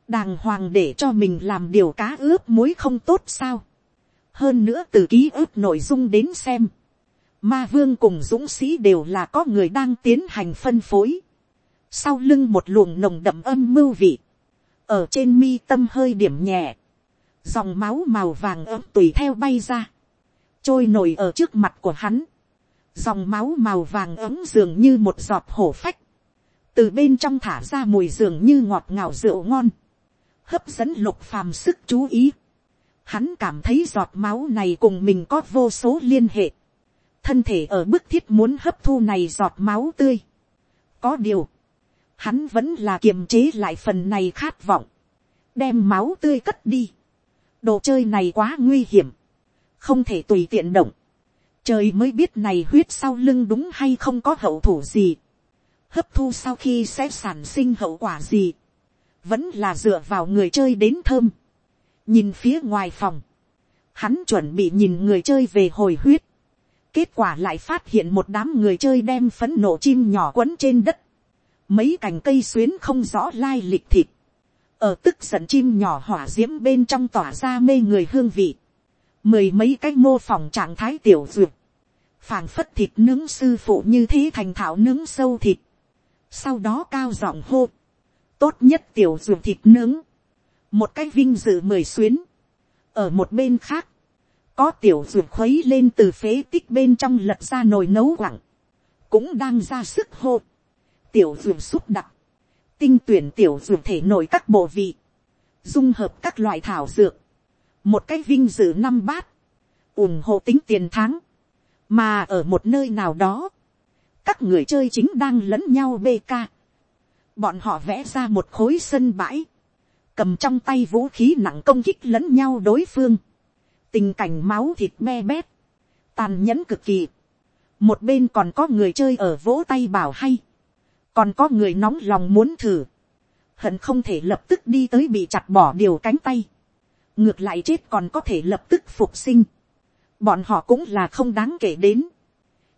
đàng hoàng để cho mình làm điều cá ướp muối không tốt sao. hơn nữa từ ký ức nội dung đến xem, ma vương cùng dũng sĩ đều là có người đang tiến hành phân phối sau lưng một luồng nồng đậm âm mưu vị, ở trên mi tâm hơi điểm nhẹ, dòng máu màu vàng ấm tùy theo bay ra, trôi nổi ở trước mặt của hắn, dòng máu màu vàng ấm dường như một giọt hổ phách, từ bên trong thả ra mùi dường như ngọt ngào rượu ngon, hấp dẫn lục phàm sức chú ý. Hắn cảm thấy giọt máu này cùng mình có vô số liên hệ. Thân thể ở bức thiết muốn hấp thu này giọt máu tươi. Có điều, hắn vẫn là kiềm chế lại phần này khát vọng. Đem máu tươi cất đi. Đồ chơi này quá nguy hiểm. Không thể tùy tiện động. Trời mới biết này huyết sau lưng đúng hay không có hậu thủ gì hấp thu sau khi sẽ sản sinh hậu quả gì, vẫn là dựa vào người chơi đến thơm. nhìn phía ngoài phòng, hắn chuẩn bị nhìn người chơi về hồi huyết, kết quả lại phát hiện một đám người chơi đem phấn nổ chim nhỏ quấn trên đất, mấy cành cây xuyến không rõ lai lịch thịt, ở tức giận chim nhỏ hỏa d i ễ m bên trong tỏa ra mê người hương vị, mười mấy cái mô phỏng trạng thái tiểu duyệt, phảng phất thịt nướng sư phụ như thế thành thảo nướng sâu thịt, sau đó cao giọng hô, tốt nhất tiểu duyệt thịt nướng, một cái vinh dự mười xuyến, ở một bên khác, có tiểu duyệt khuấy lên từ phế tích bên trong lật ra nồi nấu quặng, cũng đang ra sức hô, tiểu dược xúc đặc, tinh tuyển tiểu dược thể nổi các bộ vị, dung hợp các loại thảo dược, một cái vinh dự năm bát, ủng hộ tính tiền tháng, mà ở một nơi nào đó, các người chơi chính đang lẫn nhau bê ca, bọn họ vẽ ra một khối sân bãi, cầm trong tay vũ khí nặng công kích lẫn nhau đối phương, tình cảnh máu thịt me bét, tàn nhẫn cực kỳ, một bên còn có người chơi ở vỗ tay bảo hay, còn có người nóng lòng muốn thử, hận không thể lập tức đi tới bị chặt bỏ điều cánh tay, ngược lại chết còn có thể lập tức phục sinh, bọn họ cũng là không đáng kể đến,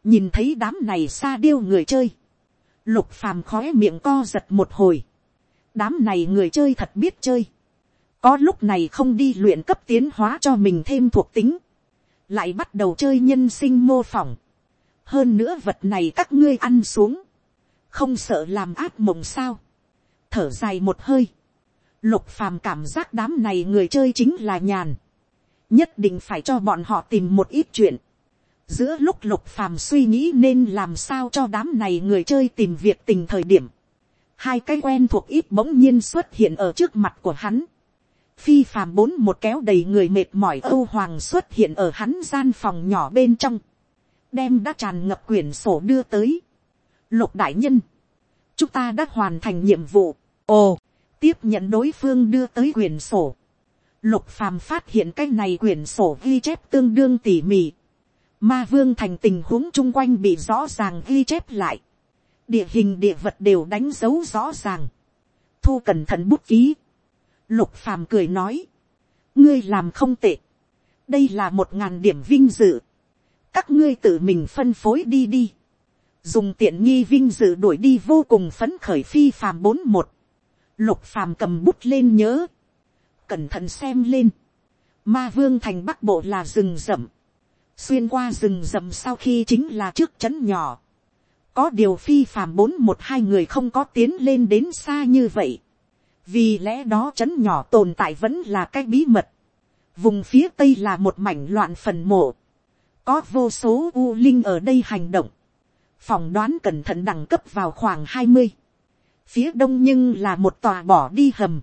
nhìn thấy đám này xa điêu người chơi, lục phàm khói miệng co giật một hồi, đám này người chơi thật biết chơi, có lúc này không đi luyện cấp tiến hóa cho mình thêm thuộc tính, lại bắt đầu chơi nhân sinh mô phỏng, hơn nữa vật này các ngươi ăn xuống, không sợ làm áp mộng sao, thở dài một hơi, lục phàm cảm giác đám này người chơi chính là nhàn, nhất định phải cho bọn họ tìm một ít chuyện, giữa lúc lục phàm suy nghĩ nên làm sao cho đám này người chơi tìm việc tình thời điểm, hai cái quen thuộc ít bỗng nhiên xuất hiện ở trước mặt của hắn, phi phàm bốn một kéo đầy người mệt mỏi âu hoàng xuất hiện ở hắn gian phòng nhỏ bên trong, đem đã tràn ngập quyển sổ đưa tới. Lục đại nhân, chúng ta đã hoàn thành nhiệm vụ. Ồ, tiếp nhận đối phương đưa tới quyển sổ. Lục phàm phát hiện cái này quyển sổ ghi chép tương đương tỉ mỉ. Ma vương thành tình huống chung quanh bị rõ ràng ghi chép lại. Địa hình địa vật đều đánh dấu rõ ràng. Thu cẩn thận bút ký. Lục phàm cười nói. Ngươi làm không tệ. Đây là một ngàn điểm vinh dự các ngươi tự mình phân phối đi đi, dùng tiện nghi vinh dự đuổi đi vô cùng phấn khởi phi phàm bốn một, lục phàm cầm bút lên nhớ, cẩn thận xem lên, ma vương thành bắc bộ là rừng rậm, xuyên qua rừng rậm sau khi chính là trước trấn nhỏ, có điều phi phàm bốn một hai người không có tiến lên đến xa như vậy, vì lẽ đó trấn nhỏ tồn tại vẫn là cái bí mật, vùng phía tây là một mảnh loạn phần mộ, có vô số u linh ở đây hành động, phòng đoán cẩn thận đẳng cấp vào khoảng hai mươi, phía đông nhưng là một tòa bỏ đi hầm,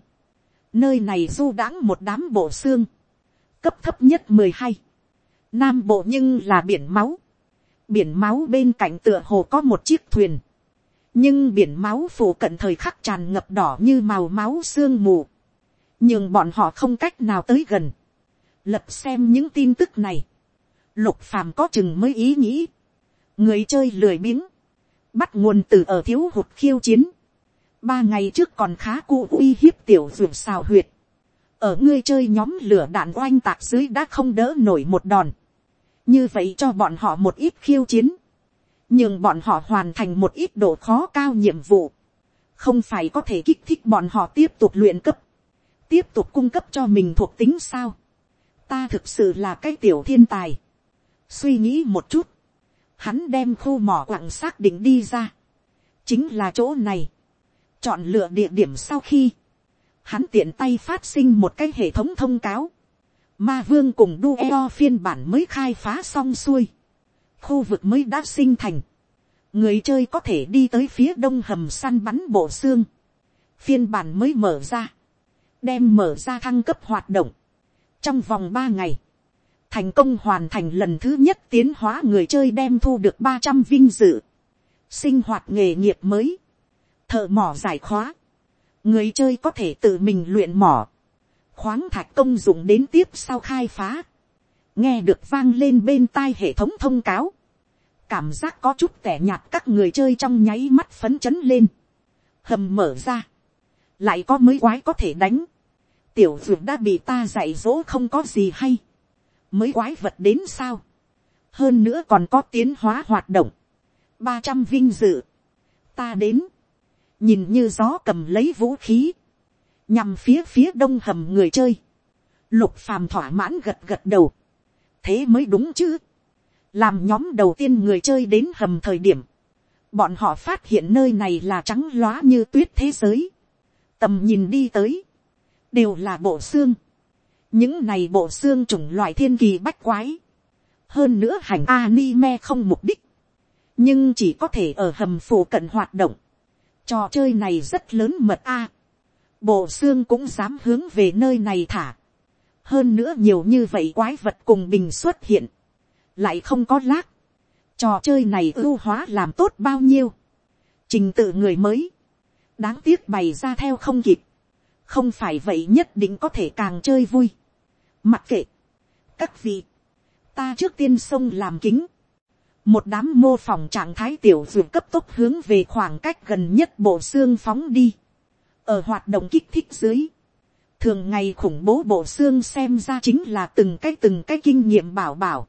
nơi này du đãng một đám bộ xương, cấp thấp nhất mười hai, nam bộ nhưng là biển máu, biển máu bên cạnh tựa hồ có một chiếc thuyền, nhưng biển máu phủ cận thời khắc tràn ngập đỏ như màu máu sương mù, nhưng bọn họ không cách nào tới gần, lật xem những tin tức này, lục phàm có chừng mới ý nghĩ, người chơi lười biếng, bắt nguồn từ ở thiếu hụt khiêu chiến, ba ngày trước còn khá cụ uy hiếp tiểu ruột xào huyệt, ở ngươi chơi nhóm lửa đạn oanh tạc dưới đã không đỡ nổi một đòn, như vậy cho bọn họ một ít khiêu chiến, nhưng bọn họ hoàn thành một ít độ khó cao nhiệm vụ, không phải có thể kích thích bọn họ tiếp tục luyện cấp, tiếp tục cung cấp cho mình thuộc tính sao. ta thực sự là cái tiểu thiên tài, suy nghĩ một chút, hắn đem khu mỏ quặng xác định đi ra, chính là chỗ này, chọn lựa địa điểm sau khi, hắn tiện tay phát sinh một cái hệ thống thông cáo, ma vương cùng đu eo phiên bản mới khai phá xong xuôi, khu vực mới đã sinh thành, người chơi có thể đi tới phía đông hầm săn bắn bộ xương, phiên bản mới mở ra, đem mở ra thăng cấp hoạt động, trong vòng ba ngày, thành công hoàn thành lần thứ nhất tiến hóa người chơi đem thu được ba trăm vinh dự, sinh hoạt nghề nghiệp mới, thợ mỏ giải khóa, người chơi có thể tự mình luyện mỏ, khoáng thạch công dụng đến tiếp sau khai phá, nghe được vang lên bên tai hệ thống thông cáo, cảm giác có chút tẻ nhạt các người chơi trong nháy mắt phấn chấn lên, hầm mở ra, lại có mấy quái có thể đánh, tiểu dược đã bị ta dạy dỗ không có gì hay, mới quái vật đến sao. hơn nữa còn có tiến hóa hoạt động. ba trăm vinh dự. ta đến. nhìn như gió cầm lấy vũ khí. nhằm phía phía đông hầm người chơi. lục phàm thỏa mãn gật gật đầu. thế mới đúng chứ. làm nhóm đầu tiên người chơi đến hầm thời điểm. bọn họ phát hiện nơi này là trắng loá như tuyết thế giới. tầm nhìn đi tới. đều là bộ xương những này bộ xương chủng loại thiên kỳ bách quái, hơn nữa hành anime không mục đích, nhưng chỉ có thể ở hầm phủ cận hoạt động, Trò chơi này rất lớn mật a. Bộ xương cũng dám hướng về nơi này thả. Hơn nữa nhiều như vậy quái vật cùng bình xuất hiện. Lại không có lác. Trò chơi này ưu hóa làm tốt bao nhiêu. Trình tự người mới. Đáng tiếc bày ra theo không kịp. Không phải vậy nhất định có thể càng chơi vui. Mặc kệ. Các vị. Ta trước tiên sông làm kính. Một đám mô phỏng trạng thái tiểu dược cấp tốc hướng về khoảng cách gần nhất bộ xương phóng đi. ở hoạt động kích thích dưới, thường ngày khủng bố bộ xương xem ra chính là từng cái từng cái kinh nghiệm bảo bảo,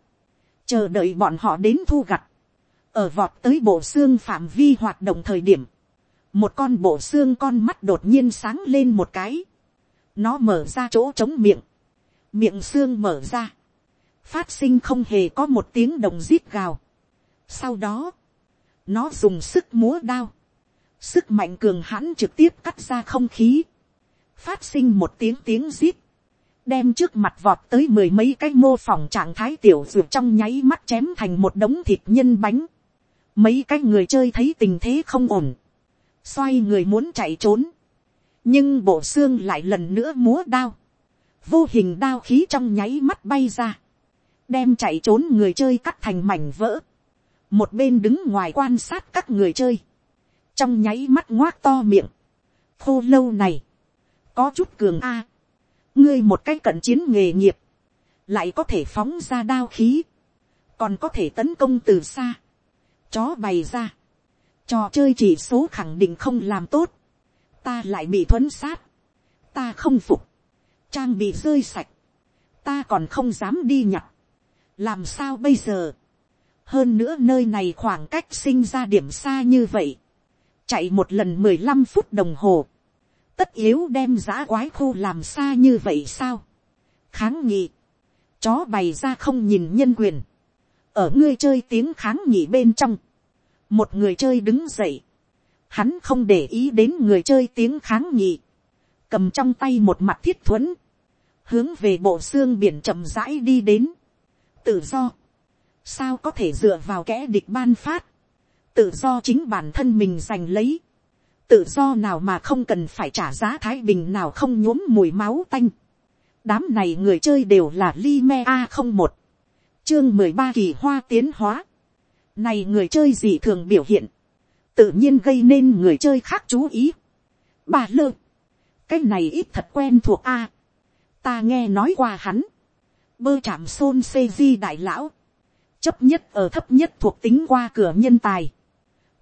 chờ đợi bọn họ đến thu gặt, ở vọt tới bộ xương phạm vi hoạt động thời điểm, một con bộ xương con mắt đột nhiên sáng lên một cái, nó mở ra chỗ trống miệng, miệng xương mở ra, phát sinh không hề có một tiếng đồng rít gào, sau đó, nó dùng sức múa đao. Sức mạnh cường hãn trực tiếp cắt ra không khí. Phát sinh một tiếng tiếng rít. Đem trước mặt vọt tới mười mấy cái mô phỏng trạng thái tiểu ruột trong nháy mắt chém thành một đống thịt nhân bánh. Mấy cái người chơi thấy tình thế không ổn. Xoay người muốn chạy trốn. Nhưng bộ xương lại lần nữa múa đao. Vô hình đao khí trong nháy mắt bay ra. Đem chạy trốn người chơi cắt thành mảnh vỡ một bên đứng ngoài quan sát các người chơi, trong nháy mắt ngoác to miệng, khô lâu này, có chút cường a, ngươi một cái cận chiến nghề nghiệp, lại có thể phóng ra đao khí, còn có thể tấn công từ xa, chó bày ra, trò chơi chỉ số khẳng định không làm tốt, ta lại bị thuấn sát, ta không phục, trang bị rơi sạch, ta còn không dám đi nhặt, làm sao bây giờ, hơn nữa nơi này khoảng cách sinh ra điểm xa như vậy, chạy một lần mười lăm phút đồng hồ, tất yếu đem giã quái khu làm xa như vậy sao, kháng nghị, chó bày ra không nhìn nhân quyền, ở ngươi chơi tiếng kháng nghị bên trong, một người chơi đứng dậy, hắn không để ý đến người chơi tiếng kháng nghị, cầm trong tay một mặt thiết thuẫn, hướng về bộ xương biển chậm rãi đi đến, tự do, sao có thể dựa vào kẽ địch ban phát, tự do chính bản thân mình giành lấy, tự do nào mà không cần phải trả giá thái bình nào không nhuốm mùi máu tanh. đám này người chơi đều là li me a không một, chương mười ba kỳ hoa tiến hóa, này người chơi gì thường biểu hiện, tự nhiên gây nên người chơi khác chú ý. bà lơ, cái này ít thật quen thuộc a, ta nghe nói qua hắn, bơ chạm xôn xê di đại lão, chấp nhất ở thấp nhất thuộc tính qua cửa nhân tài.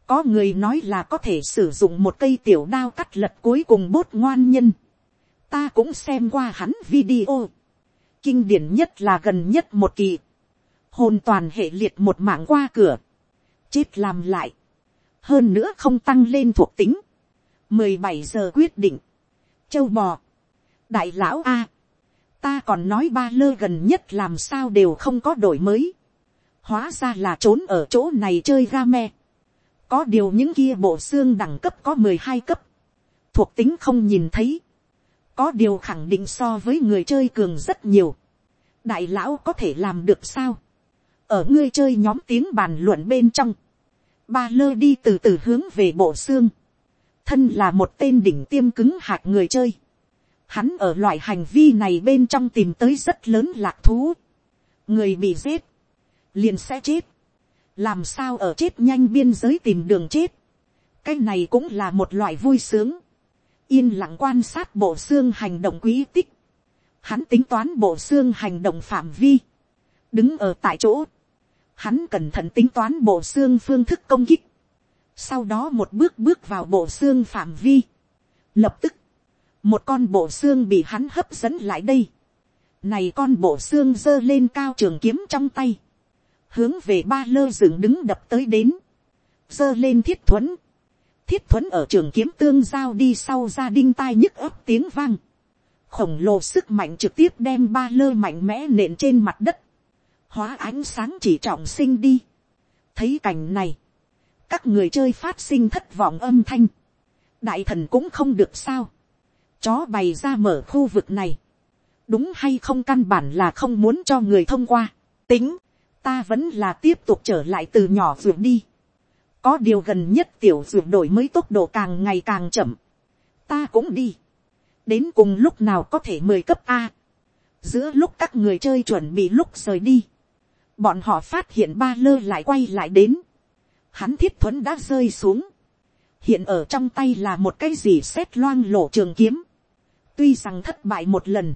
Có người nói là có thể sử dụng một cây tiểu đao cắt lật cuối cùng bốt ngoan nhân. Ta cũng xem qua hắn video. Kinh điển nhất là gần nhất một kỳ. Hồn toàn hệ liệt một mạng qua cửa. Chết làm lại. Hơn nữa không tăng lên thuộc tính. mười bảy giờ quyết định. Châu bò. Đại lão A. Ta còn nói ba lơ gần nhất làm sao đều không có đổi mới. Hóa ra là trốn ở chỗ này chơi game. có điều những kia bộ xương đẳng cấp có mười hai cấp, thuộc tính không nhìn thấy, có điều khẳng định so với người chơi cường rất nhiều, đại lão có thể làm được sao, ở ngươi chơi nhóm tiếng bàn luận bên trong, ba lơ đi từ từ hướng về bộ xương, thân là một tên đỉnh tiêm cứng hạt người chơi, hắn ở loại hành vi này bên trong tìm tới rất lớn lạc thú, người bị giết, liền sẽ chết. làm sao ở chết nhanh biên giới tìm đường chết. cái này cũng là một loại vui sướng. yên lặng quan sát bộ xương hành động quý tích. hắn tính toán bộ xương hành động phạm vi. đứng ở tại chỗ. hắn cẩn thận tính toán bộ xương phương thức công kích. sau đó một bước bước vào bộ xương phạm vi. lập tức, một con bộ xương bị hắn hấp dẫn lại đây. Này con bộ xương giơ lên cao trường kiếm trong tay. Hướng về ba lơ dựng đứng đập tới đến, giơ lên thiết thuẫn, thiết thuẫn ở trường kiếm tương giao đi sau ra đinh tai nhức ấp tiếng vang, khổng lồ sức mạnh trực tiếp đem ba lơ mạnh mẽ nện trên mặt đất, hóa ánh sáng chỉ trọng sinh đi. thấy cảnh này, các người chơi phát sinh thất vọng âm thanh, đại thần cũng không được sao, chó bày ra mở khu vực này, đúng hay không căn bản là không muốn cho người thông qua, tính, ta vẫn là tiếp tục trở lại từ nhỏ ruột đi. có điều gần nhất tiểu ruột đổi mới tốc độ càng ngày càng chậm, ta cũng đi, đến cùng lúc nào có thể mười cấp a, giữa lúc các người chơi chuẩn bị lúc rời đi, bọn họ phát hiện ba lơ lại quay lại đến, hắn thiết thuấn đã rơi xuống, hiện ở trong tay là một cái gì xét loang lộ trường kiếm, tuy rằng thất bại một lần,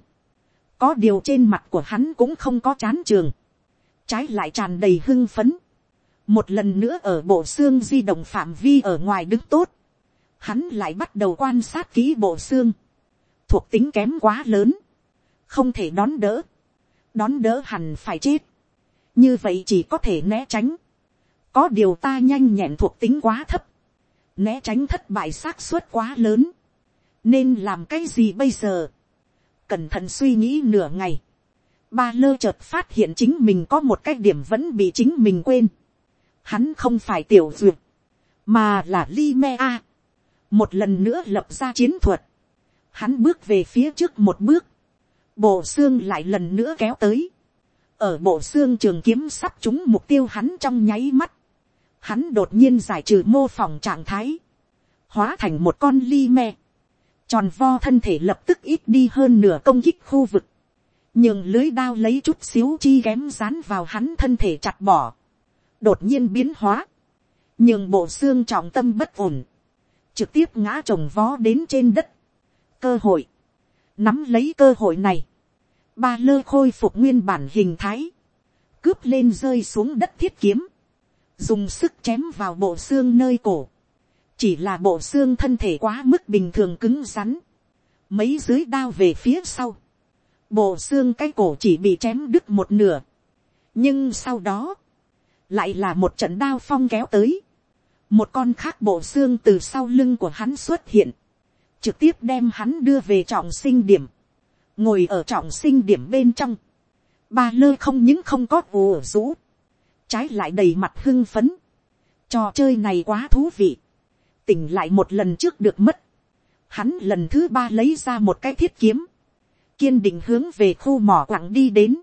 có điều trên mặt của hắn cũng không có chán trường, trái lại tràn đầy hưng phấn, một lần nữa ở bộ xương di động phạm vi ở ngoài đứng tốt, hắn lại bắt đầu quan sát kỹ bộ xương, thuộc tính kém quá lớn, không thể đón đỡ, đón đỡ hẳn phải chết, như vậy chỉ có thể né tránh, có điều ta nhanh nhẹn thuộc tính quá thấp, né tránh thất bại xác suất quá lớn, nên làm cái gì bây giờ, cẩn thận suy nghĩ nửa ngày, ba lơ chợt phát hiện chính mình có một cái điểm vẫn bị chính mình quên, hắn không phải tiểu duyệt, mà là li me a, một lần nữa lập ra chiến thuật, hắn bước về phía trước một bước, bộ xương lại lần nữa kéo tới, ở bộ xương trường kiếm sắp trúng mục tiêu hắn trong nháy mắt, hắn đột nhiên giải trừ mô phỏng trạng thái, hóa thành một con li me, tròn vo thân thể lập tức ít đi hơn nửa công kích khu vực, nhường lưới đao lấy chút xíu chi kém dán vào hắn thân thể chặt bỏ, đột nhiên biến hóa, nhường bộ xương trọng tâm bất ổn, trực tiếp ngã trồng vó đến trên đất. cơ hội, nắm lấy cơ hội này, ba lơ khôi phục nguyên bản hình thái, cướp lên rơi xuống đất thiết kiếm, dùng sức chém vào bộ xương nơi cổ, chỉ là bộ xương thân thể quá mức bình thường cứng rắn, mấy dưới đao về phía sau, bộ xương cái cổ chỉ bị chém đứt một nửa, nhưng sau đó, lại là một trận đao phong kéo tới, một con khác bộ xương từ sau lưng của hắn xuất hiện, trực tiếp đem hắn đưa về trọng sinh điểm, ngồi ở trọng sinh điểm bên trong, ba lơ không những không có ùa rũ, trái lại đầy mặt hưng phấn, trò chơi này quá thú vị, tỉnh lại một lần trước được mất, hắn lần thứ ba lấy ra một cái thiết kiếm, kiên định hướng về khu mỏ quặng đi đến,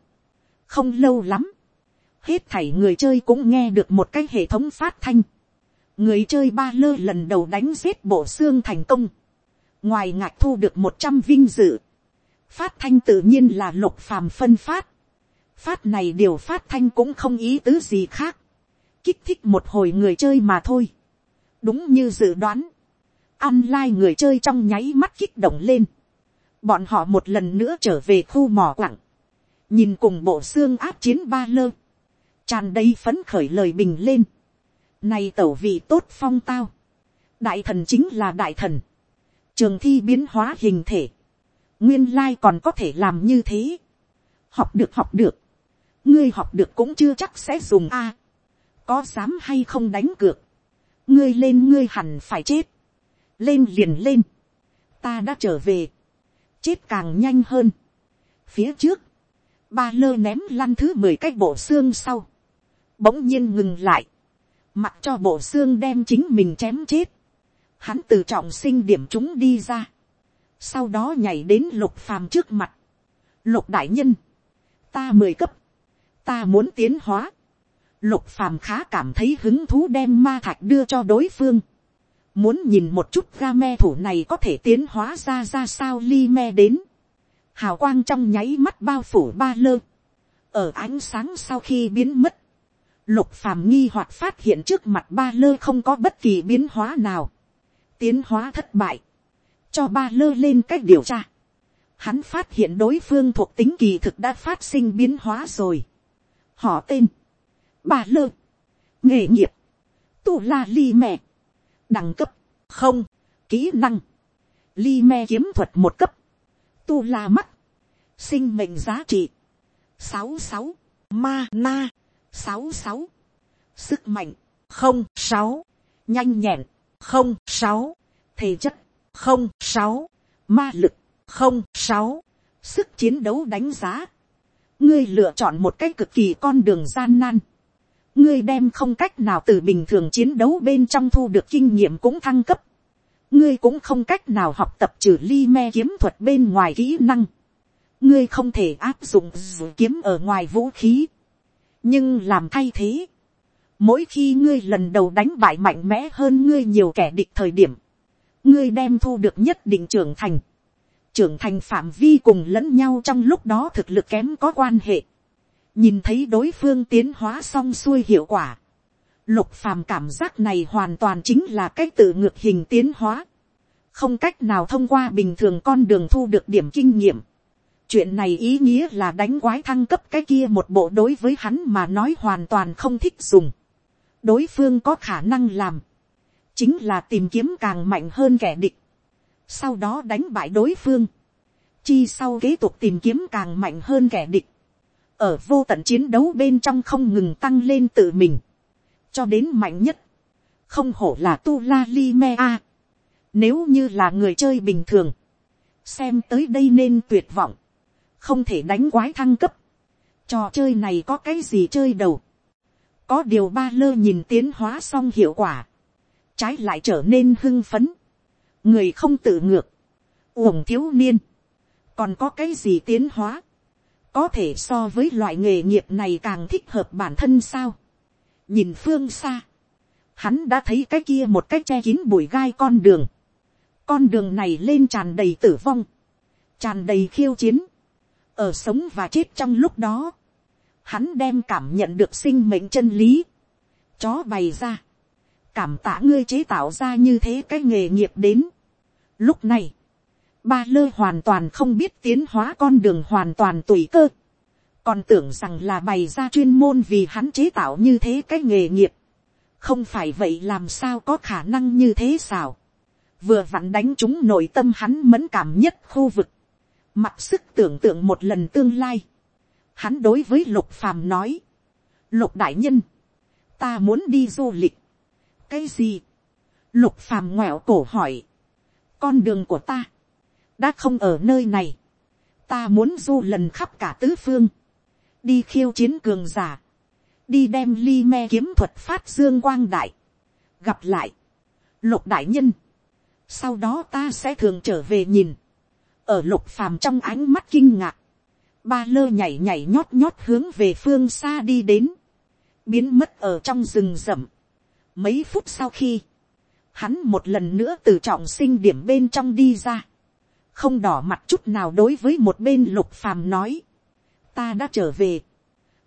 không lâu lắm, hết thảy người chơi cũng nghe được một cái hệ thống phát thanh, người chơi ba lơ lần đầu đánh giết bộ xương thành công, ngoài ngạc thu được một trăm vinh dự, phát thanh tự nhiên là lục phàm phân phát, phát này điều phát thanh cũng không ý tứ gì khác, kích thích một hồi người chơi mà thôi, đúng như dự đoán, online lai người chơi trong nháy mắt kích động lên, bọn họ một lần nữa trở về khu mỏ quặng, nhìn cùng bộ xương áp chiến ba lơ, tràn đầy phấn khởi lời bình lên, này tẩu vị tốt phong tao. Đại thần chính là đại thần. Trường thi biến hóa hình thể. Nguyên lai còn có thể làm như thế. Học được học được. Ngươi học được cũng chưa chắc sẽ dùng A. Có dám hay không đánh cược. Ngươi lên ngươi hẳn phải chết. Lên liền lên. Ta đã trở về. Chết càng nhanh hơn. Phía trước. Ba lơ ném lăn thứ mười cái bộ xương sau. Bỗng nhiên ngừng lại mặc cho bộ xương đem chính mình chém chết, hắn từ trọng sinh điểm chúng đi ra, sau đó nhảy đến lục phàm trước mặt, lục đại nhân, ta mười cấp, ta muốn tiến hóa, lục phàm khá cảm thấy hứng thú đem ma thạch đưa cho đối phương, muốn nhìn một chút ga me thủ này có thể tiến hóa ra ra sao li me đến, hào quang trong nháy mắt bao phủ ba lơ, ở ánh sáng sau khi biến mất, Lục phàm nghi hoặc phát hiện trước mặt ba lơ không có bất kỳ biến hóa nào. Tiến hóa thất bại. Cho ba lơ lên cách điều tra. Hắn phát hiện đối phương thuộc tính kỳ thực đã phát sinh biến hóa rồi. Họ tên. Ba lơ. Nghề nghiệp. Tu la li me Đẳng cấp. Không. Kỹ năng. li me kiếm thuật một cấp. Tu la mắt. Sinh mệnh giá trị. Sáu sáu. Ma na sáu sáu, sức mạnh, không sáu, nhanh nhẹn, không sáu, thể chất, không sáu, ma lực, không sáu, sức chiến đấu đánh giá. ngươi lựa chọn một cách cực kỳ con đường gian nan ngươi đem không cách nào từ bình thường chiến đấu bên trong thu được kinh nghiệm cũng thăng cấp. ngươi cũng không cách nào học tập trừ ly me kiếm thuật bên ngoài kỹ năng. ngươi không thể áp dụng kiếm ở ngoài vũ khí nhưng làm thay thế, mỗi khi ngươi lần đầu đánh bại mạnh mẽ hơn ngươi nhiều kẻ địch thời điểm, ngươi đem thu được nhất định trưởng thành, trưởng thành phạm vi cùng lẫn nhau trong lúc đó thực lực kém có quan hệ, nhìn thấy đối phương tiến hóa xong xuôi hiệu quả, lục phàm cảm giác này hoàn toàn chính là cách tự ngược hình tiến hóa, không cách nào thông qua bình thường con đường thu được điểm kinh nghiệm, chuyện này ý nghĩa là đánh quái thăng cấp cái kia một bộ đối với hắn mà nói hoàn toàn không thích dùng. đối phương có khả năng làm, chính là tìm kiếm càng mạnh hơn kẻ địch, sau đó đánh bại đối phương, chi sau kế tục tìm kiếm càng mạnh hơn kẻ địch, ở vô tận chiến đấu bên trong không ngừng tăng lên tự mình, cho đến mạnh nhất, không hổ là tu la li me a, nếu như là người chơi bình thường, xem tới đây nên tuyệt vọng, không thể đánh quái thăng cấp, trò chơi này có cái gì chơi đầu, có điều ba lơ nhìn tiến hóa xong hiệu quả, trái lại trở nên hưng phấn, người không tự ngược, uổng thiếu niên, còn có cái gì tiến hóa, có thể so với loại nghề nghiệp này càng thích hợp bản thân sao, nhìn phương xa, hắn đã thấy cái kia một cái che kín bụi gai con đường, con đường này lên tràn đầy tử vong, tràn đầy khiêu chiến, ở sống và chết trong lúc đó, hắn đem cảm nhận được sinh mệnh chân lý, chó bày ra, cảm tạ ngươi chế tạo ra như thế cái nghề nghiệp đến. Lúc này, ba lơ hoàn toàn không biết tiến hóa con đường hoàn toàn tùy cơ, còn tưởng rằng là bày ra chuyên môn vì hắn chế tạo như thế cái nghề nghiệp, không phải vậy làm sao có khả năng như thế sao, vừa vặn đánh chúng nội tâm hắn mẫn cảm nhất khu vực, mặc sức tưởng tượng một lần tương lai, hắn đối với lục phàm nói, lục đại nhân, ta muốn đi du lịch, cái gì, lục phàm ngoẹo cổ hỏi, con đường của ta, đã không ở nơi này, ta muốn du lần khắp cả tứ phương, đi khiêu chiến cường giả, đi đem ly me kiếm thuật phát dương quang đại, gặp lại, lục đại nhân, sau đó ta sẽ thường trở về nhìn, ở lục phàm trong ánh mắt kinh ngạc, ba lơ nhảy nhảy nhót nhót hướng về phương xa đi đến, biến mất ở trong rừng rậm. Mấy phút sau khi, hắn một lần nữa từ trọng sinh điểm bên trong đi ra, không đỏ mặt chút nào đối với một bên lục phàm nói, ta đã trở về,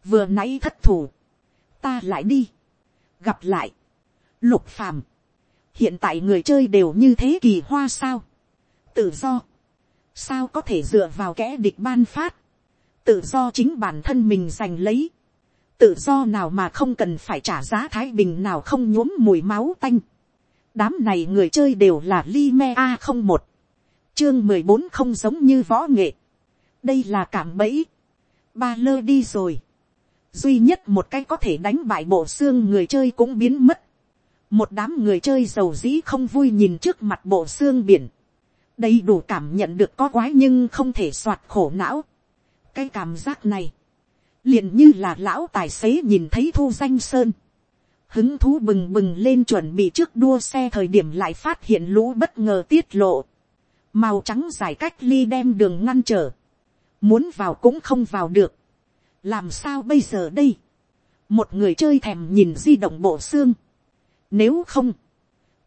vừa nãy thất thủ, ta lại đi, gặp lại, lục phàm, hiện tại người chơi đều như thế kỳ hoa sao, tự do, sao có thể dựa vào kẽ địch ban phát, tự do chính bản thân mình giành lấy, tự do nào mà không cần phải trả giá thái bình nào không nhuốm mùi máu tanh. đám này người chơi đều là li me a không một, chương mười bốn không giống như võ nghệ, đây là cảm bẫy, ba lơ đi rồi, duy nhất một cái có thể đánh bại bộ xương người chơi cũng biến mất, một đám người chơi giàu dĩ không vui nhìn trước mặt bộ xương biển, đầy đủ cảm nhận được có quái nhưng không thể soạt khổ não. cái cảm giác này, liền như là lão tài xế nhìn thấy thu danh sơn, hứng thú bừng bừng lên chuẩn bị trước đua xe thời điểm lại phát hiện lũ bất ngờ tiết lộ, màu trắng giải cách ly đem đường ngăn trở, muốn vào cũng không vào được, làm sao bây giờ đây, một người chơi thèm nhìn di động bộ xương, nếu không,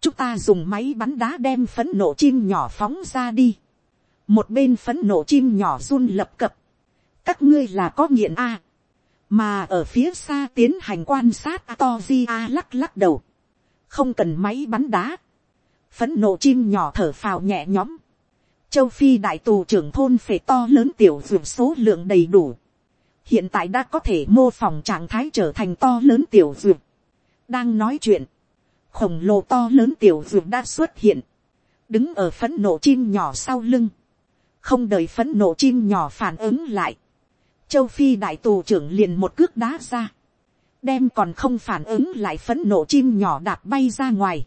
chúng ta dùng máy bắn đá đem phấn nổ chim nhỏ phóng ra đi. một bên phấn nổ chim nhỏ run lập cập. các ngươi là có nghiện a. mà ở phía xa tiến hành quan sát a to di a lắc lắc đầu. không cần máy bắn đá. phấn nổ chim nhỏ thở phào nhẹ nhõm châu phi đại tù trưởng thôn phải to lớn tiểu dược số lượng đầy đủ. hiện tại đã có thể mô phỏng trạng thái trở thành to lớn tiểu dược. đang nói chuyện khổng lồ to lớn tiểu dược đã xuất hiện, đứng ở phấn nộ chim nhỏ sau lưng, không đợi phấn nộ chim nhỏ phản ứng lại, châu phi đại tù trưởng liền một cước đá ra, đem còn không phản ứng lại phấn nộ chim nhỏ đạp bay ra ngoài,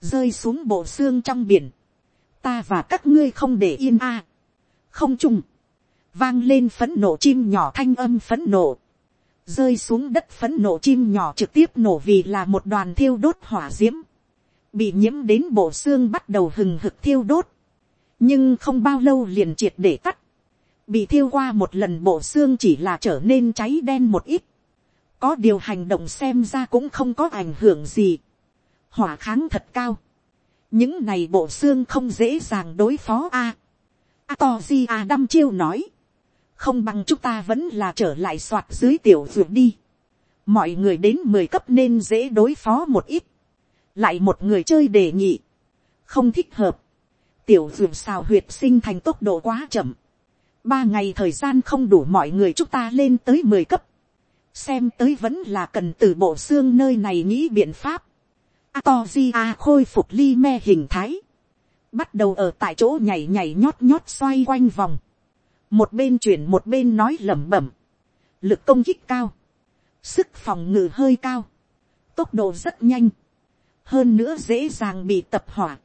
rơi xuống bộ xương trong biển, ta và các ngươi không để yên a, không chung, vang lên phấn nổ chim nhỏ thanh âm phấn nổ rơi xuống đất phấn nổ chim nhỏ trực tiếp nổ vì là một đoàn thiêu đốt hỏa d i ễ m bị nhiễm đến bộ xương bắt đầu hừng hực thiêu đốt, nhưng không bao lâu liền triệt để tắt, bị thiêu qua một lần bộ xương chỉ là trở nên cháy đen một ít, có điều hành động xem ra cũng không có ảnh hưởng gì, hỏa kháng thật cao, những này bộ xương không dễ dàng đối phó a. a to di a đăm chiêu nói, không bằng chúng ta vẫn là trở lại soạt dưới tiểu ruột đi, mọi người đến mười cấp nên dễ đối phó một ít, lại một người chơi đề nghị, không thích hợp, tiểu ruột xào huyệt sinh thành tốc độ quá chậm, ba ngày thời gian không đủ mọi người chúng ta lên tới mười cấp, xem tới vẫn là cần từ bộ xương nơi này nghĩ biện pháp, Atogia khôi phục ly me hình thái. Bắt đầu ở tại chỗ nhảy nhảy nhót nhót xoay quanh vòng. Một bên chuyển một bên nói lẩm bẩm. Lực công kích cao. Sức phòng ngự hơi cao. Tốc độ rất nhanh. Hơn nữa dễ dàng bị tập hỏa.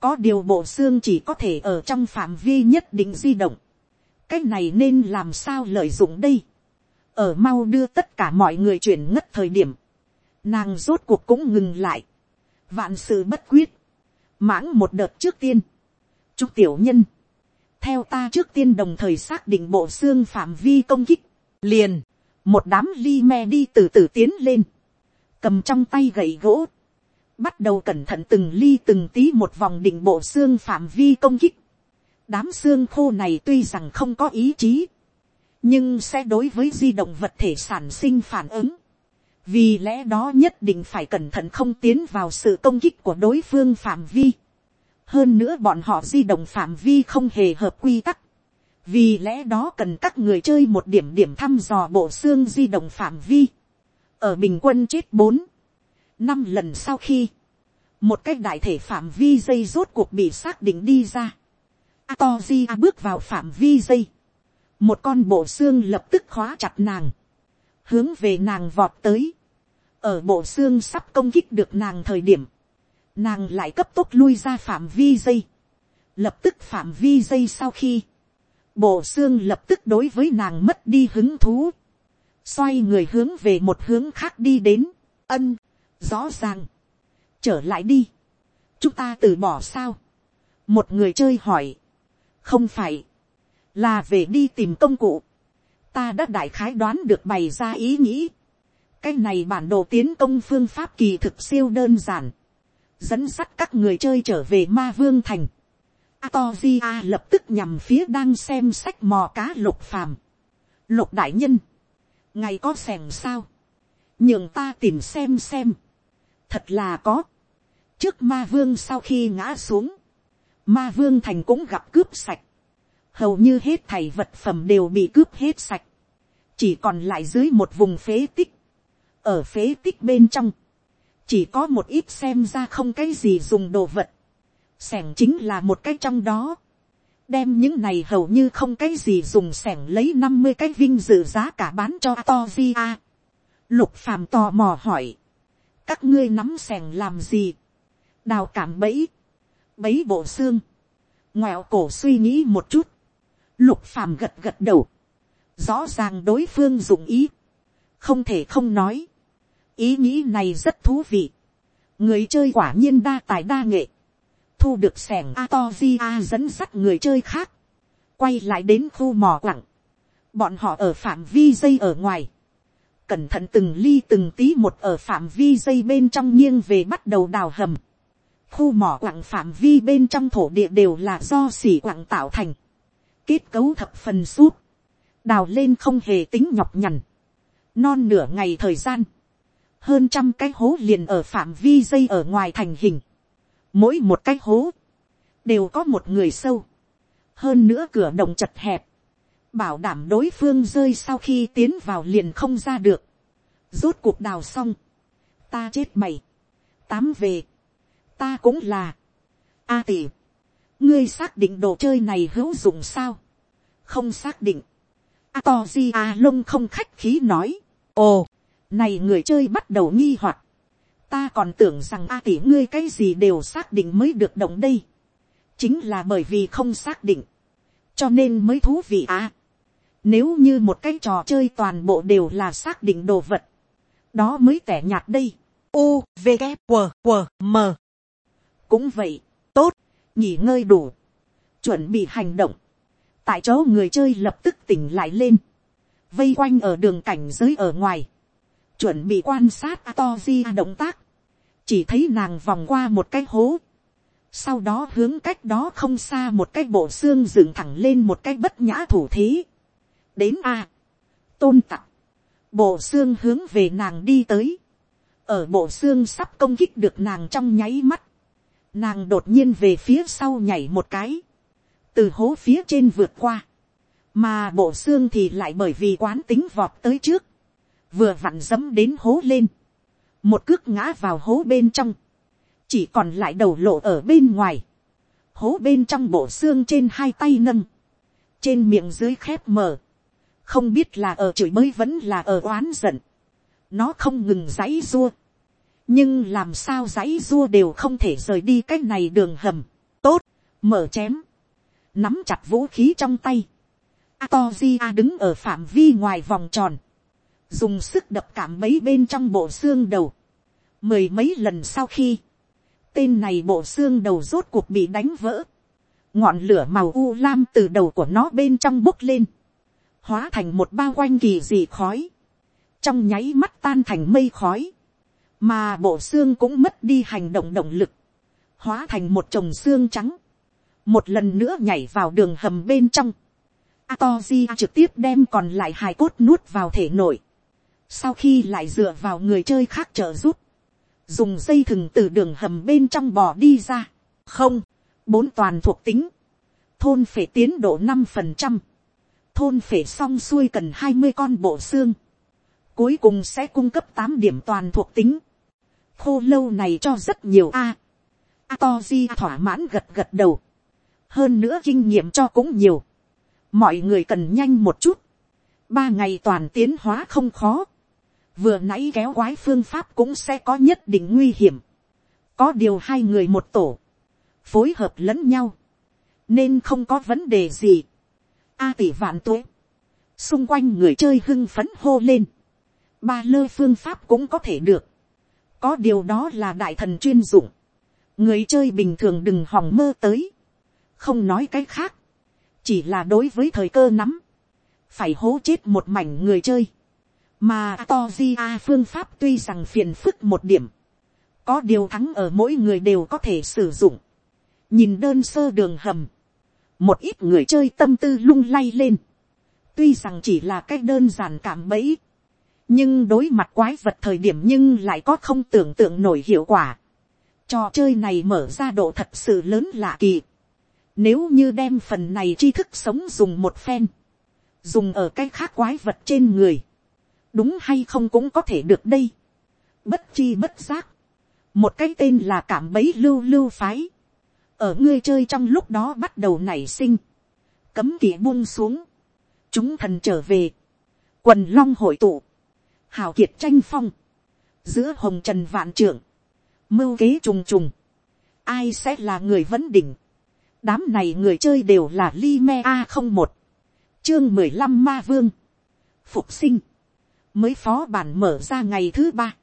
Có điều bộ xương chỉ có thể ở trong phạm vi nhất định di động. Cái này nên làm sao lợi dụng đây. Ở mau đưa tất cả mọi người chuyển ngất thời điểm nàng rốt cuộc cũng ngừng lại, vạn sự bất quyết, mãng một đợt trước tiên, chúc tiểu nhân, theo ta trước tiên đồng thời xác định bộ xương phạm vi công kích, liền, một đám ly me đi từ từ tiến lên, cầm trong tay gậy gỗ, bắt đầu cẩn thận từng ly từng tí một vòng định bộ xương phạm vi công kích. đám xương khô này tuy rằng không có ý chí, nhưng sẽ đối với di động vật thể sản sinh phản ứng vì lẽ đó nhất định phải cẩn thận không tiến vào sự công kích của đối phương phạm vi. hơn nữa bọn họ di động phạm vi không hề hợp quy tắc. vì lẽ đó cần các người chơi một điểm điểm thăm dò bộ xương di động phạm vi. ở bình quân chết bốn, năm lần sau khi, một cái đại thể phạm vi dây rốt cuộc bị xác định đi ra. Atoji bước vào phạm vi dây. Một con bộ xương lập tức khóa chặt nàng. Hướng về nàng vọt tới. Ở bộ xương sắp công kích được nàng thời điểm, nàng lại cấp tốc lui ra phạm vi dây, lập tức phạm vi dây sau khi, bộ xương lập tức đối với nàng mất đi hứng thú, xoay người hướng về một hướng khác đi đến, ân, rõ ràng, trở lại đi, chúng ta từ bỏ sao, một người chơi hỏi, không phải, là về đi tìm công cụ, ta đã đại khái đoán được bày ra ý nghĩ, cái này bản đồ tiến công phương pháp kỳ thực siêu đơn giản, dẫn sắt các người chơi trở về ma vương thành. Atozia lập tức nhằm phía đang xem sách mò cá lục phàm. Lục đại nhân, ngày có sẻng sao, nhường ta tìm xem xem. thật là có. trước ma vương sau khi ngã xuống, ma vương thành cũng gặp cướp sạch hầu như hết thảy vật phẩm đều bị cướp hết sạch. chỉ còn lại dưới một vùng phế tích. Ở phế tích bên trong, chỉ có một ít xem ra không cái gì dùng đồ vật, sẻng chính là một cái trong đó, đem những này hầu như không cái gì dùng sẻng lấy năm mươi cái vinh dự giá cả bán cho to di a. lục phàm tò mò hỏi, các ngươi nắm sẻng làm gì, đào cảm bẫy, bẫy bộ xương, ngoẹo cổ suy nghĩ một chút, lục phàm gật gật đầu, rõ ràng đối phương dụng ý, không thể không nói, ý nghĩ này rất thú vị. người chơi quả nhiên đa tài đa nghệ. thu được sẻng a dẫn dắt người chơi khác. quay lại đến khu mò quặng. bọn họ ở phạm vi dây ở ngoài. cẩn thận từng ly từng tí một ở phạm vi dây bên trong nghiêng về bắt đầu đào hầm. khu mỏ quặng phạm vi bên trong thổ địa đều là do xỉ quặng tạo thành kết cấu thập phần suốt. đào lên không hề tính nhọc nhằn. non nửa ngày thời gian hơn trăm cái hố liền ở phạm vi dây ở ngoài thành hình. Mỗi một cái hố, đều có một người sâu. Hơn nữa cửa động chật hẹp. Bảo đảm đối phương rơi sau khi tiến vào liền không ra được. rút cuộc đào xong. Ta chết mày. Tám về. Ta cũng là. A tỷ. Ngươi xác định đồ chơi này hữu dụng sao? Không xác định. A to di a lông không khách khí nói. Ồ này người chơi bắt đầu nghi hoặc. Ta còn tưởng rằng A tỷ ngươi cái gì đều xác định mới được động đây. Chính là bởi vì không xác định. Cho nên mới thú vị à. Nếu như một cái trò chơi toàn bộ đều là xác định đồ vật. Đó mới tẻ nhạt đây. U, V, K, W, W, M. Cũng vậy, tốt, nghỉ ngơi đủ. Chuẩn bị hành động. Tại chỗ người chơi lập tức tỉnh lại lên. Vây quanh ở đường cảnh giới ở ngoài chuẩn bị quan sát to di động tác, chỉ thấy nàng vòng qua một cái hố, sau đó hướng cách đó không xa một cái bộ xương dựng thẳng lên một cái bất nhã thủ thế, đến a, tôn tặc, bộ xương hướng về nàng đi tới, ở bộ xương sắp công kích được nàng trong nháy mắt, nàng đột nhiên về phía sau nhảy một cái, từ hố phía trên vượt qua, mà bộ xương thì lại bởi vì quán tính vọt tới trước, vừa vặn dẫm đến hố lên, một cước ngã vào hố bên trong, chỉ còn lại đầu lộ ở bên ngoài, hố bên trong bộ xương trên hai tay nâng, trên miệng dưới khép mở, không biết là ở chửi mới vẫn là ở oán giận, nó không ngừng dãy dua, nhưng làm sao dãy dua đều không thể rời đi cái này đường hầm, tốt, mở chém, nắm chặt vũ khí trong tay, Atogia đứng ở phạm vi ngoài vòng tròn, dùng sức đập cảm mấy bên trong bộ xương đầu, mười mấy lần sau khi, tên này bộ xương đầu rốt cuộc bị đánh vỡ, ngọn lửa màu u lam từ đầu của nó bên trong bốc lên, hóa thành một bao quanh kỳ dị khói, trong nháy mắt tan thành mây khói, mà bộ xương cũng mất đi hành động động lực, hóa thành một chồng xương trắng, một lần nữa nhảy vào đường hầm bên trong, Atoji trực tiếp đem còn lại hài cốt nuốt vào thể nội, sau khi lại dựa vào người chơi khác trợ giúp, dùng dây thừng từ đường hầm bên trong bò đi ra, không, bốn toàn thuộc tính, thôn phải tiến độ năm phần trăm, thôn phải xong xuôi cần hai mươi con bộ xương, cuối cùng sẽ cung cấp tám điểm toàn thuộc tính, khô lâu này cho rất nhiều a, a to di thỏa mãn gật gật đầu, hơn nữa kinh nghiệm cho cũng nhiều, mọi người cần nhanh một chút, ba ngày toàn tiến hóa không khó, vừa nãy kéo quái phương pháp cũng sẽ có nhất định nguy hiểm, có điều hai người một tổ, phối hợp lẫn nhau, nên không có vấn đề gì. A tỷ vạn tuế, xung quanh người chơi hưng phấn hô lên, ba lơ phương pháp cũng có thể được, có điều đó là đại thần chuyên dụng, người chơi bình thường đừng hòng mơ tới, không nói cái khác, chỉ là đối với thời cơ nắm, phải hố chết một mảnh người chơi, mà to di a phương pháp tuy rằng phiền phức một điểm, có điều thắng ở mỗi người đều có thể sử dụng, nhìn đơn sơ đường hầm, một ít người chơi tâm tư lung lay lên, tuy rằng chỉ là cái đơn giản cảm bẫy, nhưng đối mặt quái vật thời điểm nhưng lại có không tưởng tượng nổi hiệu quả. Trò chơi này mở ra độ thật sự lớn lạ kỳ. Nếu như đem phần này tri thức sống dùng một phen, dùng ở cái khác quái vật trên người, đúng hay không cũng có thể được đây. Bất chi bất giác, một cái tên là cảm bấy lưu lưu phái, ở ngươi chơi trong lúc đó bắt đầu nảy sinh, cấm kỵ buông xuống, chúng thần trở về, quần long hội tụ, hào kiệt tranh phong, giữa hồng trần vạn trưởng, mưu kế trùng trùng, ai sẽ là người vấn đỉnh, đám này người chơi đều là li me a không một, chương mười lăm ma vương, phục sinh, mới phó bản mở ra ngày thứ ba,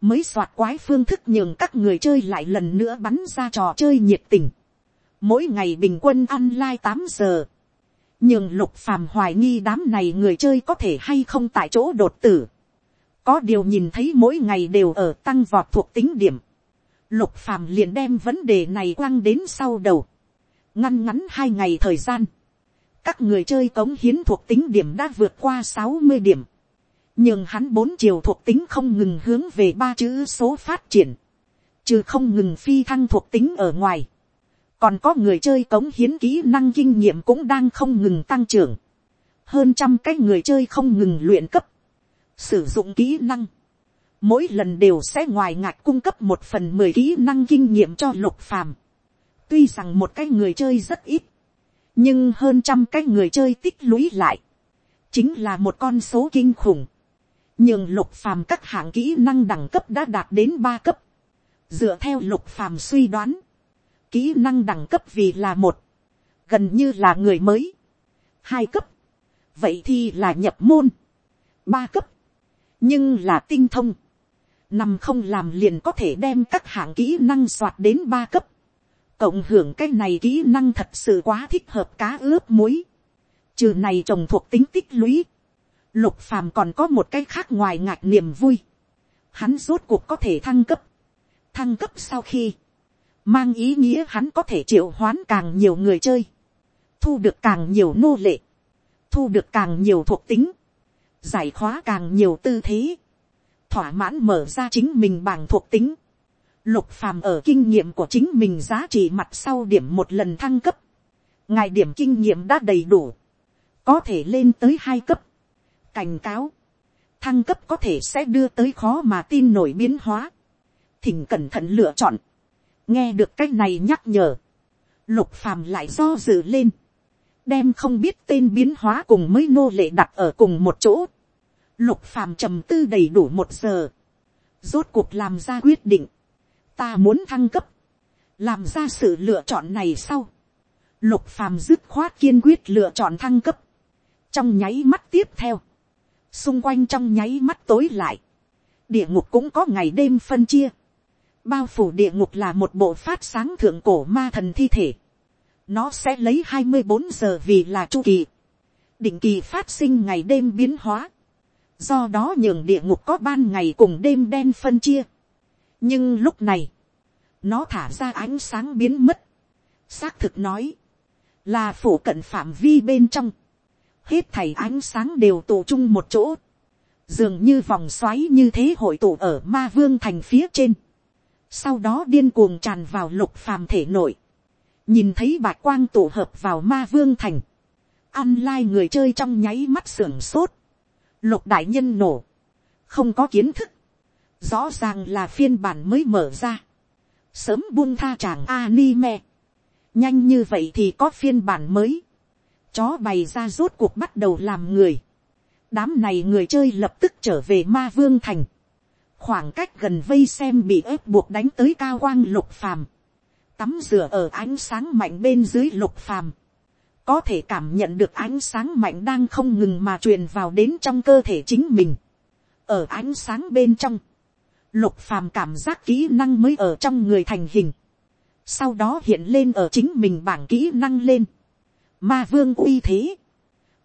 mới soạt quái phương thức nhường các người chơi lại lần nữa bắn ra trò chơi nhiệt tình, mỗi ngày bình quân ăn lai tám giờ, nhường lục phàm hoài nghi đám này người chơi có thể hay không tại chỗ đột tử, có điều nhìn thấy mỗi ngày đều ở tăng vọt thuộc tính điểm, lục phàm liền đem vấn đề này quăng đến sau đầu, ngăn ngắn hai ngày thời gian, các người chơi cống hiến thuộc tính điểm đã vượt qua sáu mươi điểm, nhưng hắn bốn chiều thuộc tính không ngừng hướng về ba chữ số phát triển, chứ không ngừng phi thăng thuộc tính ở ngoài, còn có người chơi cống hiến kỹ năng kinh nghiệm cũng đang không ngừng tăng trưởng, hơn trăm cái người chơi không ngừng luyện cấp, sử dụng kỹ năng, mỗi lần đều sẽ ngoài ngạch cung cấp một phần mười kỹ năng kinh nghiệm cho lục phàm. tuy rằng một cái người chơi rất ít, nhưng hơn trăm cái người chơi tích lũy lại, chính là một con số kinh khủng. nhưng lục phàm các hạng kỹ năng đẳng cấp đã đạt đến ba cấp. dựa theo lục phàm suy đoán, kỹ năng đẳng cấp vì là một, gần như là người mới. hai cấp, vậy thì là nhập môn. ba cấp, nhưng là tinh thông, nằm không làm liền có thể đem các hạng kỹ năng soạt đến ba cấp, cộng hưởng cái này kỹ năng thật sự quá thích hợp cá ướp muối, trừ này trồng thuộc tính tích lũy, lục phàm còn có một cái khác ngoài ngạc niềm vui, hắn rốt cuộc có thể thăng cấp, thăng cấp sau khi, mang ý nghĩa hắn có thể triệu hoán càng nhiều người chơi, thu được càng nhiều nô lệ, thu được càng nhiều thuộc tính, giải khóa càng nhiều tư thế, thỏa mãn mở ra chính mình bằng thuộc tính, lục phàm ở kinh nghiệm của chính mình giá trị mặt sau điểm một lần thăng cấp, ngài điểm kinh nghiệm đã đầy đủ, có thể lên tới hai cấp, cảnh cáo, thăng cấp có thể sẽ đưa tới khó mà tin nổi biến hóa, thỉnh cẩn thận lựa chọn, nghe được cách này nhắc nhở, lục phàm lại do dự lên, đem không biết tên biến hóa cùng mới nô lệ đặt ở cùng một chỗ, lục phàm trầm tư đầy đủ một giờ, rốt cuộc làm ra quyết định, ta muốn thăng cấp, làm ra sự lựa chọn này sau, lục phàm dứt khoát kiên quyết lựa chọn thăng cấp, trong nháy mắt tiếp theo, xung quanh trong nháy mắt tối lại, địa ngục cũng có ngày đêm phân chia, bao phủ địa ngục là một bộ phát sáng thượng cổ ma thần thi thể, nó sẽ lấy hai mươi bốn giờ vì là chu kỳ, định kỳ phát sinh ngày đêm biến hóa, do đó nhường địa ngục có ban ngày cùng đêm đen phân chia. nhưng lúc này, nó thả ra ánh sáng biến mất, xác thực nói, là phủ cận phạm vi bên trong, hết thảy ánh sáng đều tụ chung một chỗ, dường như vòng xoáy như thế hội tụ ở ma vương thành phía trên, sau đó điên cuồng tràn vào lục phàm thể nội, nhìn thấy bạc quang tụ hợp vào ma vương thành, ăn lai người chơi trong nháy mắt sưởng sốt, lục đại nhân nổ, không có kiến thức, rõ ràng là phiên bản mới mở ra, sớm buông tha chàng anime, nhanh như vậy thì có phiên bản mới, chó bày ra rốt cuộc bắt đầu làm người, đám này người chơi lập tức trở về ma vương thành, khoảng cách gần vây xem bị ép buộc đánh tới cao quang lục phàm, tắm rửa ở ánh sáng mạnh bên dưới lục phàm, có thể cảm nhận được ánh sáng mạnh đang không ngừng mà truyền vào đến trong cơ thể chính mình. ở ánh sáng bên trong, lục phàm cảm giác kỹ năng mới ở trong người thành hình, sau đó hiện lên ở chính mình bảng kỹ năng lên. ma vương uy thế,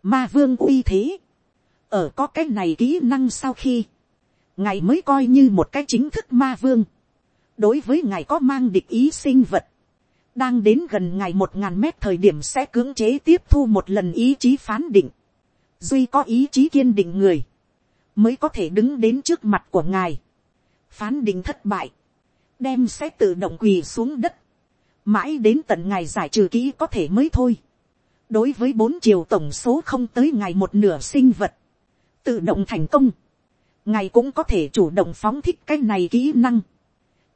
ma vương uy thế, ở có cái này kỹ năng sau khi, ngài mới coi như một cái chính thức ma vương, đối với ngài có mang địch ý sinh vật, đang đến gần ngày một ngàn mét thời điểm sẽ cưỡng chế tiếp thu một lần ý chí phán định. duy có ý chí kiên định người, mới có thể đứng đến trước mặt của ngài. phán định thất bại, đem sẽ tự động quỳ xuống đất, mãi đến tận ngày giải trừ kỹ có thể mới thôi. đối với bốn chiều tổng số không tới ngày một nửa sinh vật, tự động thành công, ngài cũng có thể chủ động phóng thích cái này kỹ năng,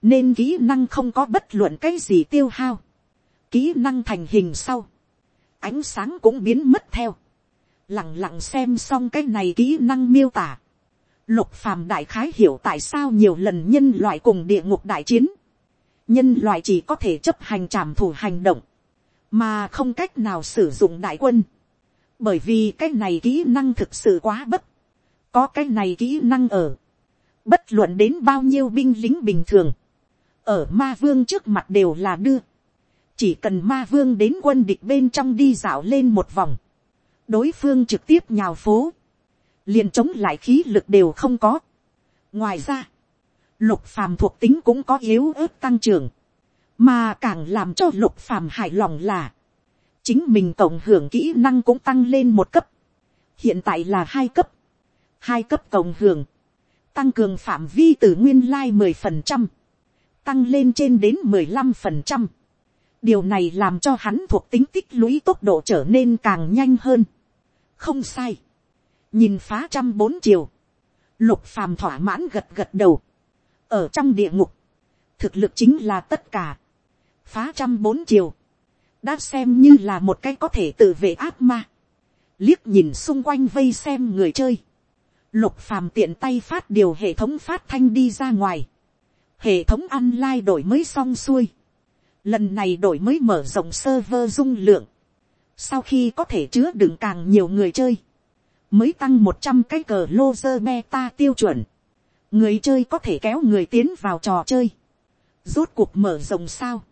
nên kỹ năng không có bất luận cái gì tiêu hao, kỹ năng thành hình sau, ánh sáng cũng biến mất theo, lẳng lặng xem xong cái này kỹ năng miêu tả, lục phàm đại khái hiểu tại sao nhiều lần nhân loại cùng địa ngục đại chiến, nhân loại chỉ có thể chấp hành trảm thủ hành động, mà không cách nào sử dụng đại quân, bởi vì cái này kỹ năng thực sự quá bất, có cái này kỹ năng ở, bất luận đến bao nhiêu binh lính bình thường, ở ma vương trước mặt đều là đưa, chỉ cần ma vương đến quân địch bên trong đi dạo lên một vòng, đối phương trực tiếp nhào phố, liền chống lại khí lực đều không có. ngoài ra, lục phàm thuộc tính cũng có yếu ớt tăng trưởng, mà càng làm cho lục phàm hài lòng là, chính mình cộng hưởng kỹ năng cũng tăng lên một cấp, hiện tại là hai cấp, hai cấp cộng hưởng, tăng cường phạm vi từ nguyên lai mười phần trăm, tăng lên trên đến mười lăm phần trăm, điều này làm cho hắn thuộc tính tích lũy tốc độ trở nên càng nhanh hơn. không sai. nhìn phá trăm bốn chiều. lục phàm thỏa mãn gật gật đầu. ở trong địa ngục, thực lực chính là tất cả. phá trăm bốn chiều. đã xem như là một cái có thể tự vệ ác ma. liếc nhìn xung quanh vây xem người chơi. lục phàm tiện tay phát điều hệ thống phát thanh đi ra ngoài. hệ thống online đổi mới xong xuôi Lần này đổi mới mở rộng server dung lượng. Sau khi có thể chứa đựng càng nhiều người chơi. Mới tăng một trăm cái cờ lô dơ beta tiêu chuẩn. Người chơi có thể kéo người tiến vào trò chơi. Rốt cuộc mở rộng sao.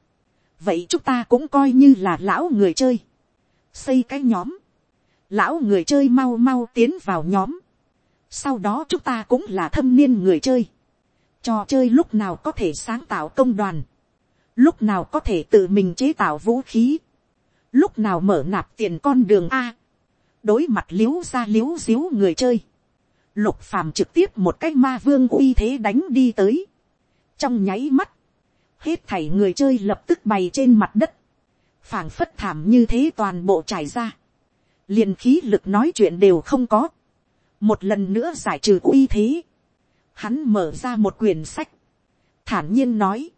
Vậy chúng ta cũng coi như là lão người chơi. Xây cái nhóm. Lão người chơi mau mau tiến vào nhóm. Sau đó chúng ta cũng là thâm niên người chơi trò chơi lúc nào có thể sáng tạo công đoàn, lúc nào có thể tự mình chế tạo vũ khí, lúc nào mở nạp tiền con đường a, đối mặt l i ế u ra l i ế u xíu người chơi, lục phàm trực tiếp một cái ma vương uy thế đánh đi tới, trong nháy mắt, hết thảy người chơi lập tức bày trên mặt đất, phảng phất thảm như thế toàn bộ trải ra, liền khí lực nói chuyện đều không có, một lần nữa giải trừ uy thế, hắn mở ra một quyển sách, thản nhiên nói,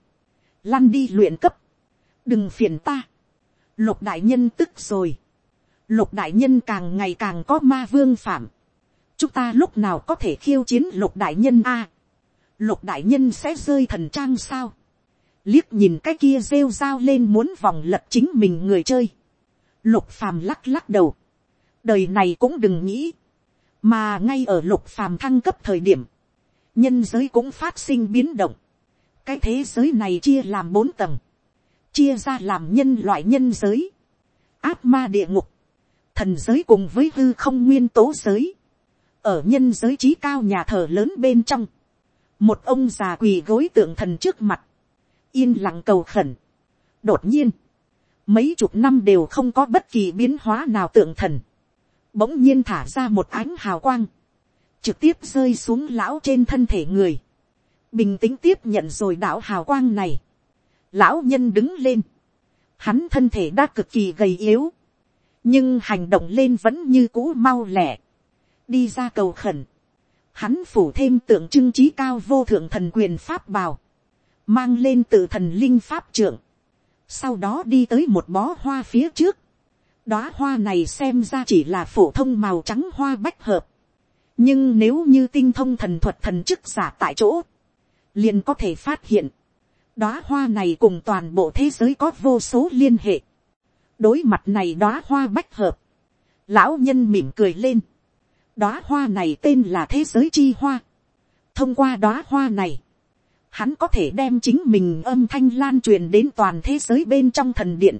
lăn đi luyện cấp, đừng phiền ta, lục đại nhân tức rồi, lục đại nhân càng ngày càng có ma vương phạm, chúng ta lúc nào có thể khiêu chiến lục đại nhân a, lục đại nhân sẽ rơi thần trang sao, liếc nhìn cái kia rêu rao lên muốn vòng lật chính mình người chơi, lục phàm lắc lắc đầu, đời này cũng đừng nghĩ, mà ngay ở lục phàm thăng cấp thời điểm, nhân giới cũng phát sinh biến động, cái thế giới này chia làm bốn tầng, chia ra làm nhân loại nhân giới, áp ma địa ngục, thần giới cùng với hư không nguyên tố giới, ở nhân giới trí cao nhà thờ lớn bên trong, một ông già quỳ gối tượng thần trước mặt, yên lặng cầu khẩn. đột nhiên, mấy chục năm đều không có bất kỳ biến hóa nào tượng thần, bỗng nhiên thả ra một ánh hào quang, trực tiếp rơi xuống lão trên thân thể người, bình tĩnh tiếp nhận rồi đạo hào quang này, lão nhân đứng lên, hắn thân thể đã cực kỳ gầy yếu, nhưng hành động lên vẫn như cũ mau lẻ, đi ra cầu khẩn, hắn phủ thêm tượng trưng trí cao vô thượng thần quyền pháp bào, mang lên tự thần linh pháp trưởng, sau đó đi tới một bó hoa phía trước, đóa hoa này xem ra chỉ là phổ thông màu trắng hoa bách hợp, nhưng nếu như tinh thông thần thuật thần chức giả tại chỗ, liền có thể phát hiện, đóa hoa này cùng toàn bộ thế giới có vô số liên hệ, đối mặt này đóa hoa bách hợp, lão nhân mỉm cười lên, đóa hoa này tên là thế giới chi hoa, thông qua đóa hoa này, hắn có thể đem chính mình âm thanh lan truyền đến toàn thế giới bên trong thần điện,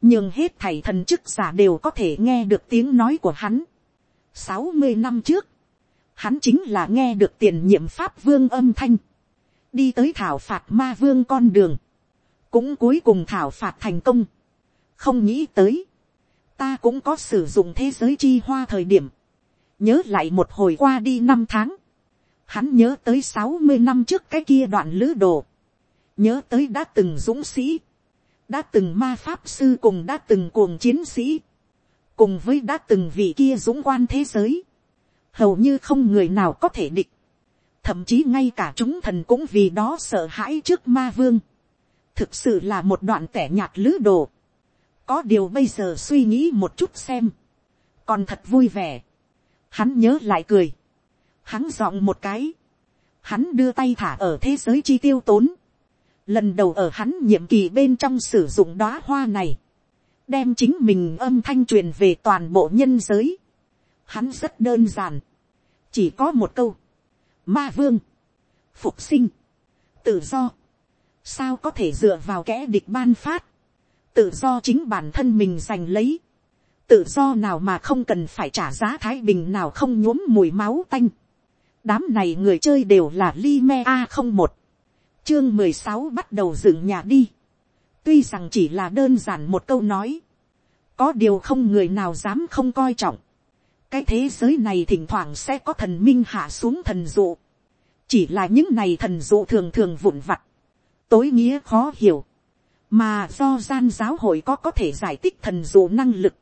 nhưng hết thầy thần chức giả đều có thể nghe được tiếng nói của hắn. sáu mươi năm trước, hắn chính là nghe được tiền nhiệm pháp vương âm thanh, đi tới thảo phạt ma vương con đường, cũng cuối cùng thảo phạt thành công. Không nghĩ tới, ta cũng có sử dụng thế giới chi hoa thời điểm, nhớ lại một hồi qua đi năm tháng, hắn nhớ tới sáu mươi năm trước cái kia đoạn lữ đồ, nhớ tới đã từng dũng sĩ, đã từng ma pháp sư cùng đã từng cuồng chiến sĩ, cùng với đã từng vị kia dũng quan thế giới, hầu như không người nào có thể địch, thậm chí ngay cả chúng thần cũng vì đó sợ hãi trước ma vương, thực sự là một đoạn tẻ nhạt lữ đồ, có điều bây giờ suy nghĩ một chút xem, còn thật vui vẻ, hắn nhớ lại cười, hắn dọn một cái, hắn đưa tay thả ở thế giới chi tiêu tốn, lần đầu ở hắn nhiệm kỳ bên trong sử dụng đóa hoa này, đem chính mình âm thanh truyền về toàn bộ nhân giới, hắn rất đơn giản, chỉ có một câu, ma vương, phục sinh, tự do, sao có thể dựa vào kẻ địch ban phát, tự do chính bản thân mình giành lấy, tự do nào mà không cần phải trả giá thái bình nào không nhuốm mùi máu tanh. đám này người chơi đều là li me a không một, chương mười sáu bắt đầu dựng nhà đi, tuy rằng chỉ là đơn giản một câu nói, có điều không người nào dám không coi trọng, cái thế giới này thỉnh thoảng sẽ có thần minh hạ xuống thần dụ, chỉ là những này thần dụ thường thường vụn vặt, tối nghĩa khó hiểu, mà do gian giáo hội có có thể giải thích thần dụ năng lực,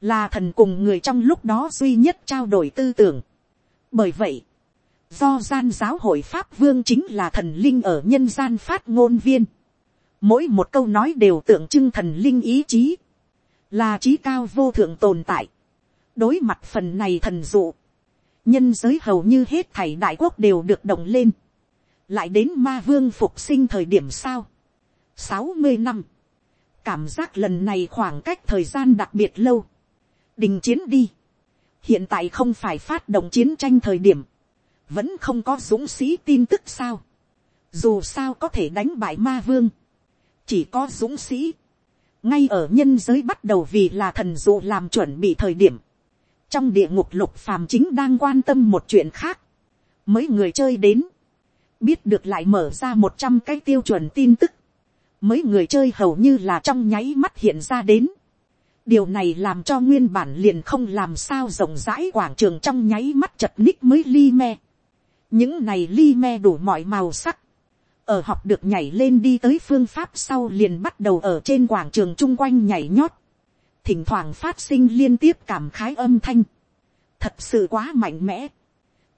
là thần cùng người trong lúc đó duy nhất trao đổi tư tưởng. bởi vậy, do gian giáo hội pháp vương chính là thần linh ở nhân gian phát ngôn viên, mỗi một câu nói đều tượng trưng thần linh ý chí, là trí cao vô thượng tồn tại đối mặt phần này thần dụ, nhân giới hầu như hết thảy đại quốc đều được động lên, lại đến ma vương phục sinh thời điểm sao, sáu mươi năm. Cảm giác lần này khoảng cách thời gian đặc biệt lâu. Đình chiến đi. Hiện tại không phải phát động chiến tranh thời điểm. Vẫn không có dũng sĩ tin tức sao. Dù sao có thể đánh bại ma vương. Chỉ có dũng sĩ. Ngay ở nhân giới bắt đầu vì là thần dụ làm chuẩn bị thời điểm. Trong địa ngục lục phàm chính đang quan tâm một chuyện khác. Mấy người chơi đến biết được lại mở ra một trăm cái tiêu chuẩn tin tức, mấy người chơi hầu như là trong nháy mắt hiện ra đến. điều này làm cho nguyên bản liền không làm sao rộng rãi quảng trường trong nháy mắt chật ních mới li me. những này li me đủ mọi màu sắc. ở học được nhảy lên đi tới phương pháp sau liền bắt đầu ở trên quảng trường chung quanh nhảy nhót thỉnh thoảng phát sinh liên tiếp cảm khái âm thanh. thật sự quá mạnh mẽ.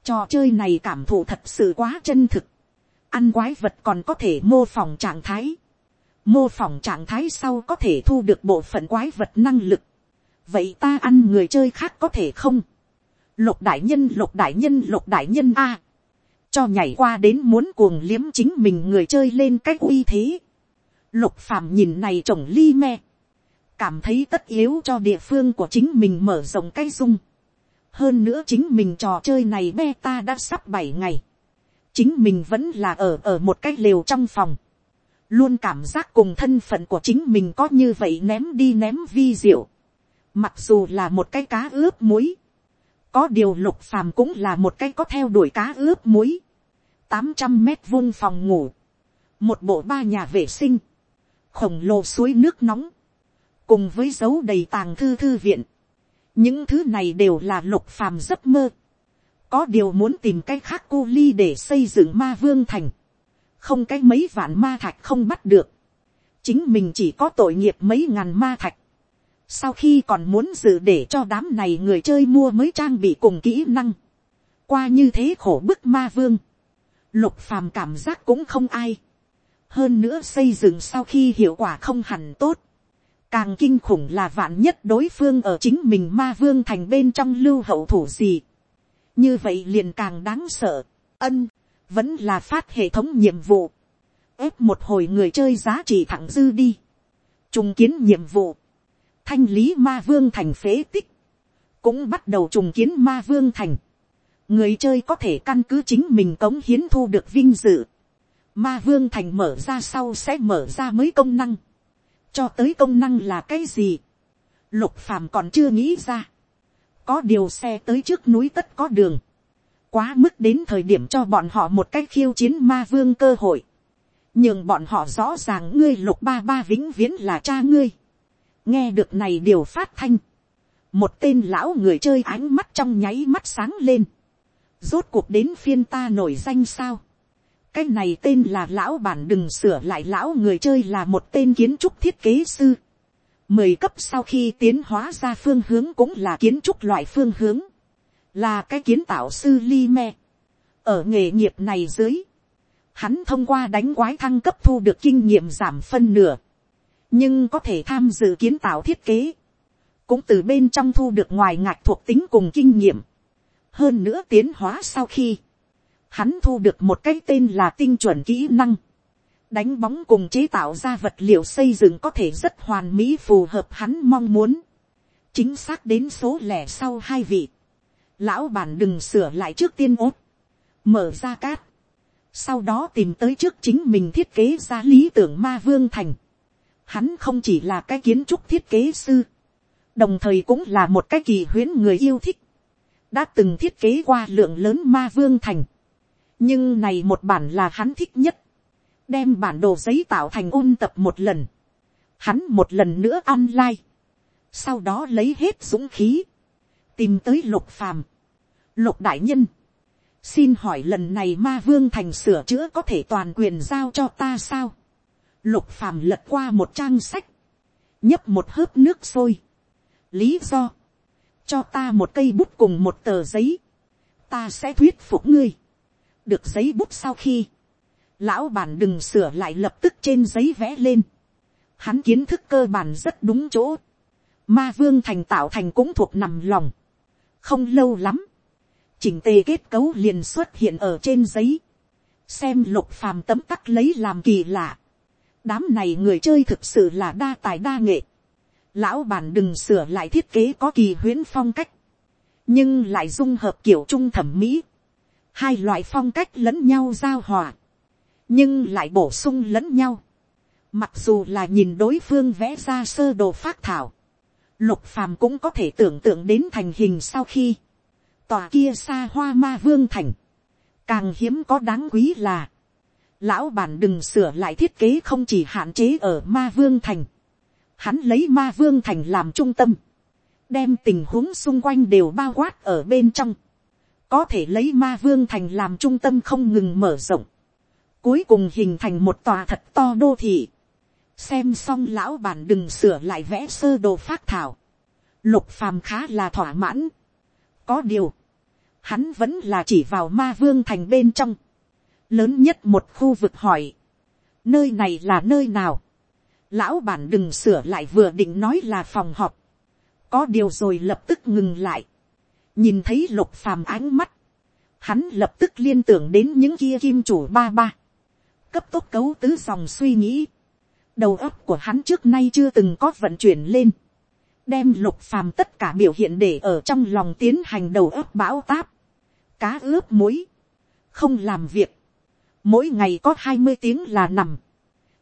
trò chơi này cảm thụ thật sự quá chân thực. ăn quái vật còn có thể mô phỏng trạng thái mô phỏng trạng thái sau có thể thu được bộ phận quái vật năng lực. vậy ta ăn người chơi khác có thể không. lục đại nhân, lục đại nhân, lục đại nhân a. cho nhảy qua đến muốn cuồng liếm chính mình người chơi lên cách uy thế. lục phàm nhìn này trồng ly me cảm thấy tất yếu cho địa phương của chính mình mở rộng cái dung. hơn nữa chính mình trò chơi này beta đã sắp bảy ngày. chính mình vẫn là ở ở một cái lều trong phòng luôn cảm giác cùng thân phận của chính mình có như vậy ném đi ném vi diệu. Mặc dù là một cái cá ướp muối, có điều lục phàm cũng là một cái có theo đuổi cá ướp muối. tám trăm mét vuông phòng ngủ, một bộ ba nhà vệ sinh, khổng lồ suối nước nóng, cùng với dấu đầy tàng thư thư viện. những thứ này đều là lục phàm giấc mơ. có điều muốn tìm cái khác cô ly để xây dựng ma vương thành. Không cái mấy vạn ma thạch không bắt được, chính mình chỉ có tội nghiệp mấy ngàn ma thạch, sau khi còn muốn dự để cho đám này người chơi mua mới trang bị cùng kỹ năng, qua như thế khổ bức ma vương, lục phàm cảm giác cũng không ai, hơn nữa xây dựng sau khi hiệu quả không hẳn tốt, càng kinh khủng là vạn nhất đối phương ở chính mình ma vương thành bên trong lưu hậu thủ gì, như vậy liền càng đáng sợ, ân, vẫn là phát hệ thống nhiệm vụ, ép một hồi người chơi giá trị thẳng dư đi, trùng kiến nhiệm vụ, thanh lý ma vương thành phế tích, cũng bắt đầu trùng kiến ma vương thành, người chơi có thể căn cứ chính mình cống hiến thu được vinh dự, ma vương thành mở ra sau sẽ mở ra mới công năng, cho tới công năng là cái gì, lục phàm còn chưa nghĩ ra, có điều xe tới trước núi tất có đường, quá mức đến thời điểm cho bọn họ một cách khiêu chiến ma vương cơ hội. nhưng bọn họ rõ ràng ngươi lục ba ba vĩnh viễn là cha ngươi. nghe được này điều phát thanh. một tên lão người chơi ánh mắt trong nháy mắt sáng lên. rốt cuộc đến phiên ta nổi danh sao cái này tên là lão bản đừng sửa lại lão người chơi là một tên kiến trúc thiết kế sư. mười cấp sau khi tiến hóa ra phương hướng cũng là kiến trúc loại phương hướng là cái kiến tạo sư li me. ở nghề nghiệp này dưới, hắn thông qua đánh quái thăng cấp thu được kinh nghiệm giảm phân nửa, nhưng có thể tham dự kiến tạo thiết kế, cũng từ bên trong thu được ngoài ngạch thuộc tính cùng kinh nghiệm. hơn nữa tiến hóa sau khi, hắn thu được một cái tên là tinh chuẩn kỹ năng, đánh bóng cùng chế tạo ra vật liệu xây dựng có thể rất hoàn mỹ phù hợp hắn mong muốn, chính xác đến số lẻ sau hai vị, lão bản đừng sửa lại trước tiên ốt, mở ra cát, sau đó tìm tới trước chính mình thiết kế ra lý tưởng ma vương thành. Hắn không chỉ là cái kiến trúc thiết kế sư, đồng thời cũng là một cái kỳ huyến người yêu thích, đã từng thiết kế qua lượng lớn ma vương thành nhưng này một bản là hắn thích nhất, đem bản đồ giấy tạo thành ôn tập một lần, hắn một lần nữa online, sau đó lấy hết dũng khí, tìm tới lục phàm. Lục đại nhân, xin hỏi lần này ma vương thành sửa chữa có thể toàn quyền giao cho ta sao? Lục phàm lật qua một trang sách, nhấp một hớp nước sôi. Lý do, cho ta một cây bút cùng một tờ giấy, ta sẽ thuyết phục ngươi. Được giấy bút sau khi, lão bản đừng sửa lại lập tức trên giấy vẽ lên. Hắn kiến thức cơ bản rất đúng chỗ. Ma vương thành tạo thành cũng thuộc nằm lòng không lâu lắm, chỉnh tề kết cấu liền xuất hiện ở trên giấy, xem lục phàm tấm tắc lấy làm kỳ lạ. đám này người chơi thực sự là đa tài đa nghệ. lão bản đừng sửa lại thiết kế có kỳ huyễn phong cách, nhưng lại dung hợp kiểu trung thẩm mỹ hai loại phong cách lẫn nhau giao hòa, nhưng lại bổ sung lẫn nhau. mặc dù là nhìn đối phương vẽ ra sơ đồ phát thảo, lục phàm cũng có thể tưởng tượng đến thành hình sau khi, tòa kia xa hoa ma vương thành, càng hiếm có đáng quý là, lão bản đừng sửa lại thiết kế không chỉ hạn chế ở ma vương thành, hắn lấy ma vương thành làm trung tâm, đem tình huống xung quanh đều bao quát ở bên trong, có thể lấy ma vương thành làm trung tâm không ngừng mở rộng, cuối cùng hình thành một tòa thật to đô thị, xem xong lão bản đừng sửa lại vẽ sơ đồ phát thảo, lục phàm khá là thỏa mãn, có điều, hắn vẫn là chỉ vào ma vương thành bên trong, lớn nhất một khu vực hỏi, nơi này là nơi nào, lão bản đừng sửa lại vừa định nói là phòng họp, có điều rồi lập tức ngừng lại, nhìn thấy lục phàm ánh mắt, hắn lập tức liên tưởng đến những kia kim chủ ba ba, cấp tốc cấu tứ dòng suy nghĩ, đầu óc của hắn trước nay chưa từng có vận chuyển lên, đem lục phàm tất cả biểu hiện để ở trong lòng tiến hành đầu óc bão táp, cá ướp muối, không làm việc, mỗi ngày có hai mươi tiếng là nằm,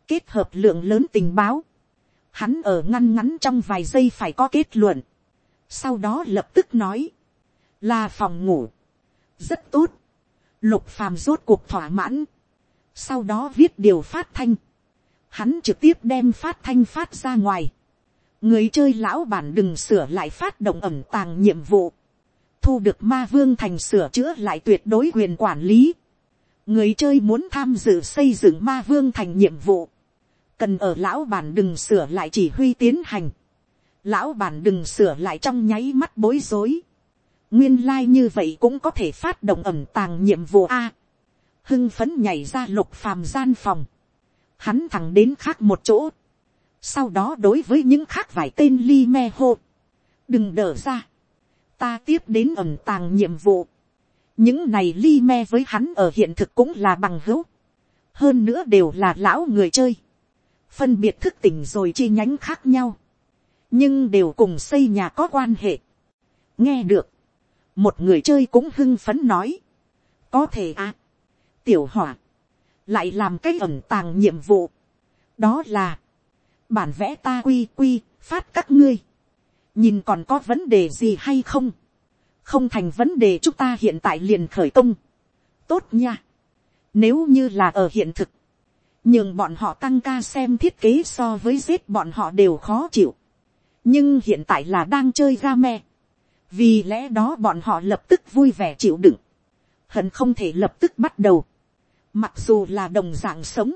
kết hợp lượng lớn tình báo, hắn ở ngăn ngắn trong vài giây phải có kết luận, sau đó lập tức nói, là phòng ngủ, rất tốt, lục phàm rốt cuộc thỏa mãn, sau đó viết điều phát thanh, hắn trực tiếp đem phát thanh phát ra ngoài, người chơi lão bản đừng sửa lại phát động ẩm tàng nhiệm vụ, thu được ma vương thành sửa chữa lại tuyệt đối quyền quản lý, người chơi muốn tham dự xây dựng ma vương thành nhiệm vụ, cần ở lão bản đừng sửa lại chỉ huy tiến hành, lão bản đừng sửa lại trong nháy mắt bối rối, nguyên lai、like、như vậy cũng có thể phát động ẩm tàng nhiệm vụ a, hưng phấn nhảy ra lục phàm gian phòng, hắn thẳng đến khác một chỗ, sau đó đối với những khác vài tên li me hô, đừng đỡ ra, ta tiếp đến ẩm tàng nhiệm vụ, những này li me với hắn ở hiện thực cũng là bằng hữu, hơn nữa đều là lão người chơi, phân biệt thức tỉnh rồi chi nhánh khác nhau, nhưng đều cùng xây nhà có quan hệ. nghe được, một người chơi cũng hưng phấn nói, có thể à, tiểu hỏa, lại làm cái ẩn tàng nhiệm vụ, đó là, bản vẽ ta quy quy, phát các ngươi, nhìn còn có vấn đề gì hay không, không thành vấn đề chúng ta hiện tại liền khởi công, tốt nha, nếu như là ở hiện thực, nhưng bọn họ tăng ca xem thiết kế so với giết bọn họ đều khó chịu, nhưng hiện tại là đang chơi ga me, vì lẽ đó bọn họ lập tức vui vẻ chịu đựng, hận không thể lập tức bắt đầu, mặc dù là đồng dạng sống,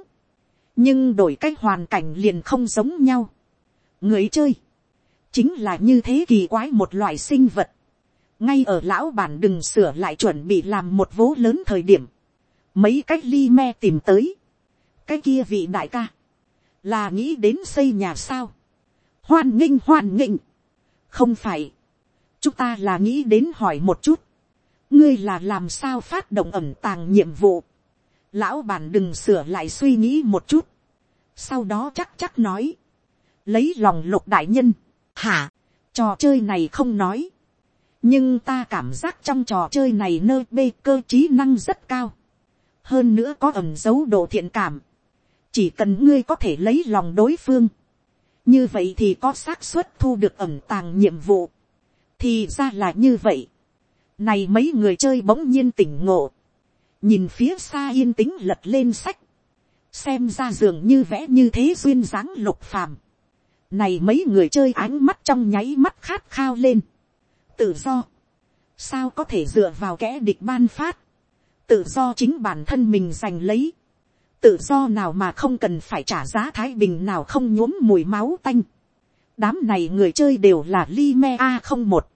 nhưng đổi cái hoàn cảnh liền không giống nhau. người chơi, chính là như thế kỳ quái một loại sinh vật, ngay ở lão bản đừng sửa lại chuẩn bị làm một vố lớn thời điểm, mấy cách ly me tìm tới, cái kia vị đại ca, là nghĩ đến xây nhà sao, hoan nghênh hoan nghênh, không phải, chúng ta là nghĩ đến hỏi một chút, ngươi là làm sao phát động ẩm tàng nhiệm vụ, lão bản đừng sửa lại suy nghĩ một chút, sau đó chắc chắc nói, lấy lòng lục đại nhân, hả, trò chơi này không nói, nhưng ta cảm giác trong trò chơi này nơi bê cơ trí năng rất cao, hơn nữa có ẩm dấu độ thiện cảm, chỉ cần ngươi có thể lấy lòng đối phương, như vậy thì có xác suất thu được ẩm tàng nhiệm vụ, thì ra là như vậy, này mấy người chơi bỗng nhiên tỉnh ngộ, nhìn phía xa yên tĩnh lật lên sách, xem ra dường như vẽ như thế duyên dáng lục phàm, này mấy người chơi ánh mắt trong nháy mắt khát khao lên, tự do, sao có thể dựa vào kẻ địch ban phát, tự do chính bản thân mình giành lấy, tự do nào mà không cần phải trả giá thái bình nào không nhuốm mùi máu tanh đám này người chơi đều là li me a không một,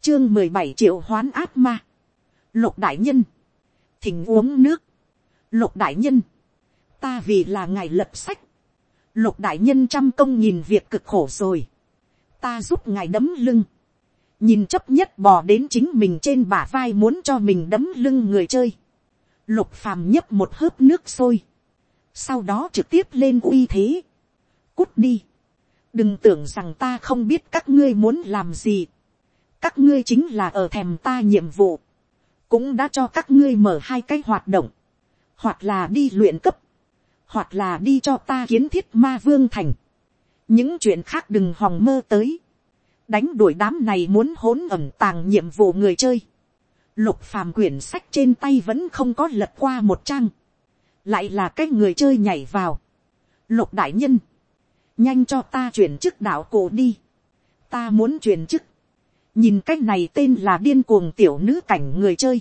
chương mười bảy triệu hoán áp ma, lục đại nhân, thỉnh uống nước, lục đại nhân, ta vì là ngài lập sách, lục đại nhân trăm công nhìn việc cực khổ rồi, ta giúp ngài đấm lưng, nhìn chấp nhất bò đến chính mình trên bả vai muốn cho mình đấm lưng người chơi, lục phàm nhấp một hớp nước sôi, sau đó trực tiếp lên uy thế, cút đi, đừng tưởng rằng ta không biết các ngươi muốn làm gì, các ngươi chính là ở thèm ta nhiệm vụ, cũng đã cho các ngươi mở hai cái hoạt động, hoặc là đi luyện cấp, hoặc là đi cho ta kiến thiết ma vương thành. những chuyện khác đừng hòng mơ tới, đánh đuổi đám này muốn hỗn ẩm tàng nhiệm vụ người chơi. lục phàm quyển sách trên tay vẫn không có lật qua một trang, lại là cái người chơi nhảy vào, lục đại nhân, nhanh cho ta chuyển chức đạo cổ đi, ta muốn chuyển chức, nhìn cái này tên là điên cuồng tiểu nữ cảnh người chơi,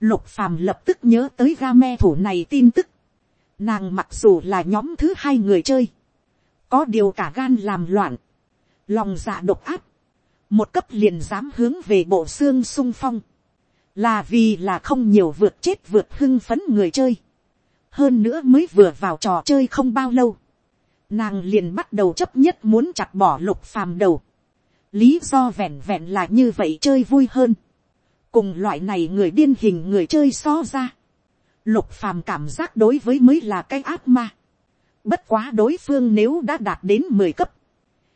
lục phàm lập tức nhớ tới ga me thủ này tin tức, nàng mặc dù là nhóm thứ hai người chơi, có điều cả gan làm loạn, lòng dạ độc áp, một cấp liền dám hướng về bộ xương sung phong, là vì là không nhiều vượt chết vượt hưng phấn người chơi, hơn nữa mới vừa vào trò chơi không bao lâu, nàng liền bắt đầu chấp nhất muốn chặt bỏ lục phàm đầu, lý do vẹn vẹn là như vậy chơi vui hơn, cùng loại này người điên hình người chơi so ra, lục phàm cảm giác đối với mới là cái ác ma, bất quá đối phương nếu đã đạt đến mười cấp,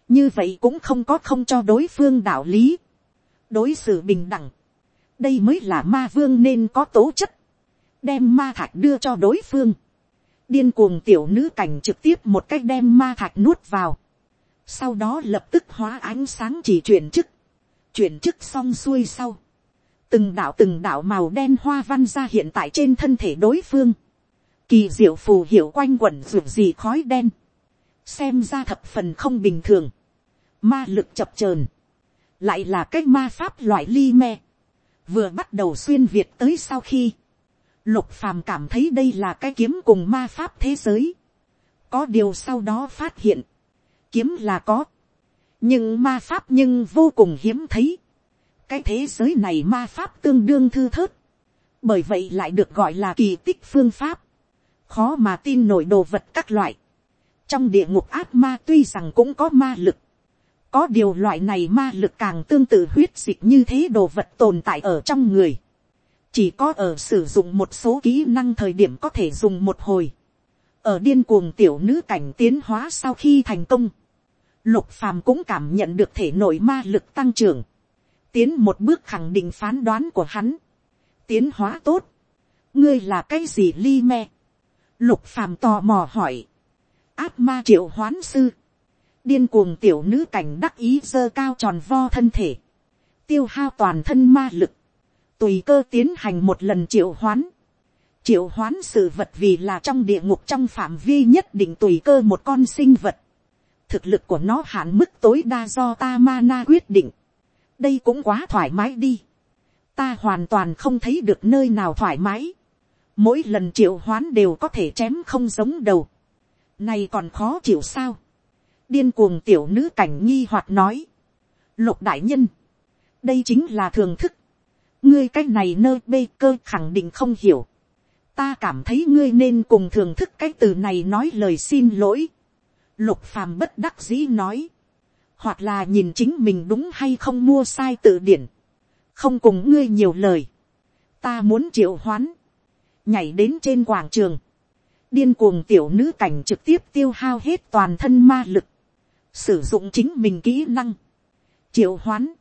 như vậy cũng không có không cho đối phương đạo lý, đối xử bình đẳng, đây mới là ma vương nên có tố chất, đem ma thạch đưa cho đối phương, điên cuồng tiểu nữ cảnh trực tiếp một cách đem ma thạch nuốt vào, sau đó lập tức hóa ánh sáng chỉ chuyển chức, chuyển chức xong xuôi sau, từng đạo từng đạo màu đen hoa văn ra hiện tại trên thân thể đối phương, kỳ diệu phù hiệu quanh quẩn ruột gì khói đen, xem ra thập phần không bình thường, ma lực chập chờn, lại là cách ma pháp loại ly me, vừa bắt đầu xuyên việt tới sau khi, lục phàm cảm thấy đây là cái kiếm cùng ma pháp thế giới, có điều sau đó phát hiện, kiếm là có, nhưng ma pháp nhưng vô cùng hiếm thấy, cái thế giới này ma pháp tương đương thư thớt, bởi vậy lại được gọi là kỳ tích phương pháp, khó mà tin nổi đồ vật các loại, trong địa ngục ác ma tuy rằng cũng có ma lực, có điều loại này ma lực càng tương tự huyết dịch như thế đồ vật tồn tại ở trong người. Chỉ có ở sử dụng một số kỹ năng thời điểm có thể dùng một hồi. Ở điên cuồng tiểu nữ cảnh tiến hóa sau khi thành công. Lục phàm cũng cảm nhận được thể nội ma lực tăng trưởng. Tiến một bước khẳng định phán đoán của hắn. Tiến hóa tốt. Ngươi là cái gì li me? Lục phàm tò mò hỏi. Áp ma triệu hoán sư điên cuồng tiểu nữ cảnh đắc ý dơ cao tròn vo thân thể, tiêu hao toàn thân ma lực, tùy cơ tiến hành một lần triệu hoán, triệu hoán sự vật vì là trong địa ngục trong phạm vi nhất định tùy cơ một con sinh vật, thực lực của nó hạn mức tối đa do ta ma na quyết định, đây cũng quá thoải mái đi, ta hoàn toàn không thấy được nơi nào thoải mái, mỗi lần triệu hoán đều có thể chém không giống đầu, này còn khó chịu sao, điên cuồng tiểu nữ cảnh nghi hoặc nói. Lục đại nhân. Đây chính là thường thức. Ngươi cách này nơ bê cơ khẳng định không hiểu. Ta cảm thấy ngươi nên cùng thưởng thức cái từ này nói lời xin lỗi. Lục phàm bất đắc dĩ nói. Hoặc là nhìn chính mình đúng hay không mua sai tự điển. Không cùng ngươi nhiều lời. Ta muốn triệu hoán. Nhảy đến trên quảng trường điên cuồng tiểu nữ cảnh trực tiếp tiêu hao hết toàn thân ma lực, sử dụng chính mình kỹ năng, triệu hoán,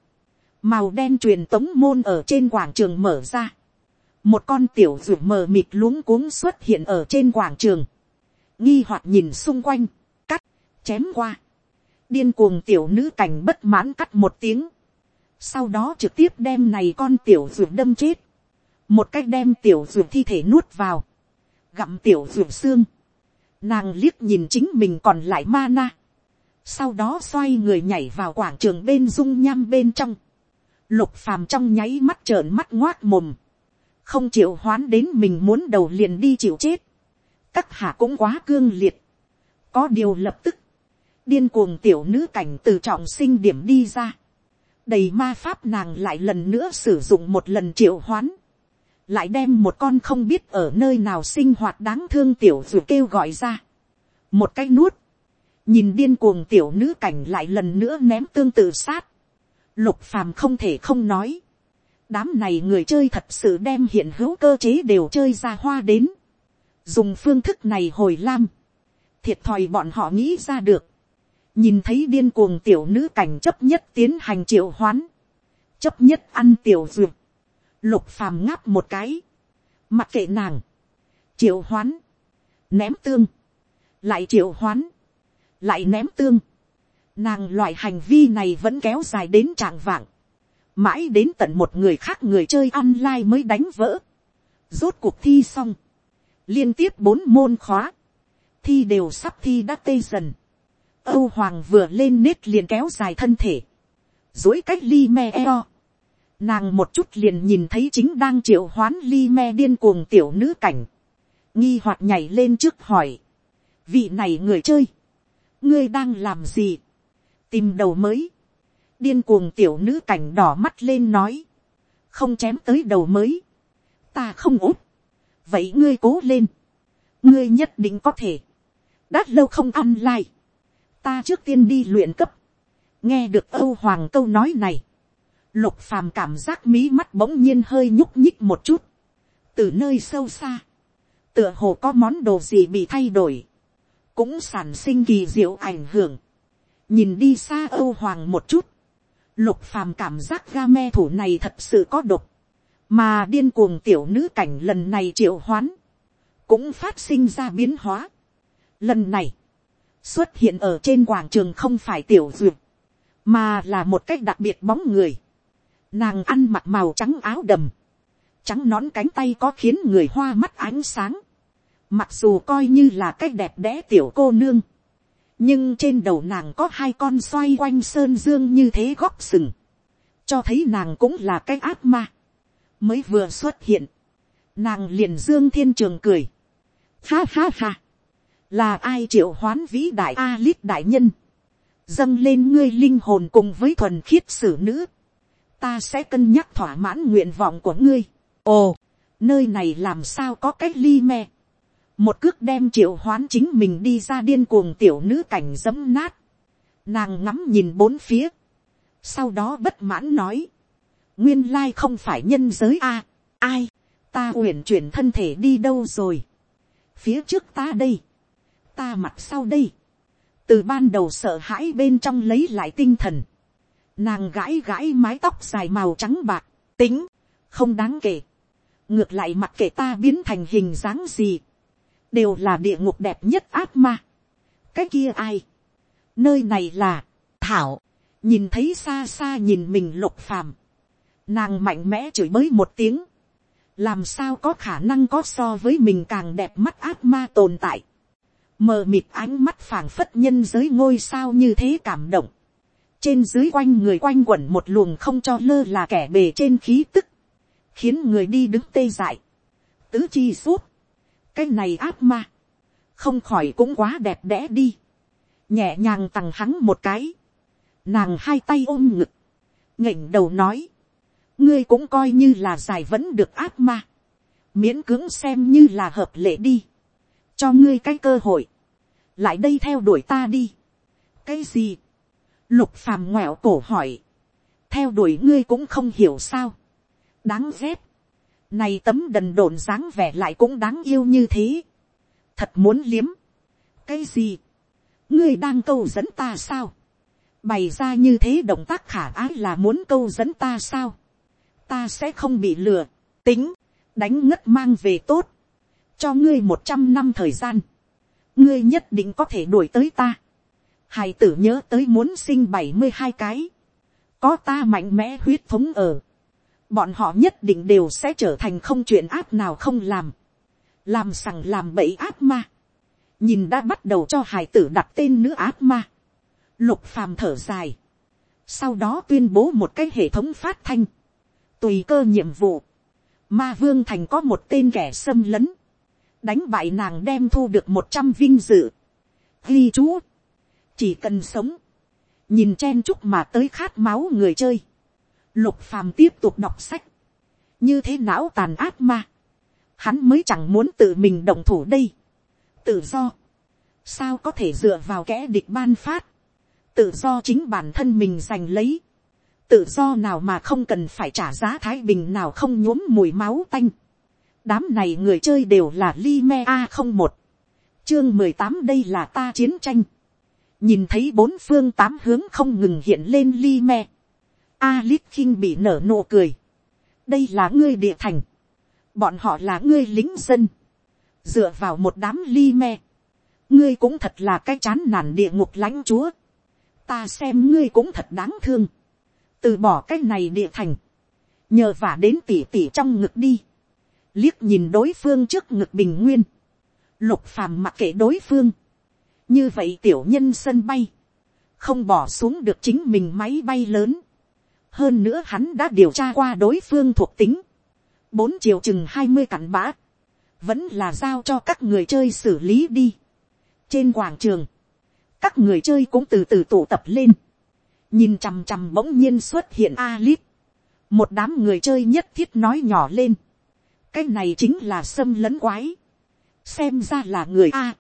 màu đen truyền tống môn ở trên quảng trường mở ra, một con tiểu ruột mờ mịt luống cuống xuất hiện ở trên quảng trường, nghi hoặc nhìn xung quanh, cắt, chém qua, điên cuồng tiểu nữ cảnh bất mãn cắt một tiếng, sau đó trực tiếp đem này con tiểu ruột đâm chết, một cách đem tiểu ruột thi thể nuốt vào, gặm tiểu ruột xương, nàng liếc nhìn chính mình còn lại ma na, sau đó xoay người nhảy vào quảng trường bên dung nham bên trong, lục phàm trong nháy mắt trợn mắt ngoác mồm, không chịu hoán đến mình muốn đầu liền đi chịu chết, các hạ cũng quá cương liệt, có điều lập tức, điên cuồng tiểu nữ cảnh từ trọng sinh điểm đi ra, đầy ma pháp nàng lại lần nữa sử dụng một lần triệu hoán, lại đem một con không biết ở nơi nào sinh hoạt đáng thương tiểu dù kêu gọi ra, một cái nuốt, nhìn điên cuồng tiểu nữ cảnh lại lần nữa ném tương tự sát, lục phàm không thể không nói, đám này người chơi thật sự đem hiện hữu cơ chế đều chơi ra hoa đến, dùng phương thức này hồi lam, thiệt thòi bọn họ nghĩ ra được, nhìn thấy điên cuồng tiểu nữ cảnh chấp nhất tiến hành triệu hoán, chấp nhất ăn tiểu duyệt, lục phàm ngáp một cái, mặc kệ nàng, triệu hoán, ném tương, lại triệu hoán, lại ném tương. Nàng loại hành vi này vẫn kéo dài đến trạng vạng. Mãi đến tận một người khác người chơi online mới đánh vỡ. Rốt cuộc thi xong. liên tiếp bốn môn khóa, thi đều sắp thi đã tê dần, âu hoàng vừa lên nết liền kéo dài thân thể, dối cách ly me eo, nàng một chút liền nhìn thấy chính đang triệu hoán ly me điên cuồng tiểu nữ cảnh, nghi hoạt nhảy lên trước hỏi, vị này người chơi, ngươi đang làm gì, tìm đầu mới, điên cuồng tiểu nữ cảnh đỏ mắt lên nói, không chém tới đầu mới, ta không út, vậy ngươi cố lên, ngươi nhất định có thể, đã lâu không ăn lai, ta trước tiên đi luyện cấp, nghe được âu hoàng câu nói này, lục phàm cảm giác mí mắt bỗng nhiên hơi nhúc nhích một chút, từ nơi sâu xa, tựa hồ có món đồ gì bị thay đổi, cũng sản sinh kỳ diệu ảnh hưởng, nhìn đi xa âu hoàng một chút, lục phàm cảm giác ga me thủ này thật sự có độc, mà điên cuồng tiểu nữ cảnh lần này triệu hoán, cũng phát sinh ra biến hóa. Lần này, xuất hiện ở trên quảng trường không phải tiểu duyệt, mà là một cách đặc biệt bóng người. Nàng ăn mặc màu trắng áo đầm, trắng nón cánh tay có khiến người hoa mắt ánh sáng. Mặc dù coi như là cách đẹp đẽ tiểu cô nương, nhưng trên đầu nàng có hai con xoay quanh sơn dương như thế góc sừng, cho thấy nàng cũng là cái ác ma. mới vừa xuất hiện, nàng liền dương thiên trường cười, ha ha ha, là ai triệu hoán vĩ đại a lít đại nhân, dâng lên ngươi linh hồn cùng với thuần khiết sử nữ, ta sẽ cân nhắc thỏa mãn nguyện vọng của ngươi. ồ, nơi này làm sao có cách ly me, một cước đem triệu hoán chính mình đi ra điên cuồng tiểu nữ cảnh dấm nát, nàng ngắm nhìn bốn phía, sau đó bất mãn nói, nguyên lai không phải nhân giới a, ai, ta uyển chuyển thân thể đi đâu rồi, phía trước ta đây, ta mặt sau đây, từ ban đầu sợ hãi bên trong lấy lại tinh thần, nàng gãi gãi mái tóc dài màu trắng bạc, tính, không đáng kể, ngược lại mặt kệ ta biến thành hình dáng gì, đều là địa ngục đẹp nhất ác ma. cái kia ai, nơi này là, thảo, nhìn thấy xa xa nhìn mình lục phàm, nàng mạnh mẽ chửi bới một tiếng, làm sao có khả năng có so với mình càng đẹp mắt ác ma tồn tại, mờ mịt ánh mắt phảng phất nhân giới ngôi sao như thế cảm động, trên dưới quanh người quanh quẩn một luồng không cho lơ là kẻ bề trên khí tức, khiến người đi đứng tê dại, tứ chi suốt, cái này ác ma, không khỏi cũng quá đẹp đẽ đi, nhẹ nhàng tằng hắn một cái, nàng hai tay ôm ngực, nghỉnh đầu nói, ngươi cũng coi như là giải vẫn được ác ma, miễn cưỡng xem như là hợp lệ đi, cho ngươi cái cơ hội, lại đây theo đuổi ta đi, cái gì, lục phàm ngoẹo cổ hỏi, theo đuổi ngươi cũng không hiểu sao, đáng ghét, này tấm đần độn dáng vẻ lại cũng đáng yêu như thế. Thật muốn liếm. Cái gì? Ngươi đang câu dẫn ta sao? Bày ra như thế động tác khả ái là muốn câu dẫn ta sao? Ta sẽ không bị lừa. Tính. Đánh ngất mang về tốt. Cho ngươi một trăm năm thời gian. Ngươi nhất định có thể đuổi tới ta. Hài tử nhớ tới muốn sinh bảy mươi hai cái. Có ta mạnh mẽ huyết thống ở bọn họ nhất định đều sẽ trở thành không chuyện áp nào không làm, làm sằng làm bẫy áp ma, nhìn đã bắt đầu cho hải tử đặt tên nữ áp ma, lục phàm thở dài, sau đó tuyên bố một cái hệ thống phát thanh, tùy cơ nhiệm vụ, ma vương thành có một tên kẻ xâm lấn, đánh bại nàng đem thu được một trăm vinh dự, ghi chú, chỉ cần sống, nhìn chen chúc mà tới khát máu người chơi, Lục phàm tiếp tục đọc sách. Như thế não tàn ác ma. Hắn mới chẳng muốn tự mình động thủ đây. Tự do. Sao có thể dựa vào kẻ địch ban phát. Tự do chính bản thân mình giành lấy. Tự do nào mà không cần phải trả giá thái bình nào không nhuốm mùi máu tanh. Đám này người chơi đều là Li Me A01. Chương mười tám đây là ta chiến tranh. Nhìn thấy bốn phương tám hướng không ngừng hiện lên Li Me. A Alip khinh bị nở nụ cười. Đây là ngươi địa thành. Bọn họ là ngươi lính dân. Dựa vào một đám ly me. Ngươi cũng thật là cái chán nản địa ngục lãnh chúa. Ta xem ngươi cũng thật đáng thương. Từ bỏ cái này địa thành. Nhờ vả đến tỉ tỉ trong ngực đi. Liếc nhìn đối phương trước ngực bình nguyên. lục phàm mặc kệ đối phương, như vậy tiểu nhân sân bay, không bỏ xuống được chính mình máy bay lớn, hơn nữa hắn đã điều tra qua đối phương thuộc tính, bốn triệu chừng hai mươi cặn bã, vẫn là giao cho các người chơi xử lý đi. trên quảng trường, các người chơi cũng từ từ tụ tập lên, nhìn chằm chằm bỗng nhiên xuất hiện a lip một đám người chơi nhất thiết nói nhỏ lên, cái này chính là xâm lấn quái, xem ra là người a,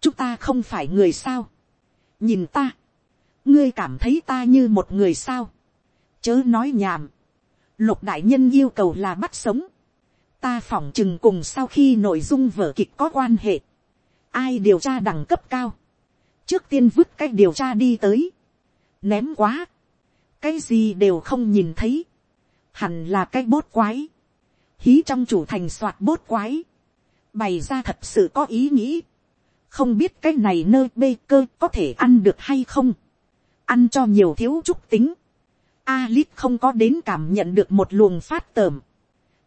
chúng ta không phải người sao, nhìn ta, ngươi cảm thấy ta như một người sao, chớ nói nhảm, lục đại nhân yêu cầu là bắt sống, ta phỏng chừng cùng sau khi nội dung vở kịch có quan hệ, ai điều tra đẳng cấp cao, trước tiên vứt cái điều tra đi tới, ném quá, cái gì đều không nhìn thấy, hẳn là cái bốt quái, hí trong chủ thành soạt bốt quái, bày ra thật sự có ý nghĩ, không biết cái này nơi bê cơ có thể ăn được hay không, ăn cho nhiều thiếu trúc tính, Alip không có đến cảm nhận được một luồng phát tởm,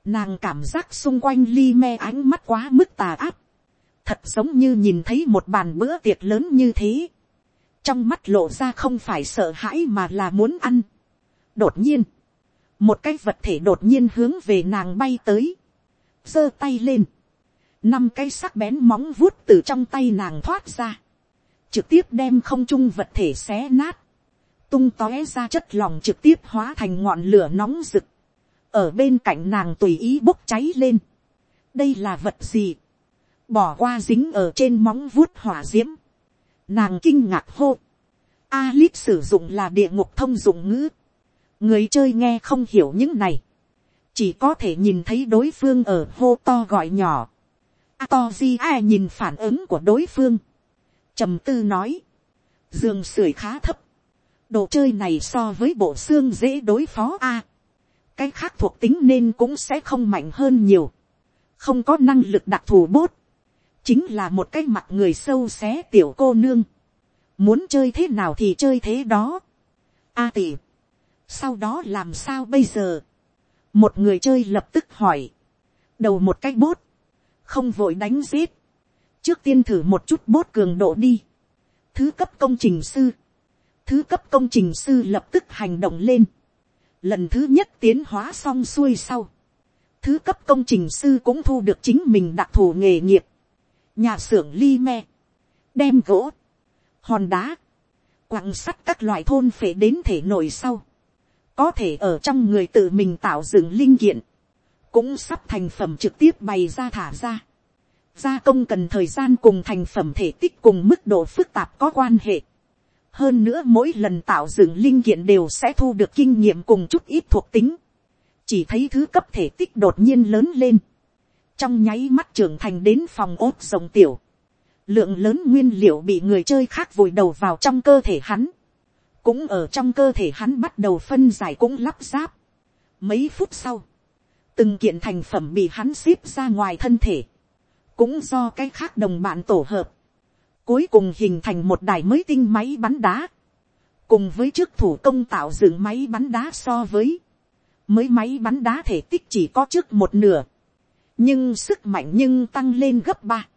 nàng cảm giác xung quanh ly me ánh mắt quá mức tà áp, thật giống như nhìn thấy một bàn bữa tiệc lớn như thế, trong mắt lộ ra không phải sợ hãi mà là muốn ăn. đột nhiên, một cái vật thể đột nhiên hướng về nàng bay tới, giơ tay lên, năm cái sắc bén móng vuốt từ trong tay nàng thoát ra, trực tiếp đem không trung vật thể xé nát, tung tóe ra chất lòng trực tiếp hóa thành ngọn lửa nóng rực, ở bên cạnh nàng tùy ý bốc cháy lên. đây là vật gì, bỏ qua dính ở trên móng vuốt hỏa d i ễ m nàng kinh ngạc hô, Alip sử dụng là địa ngục thông dụng ngữ, người chơi nghe không hiểu những này, chỉ có thể nhìn thấy đối phương ở hô to gọi nhỏ, a to di a nhìn phản ứng của đối phương, trầm tư nói, giường sưởi khá thấp, đồ chơi này so với bộ xương dễ đối phó a, cái khác thuộc tính nên cũng sẽ không mạnh hơn nhiều, không có năng lực đặc thù bốt, chính là một cái mặt người sâu xé tiểu cô nương. Muốn chơi thế nào thì chơi thế đó. A tỷ. Sau đó làm sao bây giờ? Một người chơi lập tức hỏi. Đầu một cái bốt. Không vội đánh giết. Trước tiên thử một chút bốt cường độ đi. Thứ cấp công trình sư. Thứ cấp công trình sư lập tức hành động lên. Lần thứ nhất tiến hóa xong xuôi sau. Thứ cấp công trình sư cũng thu được chính mình đặc thù nghề nghiệp nhà xưởng ly me, đem gỗ, hòn đá, quặng sắt các loại thôn phệ đến thể nội sau, có thể ở trong người tự mình tạo dựng linh kiện, cũng sắp thành phẩm trực tiếp bày ra thả ra. Gia công cần thời gian cùng thành phẩm thể tích cùng mức độ phức tạp có quan hệ. Hơn nữa mỗi lần tạo dựng linh kiện đều sẽ thu được kinh nghiệm cùng chút ít thuộc tính. Chỉ thấy thứ cấp thể tích đột nhiên lớn lên. Trong nháy mắt trưởng thành đến phòng ốt rồng tiểu, lượng lớn nguyên liệu bị người chơi khác vùi đầu vào trong cơ thể hắn, cũng ở trong cơ thể hắn bắt đầu phân giải cũng lắp ráp. Mấy phút sau, từng kiện thành phẩm bị hắn xếp ra ngoài thân thể, cũng do cái khác đồng bạn tổ hợp, cuối cùng hình thành một đài mới tinh máy bắn đá, cùng với trước thủ công tạo dựng máy bắn đá so với, mới máy bắn đá thể tích chỉ có trước một nửa, nhưng sức mạnh nhưng tăng lên gấp ba,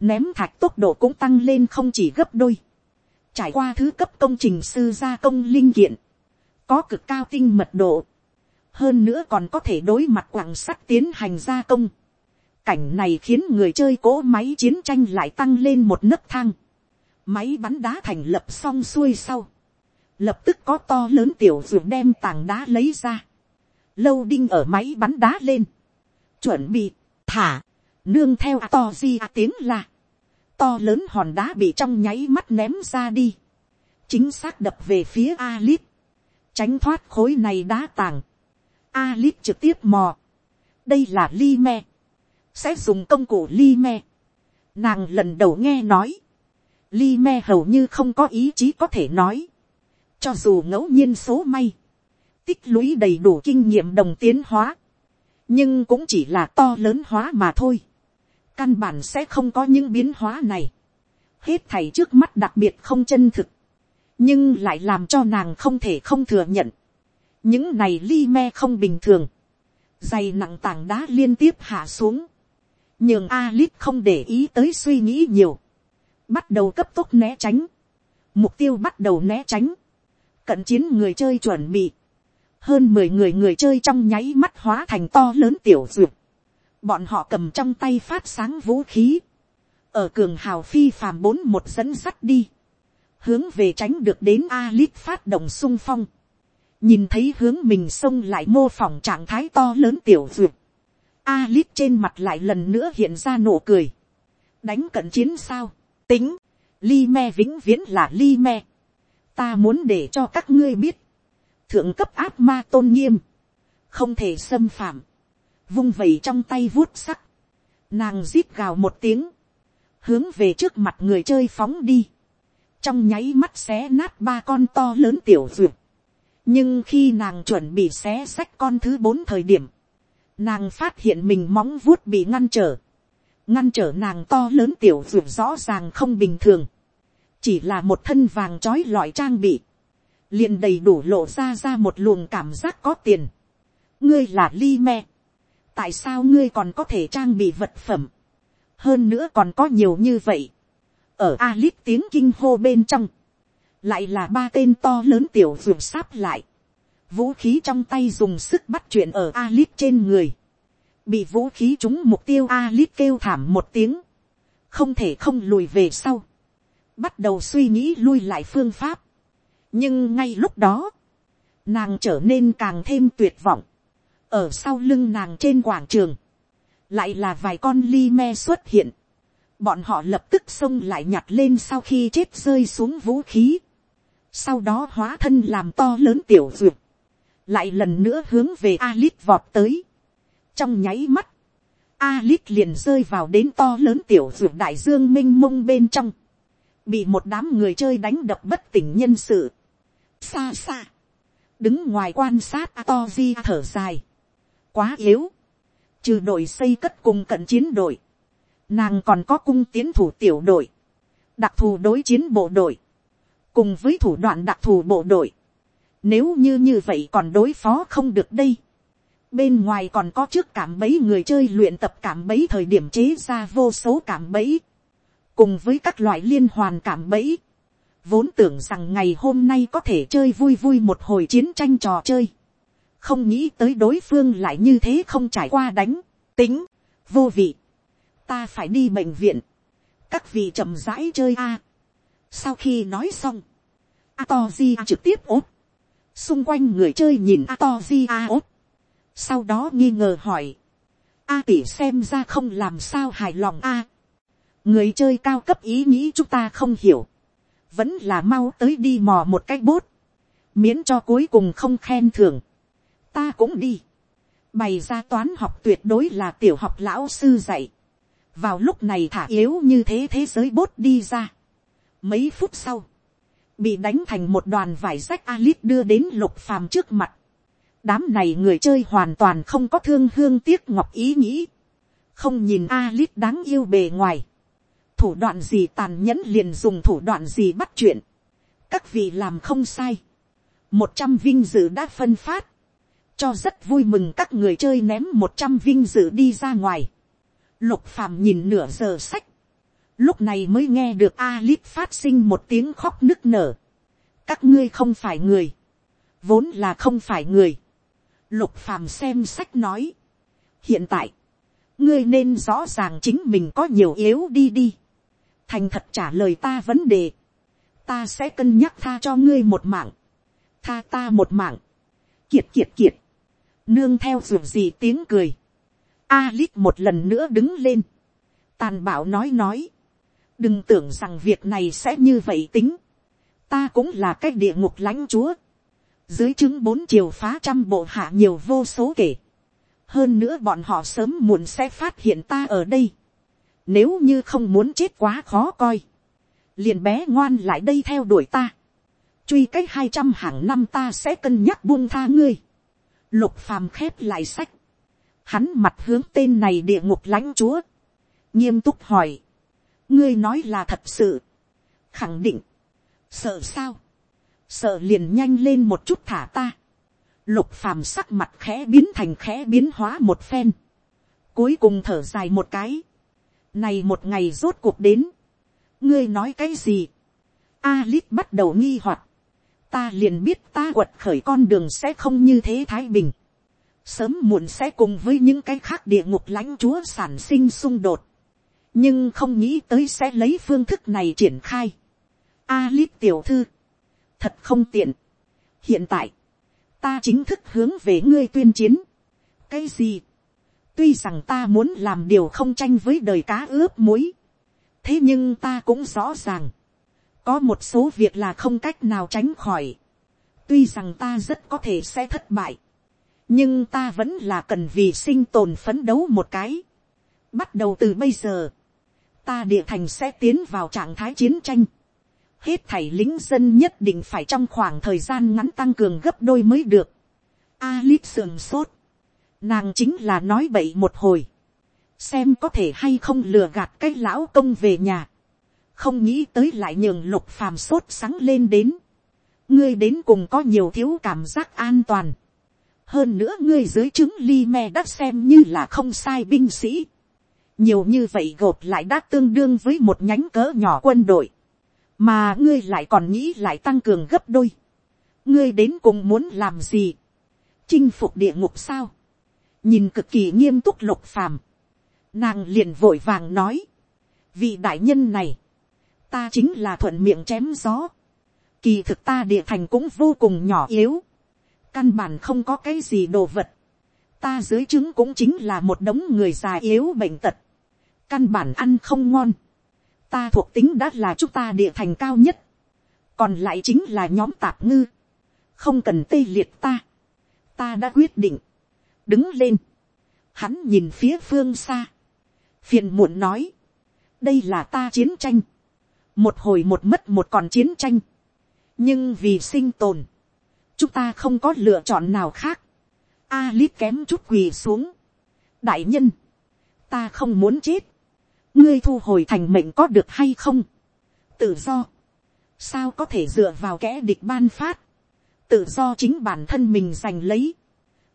ném thạch tốc độ cũng tăng lên không chỉ gấp đôi, trải qua thứ cấp công trình sư gia công linh kiện, có cực cao tinh mật độ, hơn nữa còn có thể đối mặt quảng sắt tiến hành gia công. Cảnh này khiến người chơi cỗ máy chiến tranh lại tăng lên một nấc thang. Máy bắn đá thành lập xong xuôi sau. Lập tức có to lớn tiểu ruột đem tảng đá lấy ra. Lâu đinh ở máy bắn đá lên. Chuẩn bị, thả, nương theo to di tiếng là, to lớn hòn đá bị trong nháy mắt ném ra đi, chính xác đập về phía Alip, tránh thoát khối này đá tàng, Alip trực tiếp mò, đây là ly me, sẽ dùng công cụ Li me, nàng lần đầu nghe nói, Li me hầu như không có ý chí có thể nói, cho dù ngẫu nhiên số may, tích lũy đầy đủ kinh nghiệm đồng tiến hóa, nhưng cũng chỉ là to lớn hóa mà thôi. căn bản sẽ không có những biến hóa này. hết thảy trước mắt đặc biệt không chân thực, nhưng lại làm cho nàng không thể không thừa nhận. những này li me không bình thường, dày nặng tảng đá liên tiếp hạ xuống, nhường Alice không để ý tới suy nghĩ nhiều, bắt đầu cấp tốc né tránh, mục tiêu bắt đầu né tránh, cận chiến người chơi chuẩn bị, hơn mười người người chơi trong nháy mắt hóa thành to lớn tiểu duyệt, bọn họ cầm trong tay phát sáng vũ khí, ở cường hào phi phàm bốn một dẫn sắt đi, hướng về tránh được đến Alice phát động sung phong, nhìn thấy hướng mình xông lại mô phỏng trạng thái to lớn tiểu duyệt, Alip trên mặt lại lần nữa hiện ra nụ cười, đánh cận chiến sao, tính, li me vĩnh viễn là li me, ta muốn để cho các ngươi biết, thượng cấp áp ma tôn nghiêm, không thể xâm phạm, vung vẩy trong tay vuốt sắc, nàng rít gào một tiếng, hướng về trước mặt người chơi phóng đi, trong nháy mắt xé nát ba con to lớn tiểu duyệt, nhưng khi nàng chuẩn bị xé sách con thứ bốn thời điểm, nàng phát hiện mình móng vuốt bị ngăn trở, ngăn trở nàng to lớn tiểu ruột rõ ràng không bình thường, chỉ là một thân vàng trói lọi trang bị, liền đầy đủ lộ ra ra một luồng cảm giác có tiền. ngươi là li me, tại sao ngươi còn có thể trang bị vật phẩm, hơn nữa còn có nhiều như vậy, ở Alip tiếng kinh hô bên trong, lại là ba tên to lớn tiểu ruột sáp lại, vũ khí trong tay dùng sức bắt chuyện ở Alip trên người, bị vũ khí trúng mục tiêu Alip kêu thảm một tiếng, không thể không lùi về sau, bắt đầu suy nghĩ lui lại phương pháp, nhưng ngay lúc đó, nàng trở nên càng thêm tuyệt vọng, ở sau lưng nàng trên quảng trường, lại là vài con ly me xuất hiện, bọn họ lập tức xông lại nhặt lên sau khi chết rơi xuống vũ khí, sau đó hóa thân làm to lớn tiểu duyệt, lại lần nữa hướng về Alit vọt tới. trong nháy mắt, Alit liền rơi vào đến to lớn tiểu ruột đại dương minh mông bên trong, bị một đám người chơi đánh đập bất tỉnh nhân sự. xa xa, đứng ngoài quan sát Atoji thở dài, quá yếu, trừ đội xây cất cùng cận chiến đội, Nàng còn có cung tiến thủ tiểu đội. Đặc thù đối chiến bộ đội. Cùng với thủ đoạn đặc thù bộ đội. Nếu như như vậy còn đối phó không được đây. Bên ngoài còn có trước cảm bấy người chơi luyện tập cảm bấy thời điểm chế ra vô số cảm bấy. Cùng với các loại liên hoàn cảm bấy. Vốn tưởng rằng ngày hôm nay có thể chơi vui vui một hồi chiến tranh trò chơi. Không nghĩ tới đối phương lại như thế không trải qua đánh, tính, vô vị ta phải đi bệnh viện, các vị chậm rãi chơi a. sau khi nói xong, a to di trực tiếp ốp xung quanh người chơi nhìn a to di a ốt, sau đó nghi ngờ hỏi, a tỷ xem ra không làm sao hài lòng a. người chơi cao cấp ý nghĩ chúng ta không hiểu, vẫn là mau tới đi mò một cái bốt, miễn cho cuối cùng không khen thưởng, ta cũng đi, bày ra toán học tuyệt đối là tiểu học lão sư dạy, vào lúc này thả yếu như thế thế giới bốt đi ra. mấy phút sau, bị đánh thành một đoàn vải rách Alice đưa đến lục phàm trước mặt. đám này người chơi hoàn toàn không có thương hương tiếc ngọc ý nghĩ. không nhìn Alice đáng yêu bề ngoài. thủ đoạn gì tàn nhẫn liền dùng thủ đoạn gì bắt chuyện. các vị làm không sai. một trăm vinh dự đã phân phát. cho rất vui mừng các người chơi ném một trăm vinh dự đi ra ngoài Lục phàm nhìn nửa giờ sách. Lúc này mới nghe được Alip phát sinh một tiếng khóc nức nở. Các ngươi không phải người. Vốn là không phải người. Lục phàm xem sách nói. Hiện tại. Ngươi nên rõ ràng chính mình có nhiều yếu đi đi. Thành thật trả lời ta vấn đề. Ta sẽ cân nhắc tha cho ngươi một mạng. Tha ta một mạng. Kiệt kiệt kiệt. Nương theo dù gì tiếng cười Alip một lần nữa đứng lên. Tàn bạo nói nói. Đừng tưởng rằng việc này sẽ như vậy tính. Ta cũng là cái địa ngục lãnh chúa. Dưới chứng bốn chiều phá trăm bộ hạ nhiều vô số kể. Hơn nữa bọn họ sớm muộn sẽ phát hiện ta ở đây. Nếu như không muốn chết quá khó coi. Liền bé ngoan lại đây theo đuổi ta. Truy cách hai trăm hàng năm ta sẽ cân nhắc buông tha ngươi. Lục phàm khép lại sách hắn mặt hướng tên này địa ngục lãnh chúa, nghiêm túc hỏi, ngươi nói là thật sự, khẳng định, sợ sao, sợ liền nhanh lên một chút thả ta, lục phàm sắc mặt khẽ biến thành khẽ biến hóa một phen, cuối cùng thở dài một cái, này một ngày rốt cuộc đến, ngươi nói cái gì, Alip bắt đầu nghi hoặc, ta liền biết ta quật khởi con đường sẽ không như thế thái bình, sớm muộn sẽ cùng với những cái khác địa ngục lãnh chúa sản sinh xung đột, nhưng không nghĩ tới sẽ lấy phương thức này triển khai. Alip tiểu thư, thật không tiện. hiện tại, ta chính thức hướng về ngươi tuyên chiến. cái gì, tuy rằng ta muốn làm điều không tranh với đời cá ướp muối, thế nhưng ta cũng rõ ràng, có một số việc là không cách nào tránh khỏi. tuy rằng ta rất có thể sẽ thất bại, nhưng ta vẫn là cần vì sinh tồn phấn đấu một cái. bắt đầu từ bây giờ, ta địa thành sẽ tiến vào trạng thái chiến tranh. hết thảy lính dân nhất định phải trong khoảng thời gian ngắn tăng cường gấp đôi mới được. Alip sườn sốt. nàng chính là nói bậy một hồi. xem có thể hay không lừa gạt cái lão công về nhà. không nghĩ tới lại nhường lục phàm sốt sáng lên đến. ngươi đến cùng có nhiều thiếu cảm giác an toàn hơn nữa ngươi dưới chứng ly me đã xem như là không sai binh sĩ nhiều như vậy gộp lại đã tương đương với một nhánh cỡ nhỏ quân đội. mà ngươi lại còn nghĩ lại tăng cường gấp đôi. ngươi đến cùng muốn làm gì. chinh phục địa ngục sao. nhìn cực kỳ nghiêm túc lục phàm. nàng liền vội vàng nói. vị đại nhân này, ta chính là thuận miệng chém gió. kỳ thực ta địa thành cũng vô cùng nhỏ yếu căn bản không có cái gì đồ vật, ta dưới chứng cũng chính là một đống người già yếu bệnh tật, căn bản ăn không ngon, ta thuộc tính đã là chúng ta địa thành cao nhất, còn lại chính là nhóm tạp ngư, không cần tê liệt ta, ta đã quyết định, đứng lên, hắn nhìn phía phương xa, phiền muộn nói, đây là ta chiến tranh, một hồi một mất một còn chiến tranh, nhưng vì sinh tồn, chúng ta không có lựa chọn nào khác. a lít kém chút quỳ xuống. đại nhân, ta không muốn chết ngươi thu hồi thành mệnh có được hay không. tự do, sao có thể dựa vào kẻ địch ban phát. tự do chính bản thân mình giành lấy.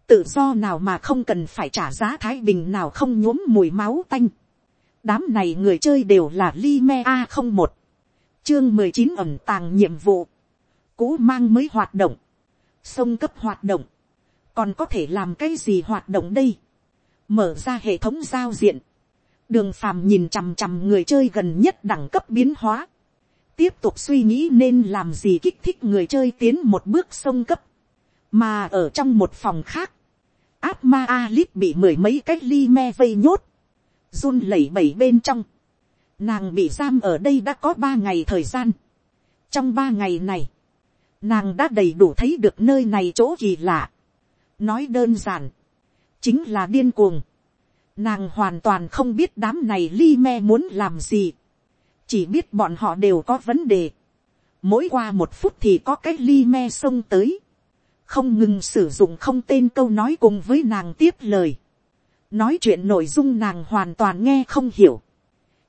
tự do nào mà không cần phải trả giá thái bình nào không nhuốm mùi máu tanh. đám này người chơi đều là li me a không một chương mười chín ẩm tàng nhiệm vụ. cũ mang mới hoạt động sông cấp hoạt động, còn có thể làm cái gì hoạt động đây, mở ra hệ thống giao diện, đường phàm nhìn chằm chằm người chơi gần nhất đẳng cấp biến hóa, tiếp tục suy nghĩ nên làm gì kích thích người chơi tiến một bước sông cấp, mà ở trong một phòng khác, áp ma Alip bị mười mấy cách ly me vây nhốt, run lẩy bẩy bên trong, nàng bị giam ở đây đã có ba ngày thời gian, trong ba ngày này, nàng đã đầy đủ thấy được nơi này chỗ kỳ lạ. nói đơn giản, chính là điên cuồng nàng hoàn toàn không biết đám này li me muốn làm gì. chỉ biết bọn họ đều có vấn đề. mỗi qua một phút thì có cái li me xông tới. không ngừng sử dụng không tên câu nói cùng với nàng tiếp lời. nói chuyện nội dung nàng hoàn toàn nghe không hiểu.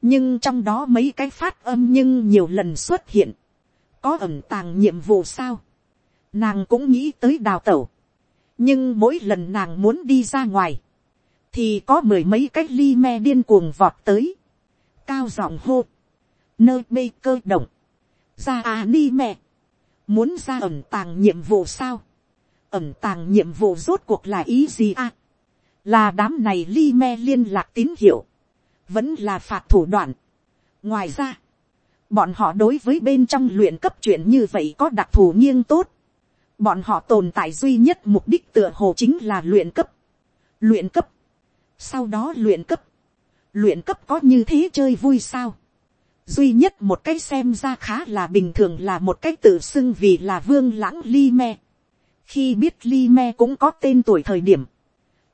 nhưng trong đó mấy cái phát âm nhưng nhiều lần xuất hiện có ẩm tàng nhiệm vụ sao, nàng cũng nghĩ tới đào tẩu, nhưng mỗi lần nàng muốn đi ra ngoài, thì có mười mấy cách ly me điên cuồng vọt tới, cao giọng hô, nơi bê cơ động, ra à ni mẹ, muốn ra ẩm tàng nhiệm vụ sao, ẩm tàng nhiệm vụ rốt cuộc là ý gì à, là đám này ly me liên lạc tín hiệu, vẫn là phạt thủ đoạn. ngoài ra, bọn họ đối với bên trong luyện cấp chuyện như vậy có đặc thù nghiêng tốt. bọn họ tồn tại duy nhất mục đích tựa hồ chính là luyện cấp. luyện cấp sau đó luyện cấp. luyện cấp có như thế chơi vui sao. duy nhất một cái xem ra khá là bình thường là một cái tự xưng vì là vương lãng li me. khi biết li me cũng có tên tuổi thời điểm,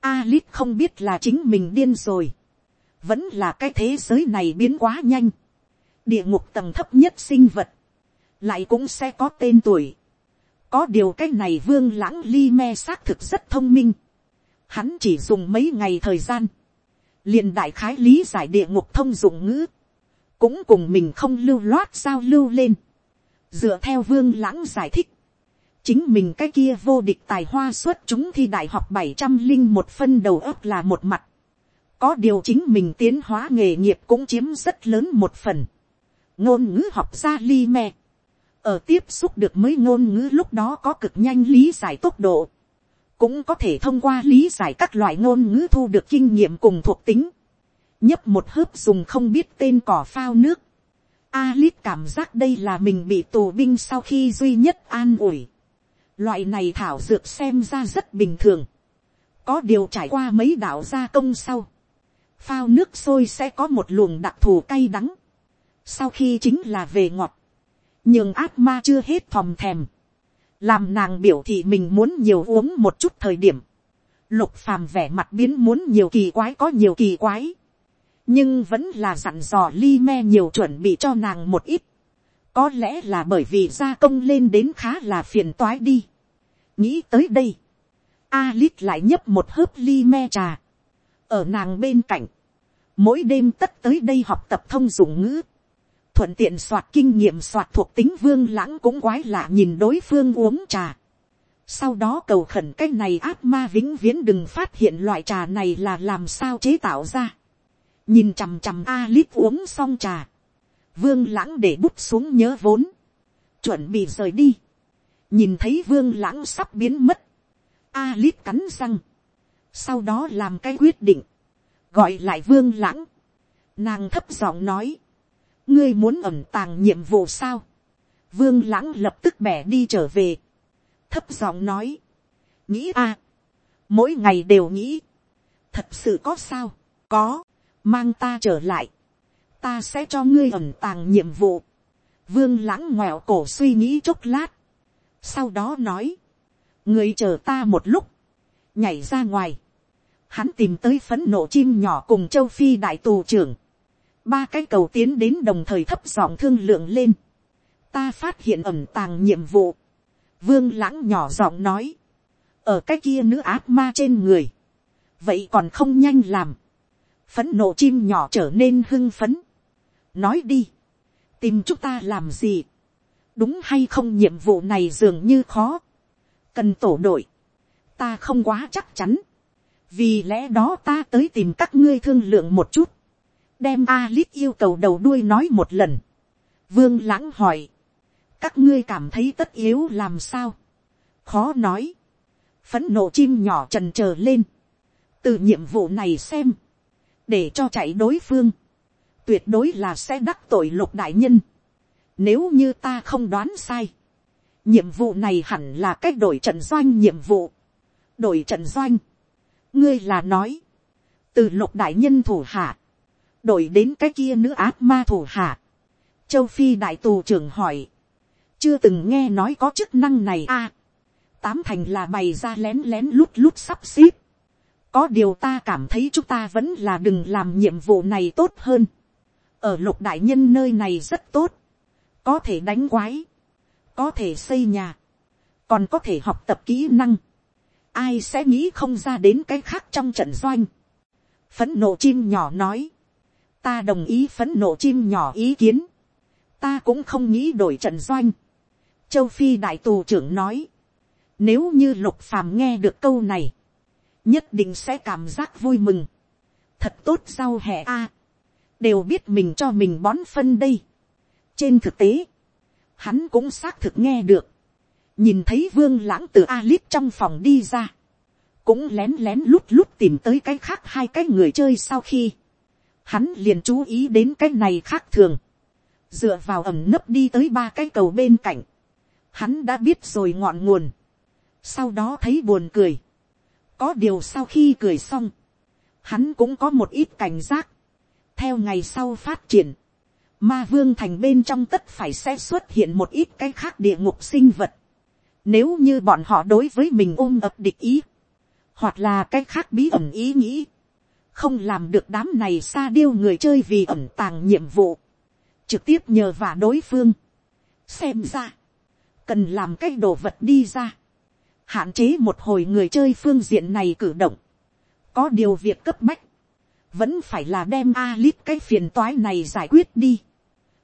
Alice không biết là chính mình điên rồi. vẫn là cái thế giới này biến quá nhanh địa ngục tầng thấp nhất sinh vật, lại cũng sẽ có tên tuổi. có điều cái này vương lãng ly me xác thực rất thông minh hắn chỉ dùng mấy ngày thời gian, liền đại khái lý giải địa ngục thông dụng ngữ, cũng cùng mình không lưu loát giao lưu lên. dựa theo vương lãng giải thích, chính mình cái kia vô địch tài hoa xuất chúng thi đại học bảy trăm linh một phân đầu ấp là một mặt, có điều chính mình tiến hóa nghề nghiệp cũng chiếm rất lớn một phần. ngôn ngữ học gia li me, ở tiếp xúc được mới ngôn ngữ lúc đó có cực nhanh lý giải tốc độ, cũng có thể thông qua lý giải các loại ngôn ngữ thu được kinh nghiệm cùng thuộc tính, nhấp một hớp dùng không biết tên cỏ phao nước, Alice cảm giác đây là mình bị tù binh sau khi duy nhất an ủi. Loại này thảo dược xem ra rất bình thường. Có điều trải qua mấy đạo gia công sau. Phao nước sôi sẽ có một luồng đặc thù cay đắng. Sau khi chính là về ngọt. Nhưng ác ma chưa hết thòm thèm. Làm nàng biểu thị mình muốn nhiều uống một chút thời điểm. Lục phàm vẻ mặt biến muốn nhiều kỳ quái có nhiều kỳ quái nhưng vẫn là dặn dò li me nhiều chuẩn bị cho nàng một ít. có lẽ là bởi vì gia công lên đến khá là phiền toái đi. nghĩ tới đây, Alit lại nhấp một hớp ly me trà. ở nàng bên cạnh, mỗi đêm tất tới đây học tập thông dụng ngữ thuận tiện soạt kinh nghiệm soạt thuộc tính vương lãng cũng quái lạ nhìn đối phương uống trà. sau đó cầu khẩn cái này ác ma vĩnh viễn đừng phát hiện loại trà này là làm sao chế tạo ra. Nhìn chằm chằm a lít uống xong trà, vương lãng để bút xuống nhớ vốn, chuẩn bị rời đi, nhìn thấy vương lãng sắp biến mất, a lít cắn răng, sau đó làm cái quyết định, gọi lại vương lãng, nàng thấp giọng nói, ngươi muốn ẩm tàng nhiệm vụ sao, vương lãng lập tức bẻ đi trở về, thấp giọng nói, nghĩ a, mỗi ngày đều nghĩ, thật sự có sao, có, mang ta trở lại, ta sẽ cho ngươi ẩn tàng nhiệm vụ, vương lãng ngoẹo cổ suy nghĩ chốc lát, sau đó nói, người chờ ta một lúc, nhảy ra ngoài, hắn tìm tới phấn nộ chim nhỏ cùng châu phi đại tù trưởng, ba cái cầu tiến đến đồng thời thấp giọng thương lượng lên, ta phát hiện ẩn tàng nhiệm vụ, vương lãng nhỏ giọng nói, ở cái kia nữ ác ma trên người, vậy còn không nhanh làm, phấn nộ chim nhỏ trở nên hưng phấn. nói đi, tìm chúng ta làm gì, đúng hay không nhiệm vụ này dường như khó, cần tổ đội, ta không quá chắc chắn, vì lẽ đó ta tới tìm các ngươi thương lượng một chút, đem Alice yêu cầu đầu đuôi nói một lần. Vương lãng hỏi, các ngươi cảm thấy tất yếu làm sao, khó nói, phấn nộ chim nhỏ trần trờ lên, từ nhiệm vụ này xem, để cho chạy đối phương, tuyệt đối là sẽ đắc tội lục đại nhân. Nếu như ta không đoán sai, nhiệm vụ này hẳn là cách đổi trận doanh nhiệm vụ. đổi trận doanh, ngươi là nói, từ lục đại nhân thủ hạ, đổi đến cái kia nữ ác ma thủ hạ. châu phi đại tù trưởng hỏi, chưa từng nghe nói có chức năng này a. À, tám thành là bày ra lén lén lút lút sắp xếp có điều ta cảm thấy chúng ta vẫn là đừng làm nhiệm vụ này tốt hơn. ở lục đại nhân nơi này rất tốt. có thể đánh quái. có thể xây nhà. còn có thể học tập kỹ năng. ai sẽ nghĩ không ra đến cái khác trong trận doanh. phấn nộ chim nhỏ nói ta đồng ý phấn nộ chim nhỏ ý kiến. ta cũng không nghĩ đổi trận doanh. châu phi đại tù trưởng nói. nếu như lục phàm nghe được câu này nhất định sẽ cảm giác vui mừng. thật tốt sau hè a. đều biết mình cho mình bón phân đây. trên thực tế, hắn cũng xác thực nghe được. nhìn thấy vương lãng từ Alip trong phòng đi ra. cũng lén lén lút lút tìm tới cái khác hai cái người chơi sau khi hắn liền chú ý đến cái này khác thường. dựa vào ẩm nấp đi tới ba cái cầu bên cạnh. hắn đã biết rồi ngọn nguồn. sau đó thấy buồn cười có điều sau khi cười xong, hắn cũng có một ít cảnh giác. theo ngày sau phát triển, ma vương thành bên trong tất phải sẽ xuất hiện một ít cái khác địa ngục sinh vật. nếu như bọn họ đối với mình ôm ập địch ý, hoặc là cái khác bí ẩn ý nghĩ, không làm được đám này xa điêu người chơi vì ẩn tàng nhiệm vụ, trực tiếp nhờ vả đối phương. xem ra, cần làm cái đồ vật đi ra hạn chế một hồi người chơi phương diện này cử động. có điều việc cấp bách, vẫn phải là đem a lít cái phiền toái này giải quyết đi.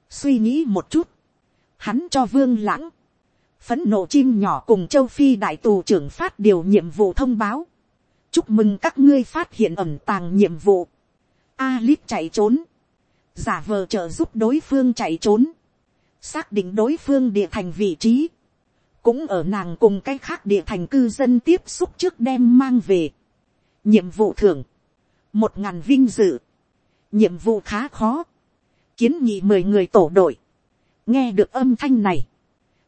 suy nghĩ một chút, hắn cho vương lãng, phấn nộ chim nhỏ cùng châu phi đại tù trưởng phát điều nhiệm vụ thông báo chúc mừng các ngươi phát hiện ẩm tàng nhiệm vụ. Alip chạy trốn, giả vờ trợ giúp đối phương chạy trốn, xác định đối phương địa thành vị trí, cũng ở nàng cùng cái khác địa thành cư dân tiếp xúc trước đem mang về. nhiệm vụ thưởng, một ngàn vinh dự, nhiệm vụ khá khó, kiến nghị mười người tổ đội, nghe được âm thanh này,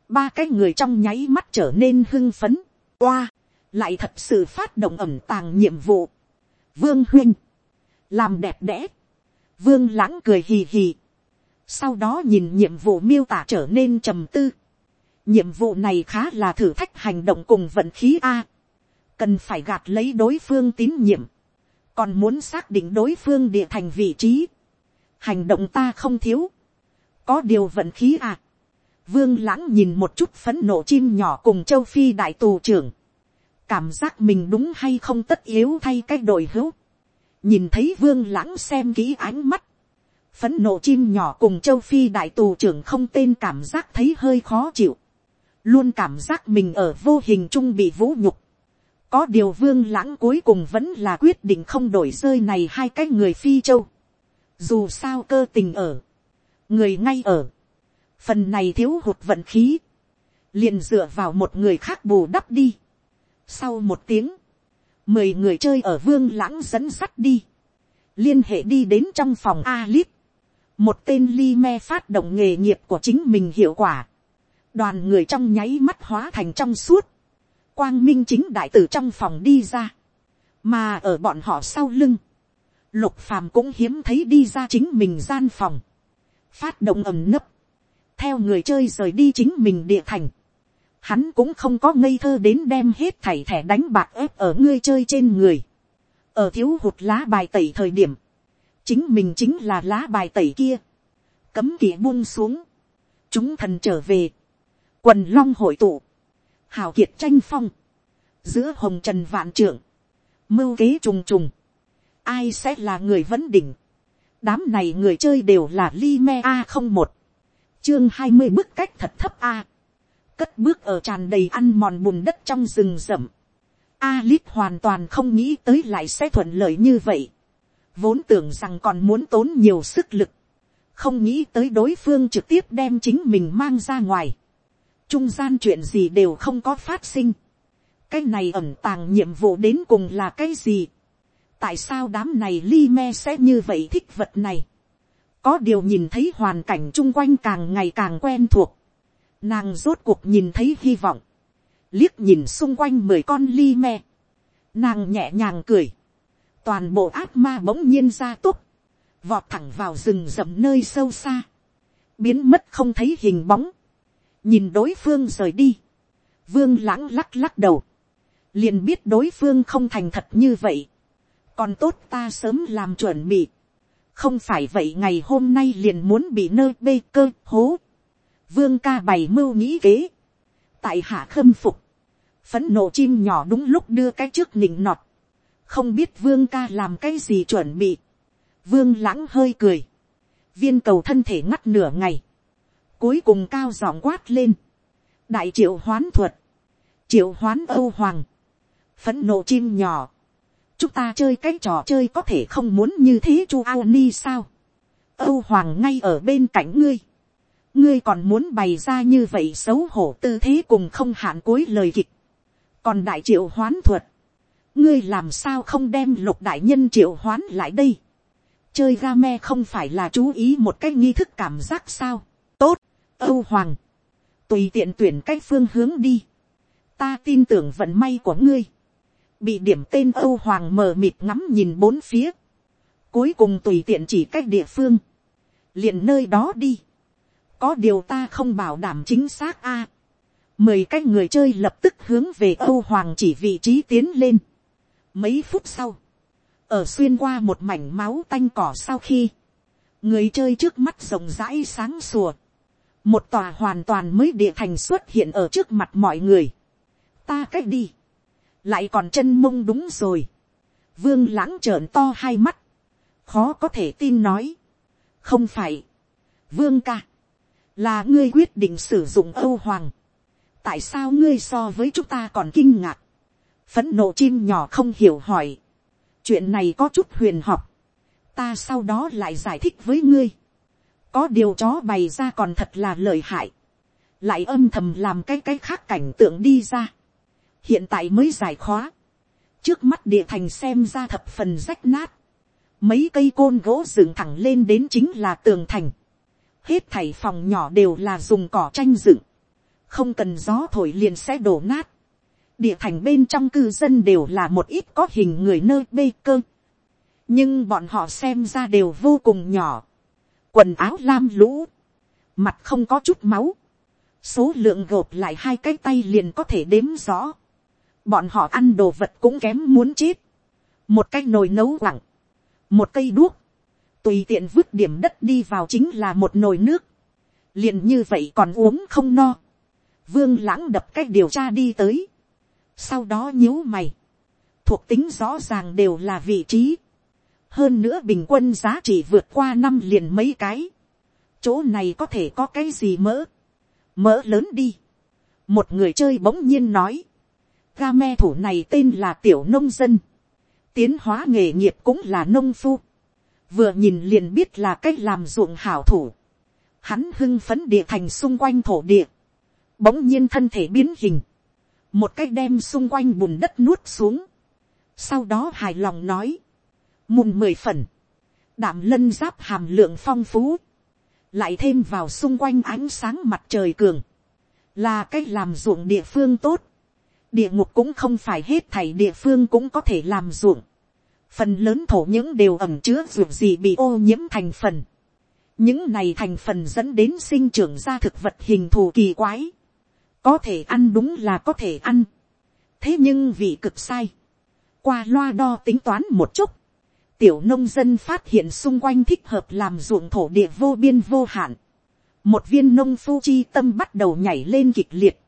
ba cái người trong nháy mắt trở nên hưng phấn, oa, lại thật sự phát động ẩm tàng nhiệm vụ, vương huynh, làm đẹp đẽ, vương lãng cười hì hì, sau đó nhìn nhiệm vụ miêu tả trở nên trầm tư, nhiệm vụ này khá là thử thách hành động cùng vận khí a, cần phải gạt lấy đối phương tín nhiệm, còn muốn xác định đối phương địa thành vị trí, hành động ta không thiếu, có điều vận khí à. vương lãng nhìn một chút phấn nộ chim nhỏ cùng châu phi đại tù trưởng, cảm giác mình đúng hay không tất yếu thay cái đội hữu, nhìn thấy vương lãng xem kỹ ánh mắt, phấn nộ chim nhỏ cùng châu phi đại tù trưởng không tên cảm giác thấy hơi khó chịu, luôn cảm giác mình ở vô hình chung bị vũ nhục, có điều vương lãng cuối cùng vẫn là quyết định không đổi rơi này hai cái người phi châu. Dù sao cơ tình ở. Người ngay ở. Phần này thiếu hụt vận khí. liền dựa vào một người khác bù đắp đi. Sau một tiếng. Mười người chơi ở vương lãng dẫn sắt đi. Liên hệ đi đến trong phòng Alip. Một tên ly me phát động nghề nghiệp của chính mình hiệu quả. Đoàn người trong nháy mắt hóa thành trong suốt quang minh chính đại tử trong phòng đi ra, mà ở bọn họ sau lưng, lục phàm cũng hiếm thấy đi ra chính mình gian phòng, phát động ầm nấp, theo người chơi rời đi chính mình địa thành, hắn cũng không có ngây thơ đến đem hết thảy thẻ đánh bạc ép ở ngươi chơi trên người, ở thiếu hụt lá bài tẩy thời điểm, chính mình chính là lá bài tẩy kia, cấm kỵ buông xuống, chúng thần trở về, quần long hội tụ, hào kiệt tranh phong, giữa hồng trần vạn trưởng, mưu kế trùng trùng, ai sẽ là người vấn đỉnh, đám này người chơi đều là li me a không một, chương hai mươi bức cách thật thấp a, cất bước ở tràn đầy ăn mòn bùn đất trong rừng rậm, Alip hoàn toàn không nghĩ tới lại sẽ thuận lợi như vậy, vốn tưởng rằng còn muốn tốn nhiều sức lực, không nghĩ tới đối phương trực tiếp đem chính mình mang ra ngoài, trung gian chuyện gì đều không có phát sinh. cái này ẩn tàng nhiệm vụ đến cùng là cái gì. tại sao đám này li me sẽ như vậy thích vật này. có điều nhìn thấy hoàn cảnh chung quanh càng ngày càng quen thuộc nàng rốt cuộc nhìn thấy hy vọng. liếc nhìn xung quanh mười con li me. nàng nhẹ nhàng cười. toàn bộ ác ma bỗng nhiên ra túc. vọt thẳng vào rừng rậm nơi sâu xa. biến mất không thấy hình bóng nhìn đối phương rời đi, vương lãng lắc lắc đầu, liền biết đối phương không thành thật như vậy, còn tốt ta sớm làm chuẩn bị, không phải vậy ngày hôm nay liền muốn bị nơi bê cơ hố, vương ca bày mưu nghĩ kế, tại hạ khâm phục, phấn nộ chim nhỏ đúng lúc đưa cái trước nịnh nọt, không biết vương ca làm cái gì chuẩn bị, vương lãng hơi cười, viên cầu thân thể ngắt nửa ngày, cuối cùng cao giọng quát lên, đại triệu hoán thuật, triệu hoán âu hoàng, phấn nộ chim nhỏ, chúng ta chơi cái trò chơi có thể không muốn như thế chu ao ni sao, âu hoàng ngay ở bên cạnh ngươi, ngươi còn muốn bày ra như vậy xấu hổ tư thế cùng không hạn cuối lời kịch, còn đại triệu hoán thuật, ngươi làm sao không đem lục đại nhân triệu hoán lại đây, chơi ga me không phải là chú ý một cái nghi thức cảm giác sao, tốt, âu hoàng, tùy tiện tuyển cách phương hướng đi, ta tin tưởng vận may của ngươi, bị điểm tên âu hoàng mờ mịt ngắm nhìn bốn phía, cuối cùng tùy tiện chỉ cách địa phương, liền nơi đó đi, có điều ta không bảo đảm chính xác a, mười cái người chơi lập tức hướng về âu hoàng chỉ vị trí tiến lên, mấy phút sau, ở xuyên qua một mảnh máu tanh cỏ sau khi, người chơi trước mắt rộng rãi sáng sùa, một tòa hoàn toàn mới địa thành xuất hiện ở trước mặt mọi người. ta cách đi, lại còn chân mông đúng rồi. vương lãng trợn to hai mắt, khó có thể tin nói. không phải, vương ca, là ngươi quyết định sử dụng âu hoàng. tại sao ngươi so với chúng ta còn kinh ngạc. phấn nộ chim nhỏ không hiểu hỏi. chuyện này có chút huyền học. ta sau đó lại giải thích với ngươi, có điều chó bày ra còn thật là lợi hại, lại âm thầm làm cái cái khác cảnh tượng đi ra, hiện tại mới giải khóa, trước mắt địa thành xem ra thập phần rách nát, mấy cây côn gỗ dựng thẳng lên đến chính là tường thành, hết thảy phòng nhỏ đều là dùng cỏ tranh dựng, không cần gió thổi liền sẽ đổ nát, địa thành bên trong cư dân đều là một ít có hình người nơi bê cơ, nhưng bọn họ xem ra đều vô cùng nhỏ, quần áo lam lũ, mặt không có chút máu, số lượng gộp lại hai cái tay liền có thể đếm rõ, bọn họ ăn đồ vật cũng kém muốn chết, một cái nồi nấu lặng, một cây đuốc, tùy tiện vứt điểm đất đi vào chính là một nồi nước, liền như vậy còn uống không no, vương lãng đập cách điều tra đi tới, sau đó nhíu mày, thuộc tính rõ ràng đều là vị trí, hơn nữa bình quân giá trị vượt qua năm liền mấy cái, chỗ này có thể có cái gì mỡ, mỡ lớn đi, một người chơi bỗng nhiên nói, ga me thủ này tên là tiểu nông dân, tiến hóa nghề nghiệp cũng là nông phu, vừa nhìn liền biết là cách làm ruộng hảo thủ, hắn hưng phấn địa thành xung quanh thổ địa, bỗng nhiên thân thể biến hình, một cách đem xung quanh bùn đất nuốt xuống, sau đó hài lòng nói, mùn mười phần, đảm lân giáp hàm lượng phong phú, lại thêm vào xung quanh ánh sáng mặt trời cường, là cách làm ruộng địa phương tốt, địa ngục cũng không phải hết thảy địa phương cũng có thể làm ruộng, phần lớn thổ những đều ẩm chứa ruộng gì bị ô nhiễm thành phần, những này thành phần dẫn đến sinh trưởng ra thực vật hình thù kỳ quái, có thể ăn đúng là có thể ăn, thế nhưng vị cực sai, qua loa đo tính toán một chút, tiểu nông dân phát hiện xung quanh thích hợp làm ruộng thổ địa vô biên vô hạn, một viên nông phu chi tâm bắt đầu nhảy lên kịch liệt,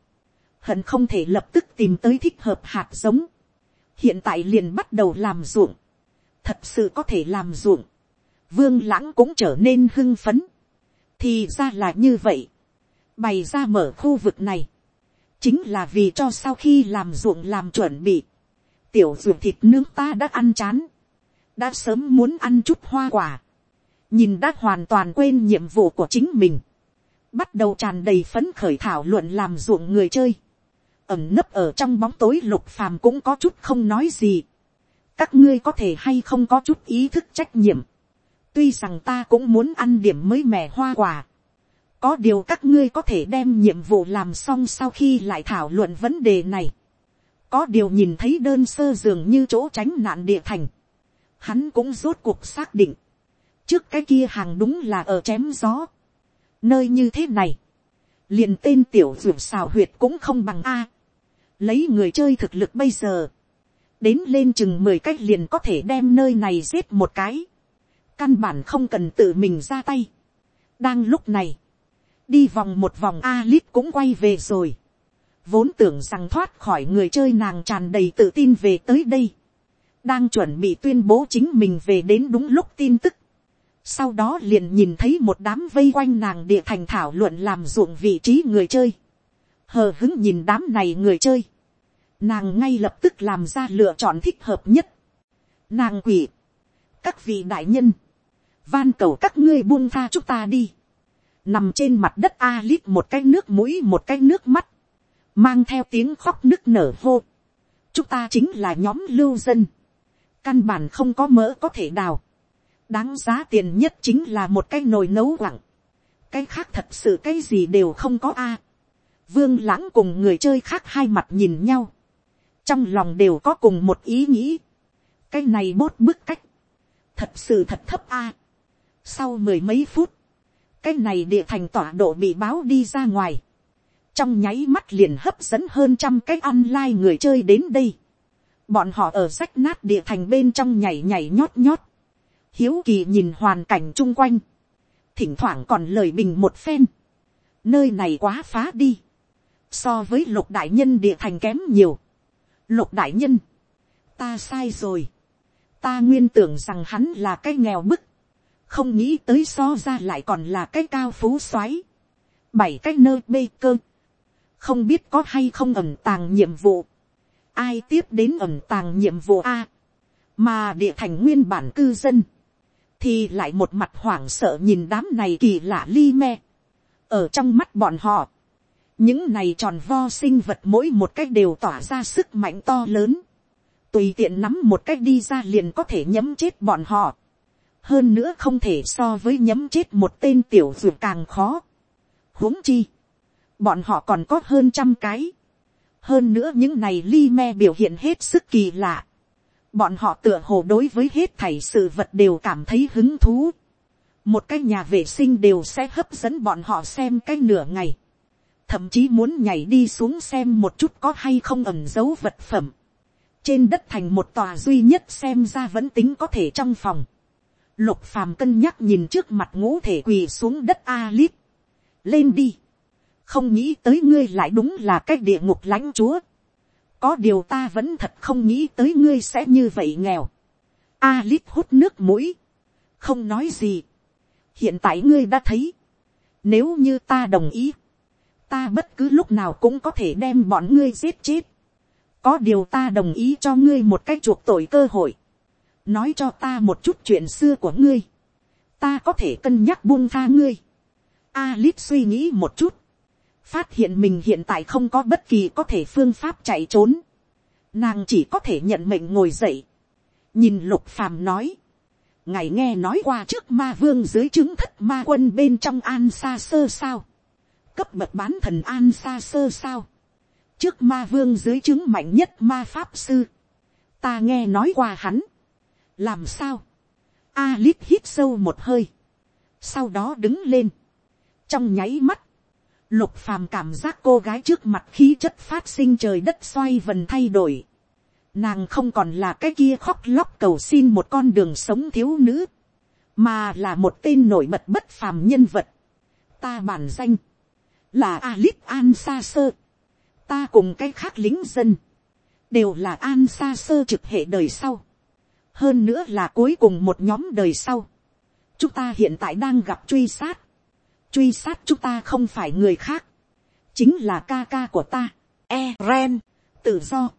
hận không thể lập tức tìm tới thích hợp hạt giống, hiện tại liền bắt đầu làm ruộng, thật sự có thể làm ruộng, vương lãng cũng trở nên hưng phấn, thì ra là như vậy, bày ra mở khu vực này, chính là vì cho sau khi làm ruộng làm chuẩn bị, tiểu ruộng thịt nướng ta đã ăn chán, đã sớm muốn ăn chút hoa quả, nhìn đã hoàn toàn quên nhiệm vụ của chính mình, bắt đầu tràn đầy phấn khởi thảo luận làm ruộng người chơi, ẩm nấp ở trong bóng tối lục phàm cũng có chút không nói gì, các ngươi có thể hay không có chút ý thức trách nhiệm, tuy rằng ta cũng muốn ăn điểm mới mẻ hoa quả, có điều các ngươi có thể đem nhiệm vụ làm xong sau khi lại thảo luận vấn đề này, có điều nhìn thấy đơn sơ dường như chỗ tránh nạn địa thành, hắn cũng rốt cuộc xác định, trước cái kia hàng đúng là ở chém gió, nơi như thế này, liền tên tiểu ruột xào huyệt cũng không bằng a, lấy người chơi thực lực bây giờ, đến lên chừng mười cách liền có thể đem nơi này giết một cái, căn bản không cần tự mình ra tay. đang lúc này, đi vòng một vòng a lit cũng quay về rồi, vốn tưởng rằng thoát khỏi người chơi nàng tràn đầy tự tin về tới đây, đang chuẩn bị tuyên bố chính mình về đến đúng lúc tin tức, sau đó liền nhìn thấy một đám vây quanh nàng địa thành thảo luận làm ruộng vị trí người chơi, hờ hứng nhìn đám này người chơi, nàng ngay lập tức làm ra lựa chọn thích hợp nhất. nàng quỷ, các vị đại nhân, van cầu các ngươi buông tha chúng ta đi, nằm trên mặt đất a lít một cái nước mũi một cái nước mắt, mang theo tiếng khóc nức nở hô. chúng ta chính là nhóm lưu dân, căn bản không có mỡ có thể đào, đáng giá tiền nhất chính là một cái nồi nấu quặng, cái khác thật sự cái gì đều không có a. vương lãng cùng người chơi khác hai mặt nhìn nhau, trong lòng đều có cùng một ý nghĩ, cái này bốt bức cách, thật sự thật thấp a. sau mười mấy phút, cái này địa thành tọa độ bị báo đi ra ngoài, trong nháy mắt liền hấp dẫn hơn trăm cái online người chơi đến đây, bọn họ ở rách nát địa thành bên trong nhảy nhảy nhót nhót, hiếu kỳ nhìn hoàn cảnh chung quanh, thỉnh thoảng còn lời bình một phen, nơi này quá phá đi, so với lục đại nhân địa thành kém nhiều, lục đại nhân, ta sai rồi, ta nguyên tưởng rằng hắn là cái nghèo bức, không nghĩ tới so ra lại còn là cái cao phú xoáy. bảy cái nơi bê cơ, không biết có hay không ẩm tàng nhiệm vụ, ai tiếp đến ẩm tàng nhiệm vụ a, mà địa thành nguyên bản cư dân, thì lại một mặt hoảng sợ nhìn đám này kỳ lạ li me. ở trong mắt bọn họ, những này tròn vo sinh vật mỗi một cách đều tỏa ra sức mạnh to lớn, tùy tiện nắm một cách đi ra liền có thể nhấm chết bọn họ, hơn nữa không thể so với nhấm chết một tên tiểu ruột càng khó. huống chi, bọn họ còn có hơn trăm cái, hơn nữa những này li me biểu hiện hết sức kỳ lạ, bọn họ tựa hồ đối với hết thảy sự vật đều cảm thấy hứng thú, một cái nhà vệ sinh đều sẽ hấp dẫn bọn họ xem cái nửa ngày, thậm chí muốn nhảy đi xuống xem một chút có hay không ẩm dấu vật phẩm. trên đất thành một tòa duy nhất xem ra vẫn tính có thể trong phòng. lục phàm cân nhắc nhìn trước mặt ngũ thể quỳ xuống đất a lít. lên đi. không nghĩ tới ngươi lại đúng là cái địa ngục lãnh chúa. có điều ta vẫn thật không nghĩ tới ngươi sẽ như vậy nghèo. a lít hút nước mũi. không nói gì. hiện tại ngươi đã thấy. nếu như ta đồng ý ta bất cứ lúc nào cũng có thể đem bọn ngươi giết chết. có điều ta đồng ý cho ngươi một cách chuộc tội cơ hội. nói cho ta một chút chuyện xưa của ngươi. ta có thể cân nhắc buông tha ngươi. Alip suy nghĩ một chút. phát hiện mình hiện tại không có bất kỳ có thể phương pháp chạy trốn. nàng chỉ có thể nhận mệnh ngồi dậy. nhìn lục phàm nói. ngài nghe nói qua trước ma vương dưới chứng thất ma quân bên trong an xa sơ sao cấp bậc bán thần an xa sơ sao. trước ma vương dưới chứng mạnh nhất ma pháp sư. ta nghe nói qua hắn. làm sao. a lít hít sâu một hơi. sau đó đứng lên. trong nháy mắt, lục phàm cảm giác cô gái trước mặt khí chất phát sinh trời đất xoay vần thay đổi. Nàng không còn là cái kia khóc lóc cầu xin một con đường sống thiếu nữ, mà là một tên nổi bật bất phàm nhân vật. Ta bản danh, là Alip An Sa Sơ. Ta cùng cái khác lính dân, đều là An Sa Sơ trực hệ đời sau. Hơn nữa là cuối cùng một nhóm đời sau. Chúng ta hiện tại đang gặp truy sát. Truy sát chúng ta không phải người khác. Chính là ca ca của ta. E. Ren. Tự do.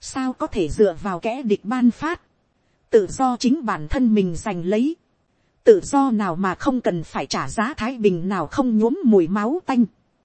Sao có thể dựa vào kẻ địch ban phát. Tự do chính bản thân mình giành lấy tự do nào mà không cần phải trả giá thái bình nào không nhuốm mùi máu tanh